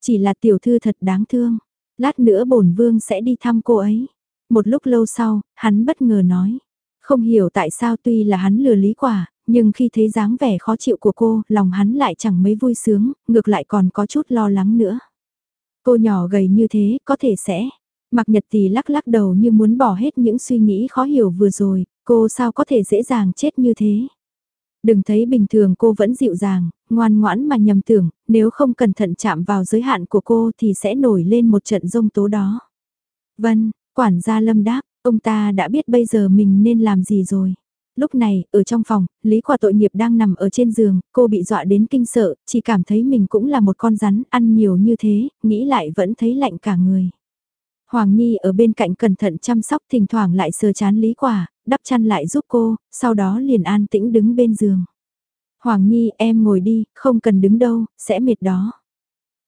Chỉ là tiểu thư thật đáng thương, lát nữa bổn vương sẽ đi thăm cô ấy. Một lúc lâu sau, hắn bất ngờ nói, Không hiểu tại sao tuy là hắn lừa lý quả, nhưng khi thấy dáng vẻ khó chịu của cô, lòng hắn lại chẳng mấy vui sướng, ngược lại còn có chút lo lắng nữa. Cô nhỏ gầy như thế, có thể sẽ. Mặc nhật thì lắc lắc đầu như muốn bỏ hết những suy nghĩ khó hiểu vừa rồi, cô sao có thể dễ dàng chết như thế. Đừng thấy bình thường cô vẫn dịu dàng, ngoan ngoãn mà nhầm tưởng, nếu không cẩn thận chạm vào giới hạn của cô thì sẽ nổi lên một trận rông tố đó. Vân, quản gia lâm đáp, ông ta đã biết bây giờ mình nên làm gì rồi. Lúc này, ở trong phòng, Lý Quả tội nghiệp đang nằm ở trên giường, cô bị dọa đến kinh sợ, chỉ cảm thấy mình cũng là một con rắn, ăn nhiều như thế, nghĩ lại vẫn thấy lạnh cả người. Hoàng Nhi ở bên cạnh cẩn thận chăm sóc thỉnh thoảng lại sờ chán Lý Quả, đắp chăn lại giúp cô, sau đó liền an tĩnh đứng bên giường. Hoàng Nhi em ngồi đi, không cần đứng đâu, sẽ mệt đó.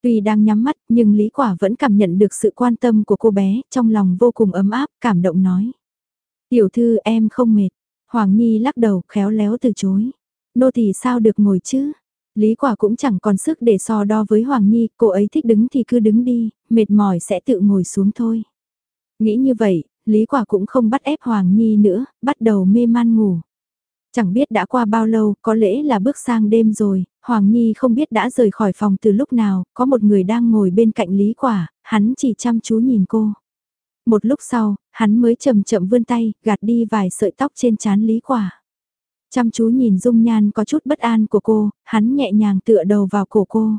Tuy đang nhắm mắt nhưng Lý Quả vẫn cảm nhận được sự quan tâm của cô bé, trong lòng vô cùng ấm áp, cảm động nói. Tiểu thư em không mệt. Hoàng Nhi lắc đầu khéo léo từ chối. Nô thì sao được ngồi chứ? Lý Quả cũng chẳng còn sức để so đo với Hoàng Nhi, cô ấy thích đứng thì cứ đứng đi, mệt mỏi sẽ tự ngồi xuống thôi. Nghĩ như vậy, Lý Quả cũng không bắt ép Hoàng Nhi nữa, bắt đầu mê man ngủ. Chẳng biết đã qua bao lâu, có lẽ là bước sang đêm rồi, Hoàng Nhi không biết đã rời khỏi phòng từ lúc nào, có một người đang ngồi bên cạnh Lý Quả, hắn chỉ chăm chú nhìn cô. Một lúc sau, hắn mới chậm chậm vươn tay, gạt đi vài sợi tóc trên trán Lý Quả. Chăm chú nhìn dung nhan có chút bất an của cô, hắn nhẹ nhàng tựa đầu vào cổ cô.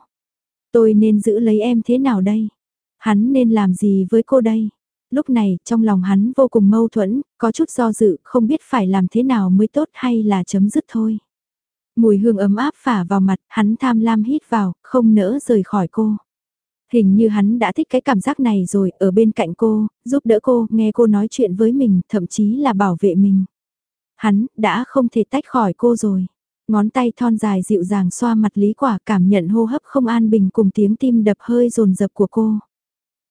Tôi nên giữ lấy em thế nào đây? Hắn nên làm gì với cô đây? Lúc này, trong lòng hắn vô cùng mâu thuẫn, có chút do dự, không biết phải làm thế nào mới tốt hay là chấm dứt thôi. Mùi hương ấm áp phả vào mặt, hắn tham lam hít vào, không nỡ rời khỏi cô. Hình như hắn đã thích cái cảm giác này rồi, ở bên cạnh cô, giúp đỡ cô, nghe cô nói chuyện với mình, thậm chí là bảo vệ mình. Hắn, đã không thể tách khỏi cô rồi. Ngón tay thon dài dịu dàng xoa mặt Lý Quả cảm nhận hô hấp không an bình cùng tiếng tim đập hơi rồn rập của cô.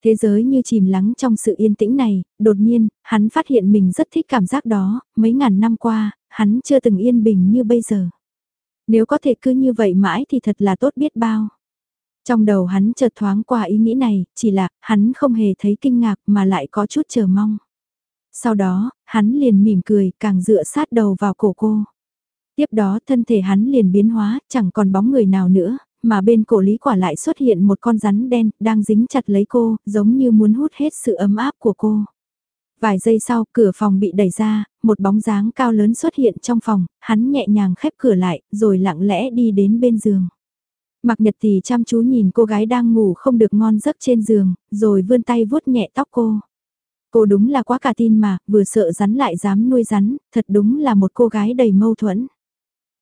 Thế giới như chìm lắng trong sự yên tĩnh này, đột nhiên, hắn phát hiện mình rất thích cảm giác đó, mấy ngàn năm qua, hắn chưa từng yên bình như bây giờ. Nếu có thể cứ như vậy mãi thì thật là tốt biết bao. Trong đầu hắn chợt thoáng qua ý nghĩ này, chỉ là, hắn không hề thấy kinh ngạc mà lại có chút chờ mong. Sau đó, hắn liền mỉm cười, càng dựa sát đầu vào cổ cô. Tiếp đó thân thể hắn liền biến hóa, chẳng còn bóng người nào nữa, mà bên cổ Lý Quả lại xuất hiện một con rắn đen, đang dính chặt lấy cô, giống như muốn hút hết sự ấm áp của cô. Vài giây sau, cửa phòng bị đẩy ra, một bóng dáng cao lớn xuất hiện trong phòng, hắn nhẹ nhàng khép cửa lại, rồi lặng lẽ đi đến bên giường mạc nhật thì chăm chú nhìn cô gái đang ngủ không được ngon giấc trên giường, rồi vươn tay vuốt nhẹ tóc cô. Cô đúng là quá cả tin mà, vừa sợ rắn lại dám nuôi rắn, thật đúng là một cô gái đầy mâu thuẫn.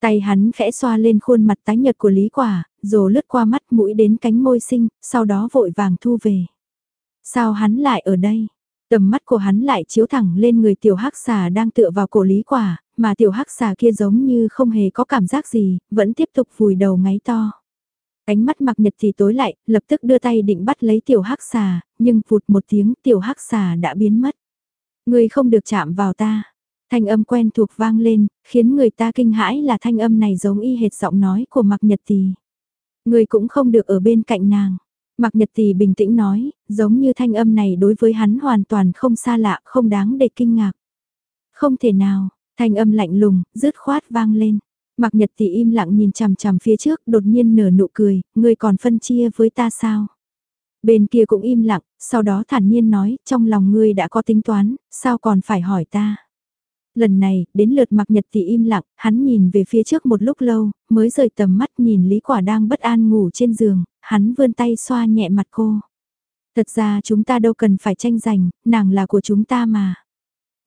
Tay hắn khẽ xoa lên khuôn mặt tái nhợt của Lý Quả, rồi lướt qua mắt mũi đến cánh môi xinh, sau đó vội vàng thu về. Sao hắn lại ở đây? Tầm mắt của hắn lại chiếu thẳng lên người tiểu hắc xà đang tựa vào cổ Lý Quả, mà tiểu hắc xà kia giống như không hề có cảm giác gì, vẫn tiếp tục vùi đầu ngáy to. Ánh mắt mặc nhật thì tối lại, lập tức đưa tay định bắt lấy tiểu hắc xà, nhưng phụt một tiếng tiểu hắc xà đã biến mất. Người không được chạm vào ta. Thanh âm quen thuộc vang lên, khiến người ta kinh hãi là thanh âm này giống y hệt giọng nói của mặc nhật tì. Người cũng không được ở bên cạnh nàng. Mặc nhật tì bình tĩnh nói, giống như thanh âm này đối với hắn hoàn toàn không xa lạ, không đáng để kinh ngạc. Không thể nào, thanh âm lạnh lùng, rứt khoát vang lên. Mạc nhật thì im lặng nhìn chằm chằm phía trước, đột nhiên nở nụ cười, ngươi còn phân chia với ta sao? Bên kia cũng im lặng, sau đó thản nhiên nói, trong lòng ngươi đã có tính toán, sao còn phải hỏi ta? Lần này, đến lượt Mạc nhật thì im lặng, hắn nhìn về phía trước một lúc lâu, mới rời tầm mắt nhìn Lý Quả đang bất an ngủ trên giường, hắn vươn tay xoa nhẹ mặt cô. Thật ra chúng ta đâu cần phải tranh giành, nàng là của chúng ta mà.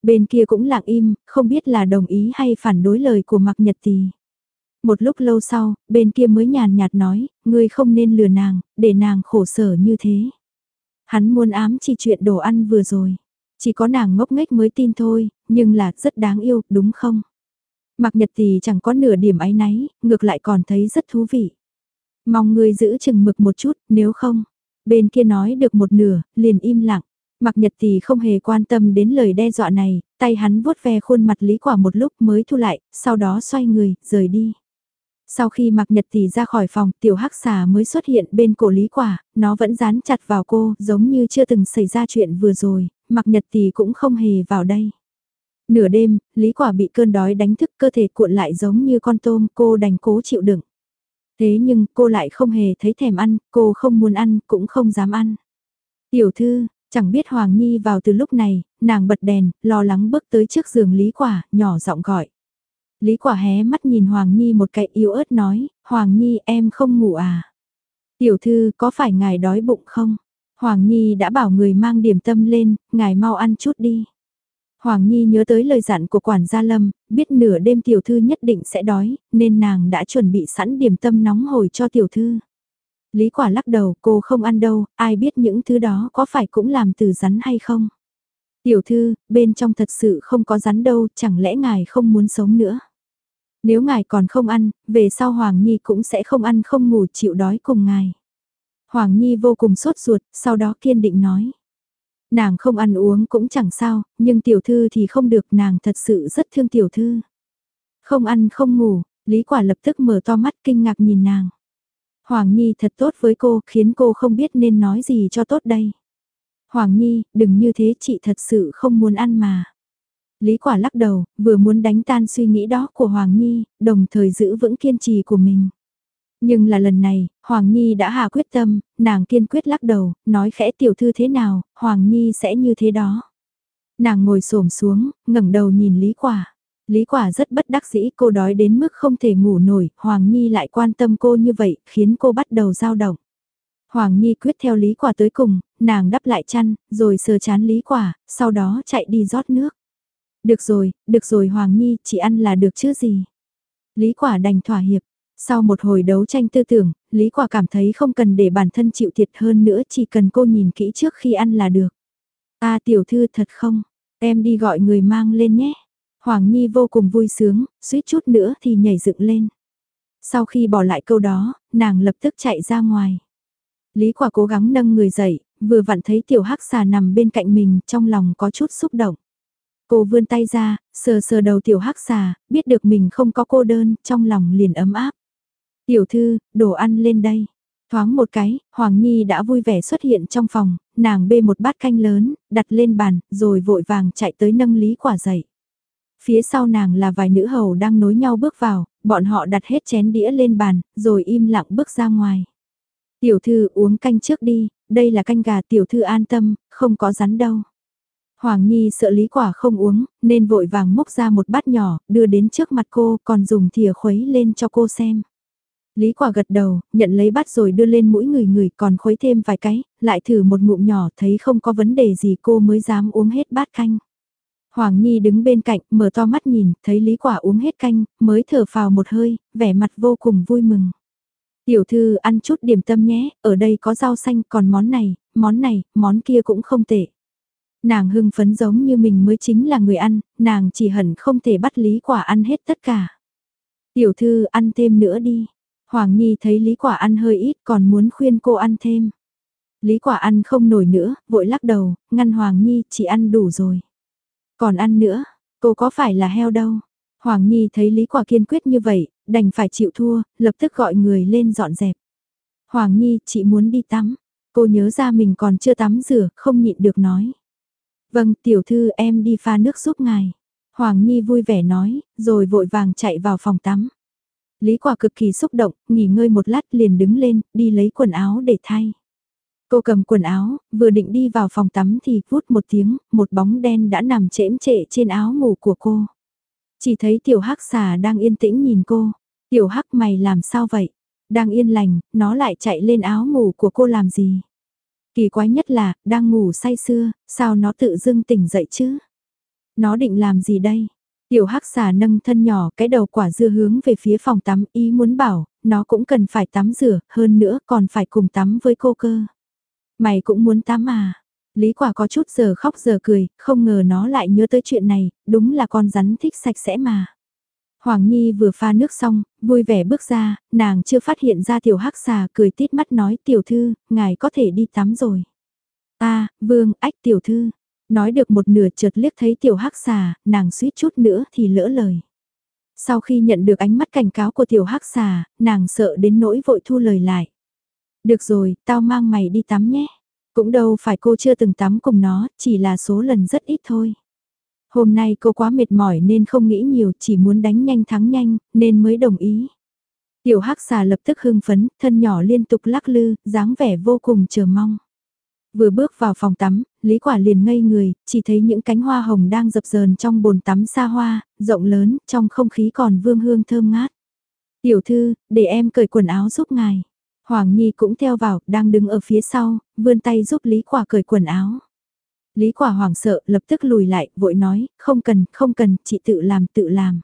Bên kia cũng lặng im, không biết là đồng ý hay phản đối lời của Mạc nhật Tì. Một lúc lâu sau, bên kia mới nhàn nhạt nói, ngươi không nên lừa nàng, để nàng khổ sở như thế. Hắn muốn ám chỉ chuyện đồ ăn vừa rồi. Chỉ có nàng ngốc nghếch mới tin thôi, nhưng là rất đáng yêu, đúng không? Mặc nhật thì chẳng có nửa điểm áy náy, ngược lại còn thấy rất thú vị. Mong ngươi giữ chừng mực một chút, nếu không. Bên kia nói được một nửa, liền im lặng. Mặc nhật thì không hề quan tâm đến lời đe dọa này, tay hắn vuốt ve khuôn mặt Lý Quả một lúc mới thu lại, sau đó xoay người, rời đi. Sau khi mặc nhật tỷ ra khỏi phòng, tiểu hắc xà mới xuất hiện bên cổ Lý Quả, nó vẫn dán chặt vào cô, giống như chưa từng xảy ra chuyện vừa rồi, mặc nhật tỷ cũng không hề vào đây. Nửa đêm, Lý Quả bị cơn đói đánh thức cơ thể cuộn lại giống như con tôm cô đành cố chịu đựng. Thế nhưng cô lại không hề thấy thèm ăn, cô không muốn ăn, cũng không dám ăn. Tiểu thư, chẳng biết Hoàng Nhi vào từ lúc này, nàng bật đèn, lo lắng bước tới trước giường Lý Quả, nhỏ giọng gọi. Lý Quả hé mắt nhìn Hoàng Nhi một cái yếu ớt nói, Hoàng Nhi em không ngủ à? Tiểu thư, có phải ngài đói bụng không? Hoàng Nhi đã bảo người mang điểm tâm lên, ngài mau ăn chút đi. Hoàng Nhi nhớ tới lời dặn của quản gia Lâm, biết nửa đêm tiểu thư nhất định sẽ đói, nên nàng đã chuẩn bị sẵn điểm tâm nóng hổi cho tiểu thư. Lý quả lắc đầu, cô không ăn đâu, ai biết những thứ đó có phải cũng làm từ rắn hay không? Tiểu thư, bên trong thật sự không có rắn đâu, chẳng lẽ ngài không muốn sống nữa? Nếu ngài còn không ăn, về sau Hoàng Nhi cũng sẽ không ăn không ngủ chịu đói cùng ngài. Hoàng Nhi vô cùng sốt ruột, sau đó kiên định nói. Nàng không ăn uống cũng chẳng sao, nhưng tiểu thư thì không được nàng thật sự rất thương tiểu thư. Không ăn không ngủ, Lý Quả lập tức mở to mắt kinh ngạc nhìn nàng. Hoàng Nhi thật tốt với cô khiến cô không biết nên nói gì cho tốt đây. Hoàng Nhi, đừng như thế chị thật sự không muốn ăn mà. Lý Quả lắc đầu, vừa muốn đánh tan suy nghĩ đó của Hoàng Nhi, đồng thời giữ vững kiên trì của mình. Nhưng là lần này, Hoàng Nhi đã hạ quyết tâm, nàng kiên quyết lắc đầu, nói khẽ tiểu thư thế nào, Hoàng Nhi sẽ như thế đó. Nàng ngồi xổm xuống, ngẩng đầu nhìn Lý Quả. Lý Quả rất bất đắc dĩ cô đói đến mức không thể ngủ nổi, Hoàng Nhi lại quan tâm cô như vậy, khiến cô bắt đầu dao động. Hoàng Nhi quyết theo Lý Quả tới cùng, nàng đắp lại chăn, rồi sờ chán Lý Quả, sau đó chạy đi rót nước. Được rồi, được rồi Hoàng Nhi, chỉ ăn là được chứ gì. Lý Quả đành thỏa hiệp, sau một hồi đấu tranh tư tưởng, Lý Quả cảm thấy không cần để bản thân chịu thiệt hơn nữa chỉ cần cô nhìn kỹ trước khi ăn là được. Ta tiểu thư thật không, em đi gọi người mang lên nhé. Hoàng Nhi vô cùng vui sướng, suýt chút nữa thì nhảy dựng lên. Sau khi bỏ lại câu đó, nàng lập tức chạy ra ngoài. Lý Quả cố gắng nâng người dậy, vừa vặn thấy tiểu hắc xà nằm bên cạnh mình trong lòng có chút xúc động. Cô vươn tay ra, sờ sờ đầu tiểu hắc xà, biết được mình không có cô đơn, trong lòng liền ấm áp. Tiểu thư, đồ ăn lên đây. Thoáng một cái, Hoàng Nhi đã vui vẻ xuất hiện trong phòng, nàng bê một bát canh lớn, đặt lên bàn, rồi vội vàng chạy tới nâng lý quả dậy. Phía sau nàng là vài nữ hầu đang nối nhau bước vào, bọn họ đặt hết chén đĩa lên bàn, rồi im lặng bước ra ngoài. Tiểu thư uống canh trước đi, đây là canh gà tiểu thư an tâm, không có rắn đâu. Hoàng Nhi sợ lý quả không uống, nên vội vàng múc ra một bát nhỏ, đưa đến trước mặt cô, còn dùng thìa khuấy lên cho cô xem. Lý quả gật đầu, nhận lấy bát rồi đưa lên mũi người người còn khuấy thêm vài cái, lại thử một ngụm nhỏ thấy không có vấn đề gì cô mới dám uống hết bát canh. Hoàng Nhi đứng bên cạnh, mở to mắt nhìn, thấy Lý Quả uống hết canh, mới thở phào một hơi, vẻ mặt vô cùng vui mừng. Tiểu thư ăn chút điểm tâm nhé, ở đây có rau xanh còn món này, món này, món kia cũng không tệ. Nàng hưng phấn giống như mình mới chính là người ăn, nàng chỉ hận không thể bắt Lý Quả ăn hết tất cả. Tiểu thư ăn thêm nữa đi. Hoàng Nhi thấy Lý Quả ăn hơi ít còn muốn khuyên cô ăn thêm. Lý Quả ăn không nổi nữa, vội lắc đầu, ngăn Hoàng Nhi chỉ ăn đủ rồi. Còn ăn nữa, cô có phải là heo đâu. Hoàng Nhi thấy Lý Quả kiên quyết như vậy, đành phải chịu thua, lập tức gọi người lên dọn dẹp. Hoàng Nhi, chị muốn đi tắm. Cô nhớ ra mình còn chưa tắm rửa, không nhịn được nói. Vâng, tiểu thư em đi pha nước giúp ngài. Hoàng Nhi vui vẻ nói, rồi vội vàng chạy vào phòng tắm. Lý Quả cực kỳ xúc động, nghỉ ngơi một lát liền đứng lên, đi lấy quần áo để thay. Cô cầm quần áo, vừa định đi vào phòng tắm thì vút một tiếng, một bóng đen đã nằm chễm trệ trên áo ngủ của cô. Chỉ thấy tiểu hắc xà đang yên tĩnh nhìn cô. Tiểu hắc mày làm sao vậy? Đang yên lành, nó lại chạy lên áo ngủ của cô làm gì? Kỳ quái nhất là, đang ngủ say sưa, sao nó tự dưng tỉnh dậy chứ? Nó định làm gì đây? Tiểu hắc xà nâng thân nhỏ cái đầu quả dưa hướng về phía phòng tắm ý muốn bảo, nó cũng cần phải tắm rửa, hơn nữa còn phải cùng tắm với cô cơ. Mày cũng muốn tắm à? Lý quả có chút giờ khóc giờ cười, không ngờ nó lại nhớ tới chuyện này, đúng là con rắn thích sạch sẽ mà. Hoàng Nhi vừa pha nước xong, vui vẻ bước ra, nàng chưa phát hiện ra tiểu hắc xà cười tít mắt nói tiểu thư, ngài có thể đi tắm rồi. Ta, vương, ách tiểu thư, nói được một nửa chợt liếc thấy tiểu hắc xà, nàng suýt chút nữa thì lỡ lời. Sau khi nhận được ánh mắt cảnh cáo của tiểu hắc xà, nàng sợ đến nỗi vội thu lời lại. Được rồi, tao mang mày đi tắm nhé. Cũng đâu phải cô chưa từng tắm cùng nó, chỉ là số lần rất ít thôi. Hôm nay cô quá mệt mỏi nên không nghĩ nhiều, chỉ muốn đánh nhanh thắng nhanh, nên mới đồng ý. Tiểu hắc xà lập tức hưng phấn, thân nhỏ liên tục lắc lư, dáng vẻ vô cùng chờ mong. Vừa bước vào phòng tắm, Lý Quả liền ngây người, chỉ thấy những cánh hoa hồng đang dập dờn trong bồn tắm xa hoa, rộng lớn, trong không khí còn vương hương thơm ngát. Tiểu thư, để em cởi quần áo giúp ngài. Hoàng Nhi cũng theo vào, đang đứng ở phía sau, vươn tay giúp Lý Quả cởi quần áo. Lý Quả hoảng sợ, lập tức lùi lại, vội nói, không cần, không cần, chị tự làm, tự làm.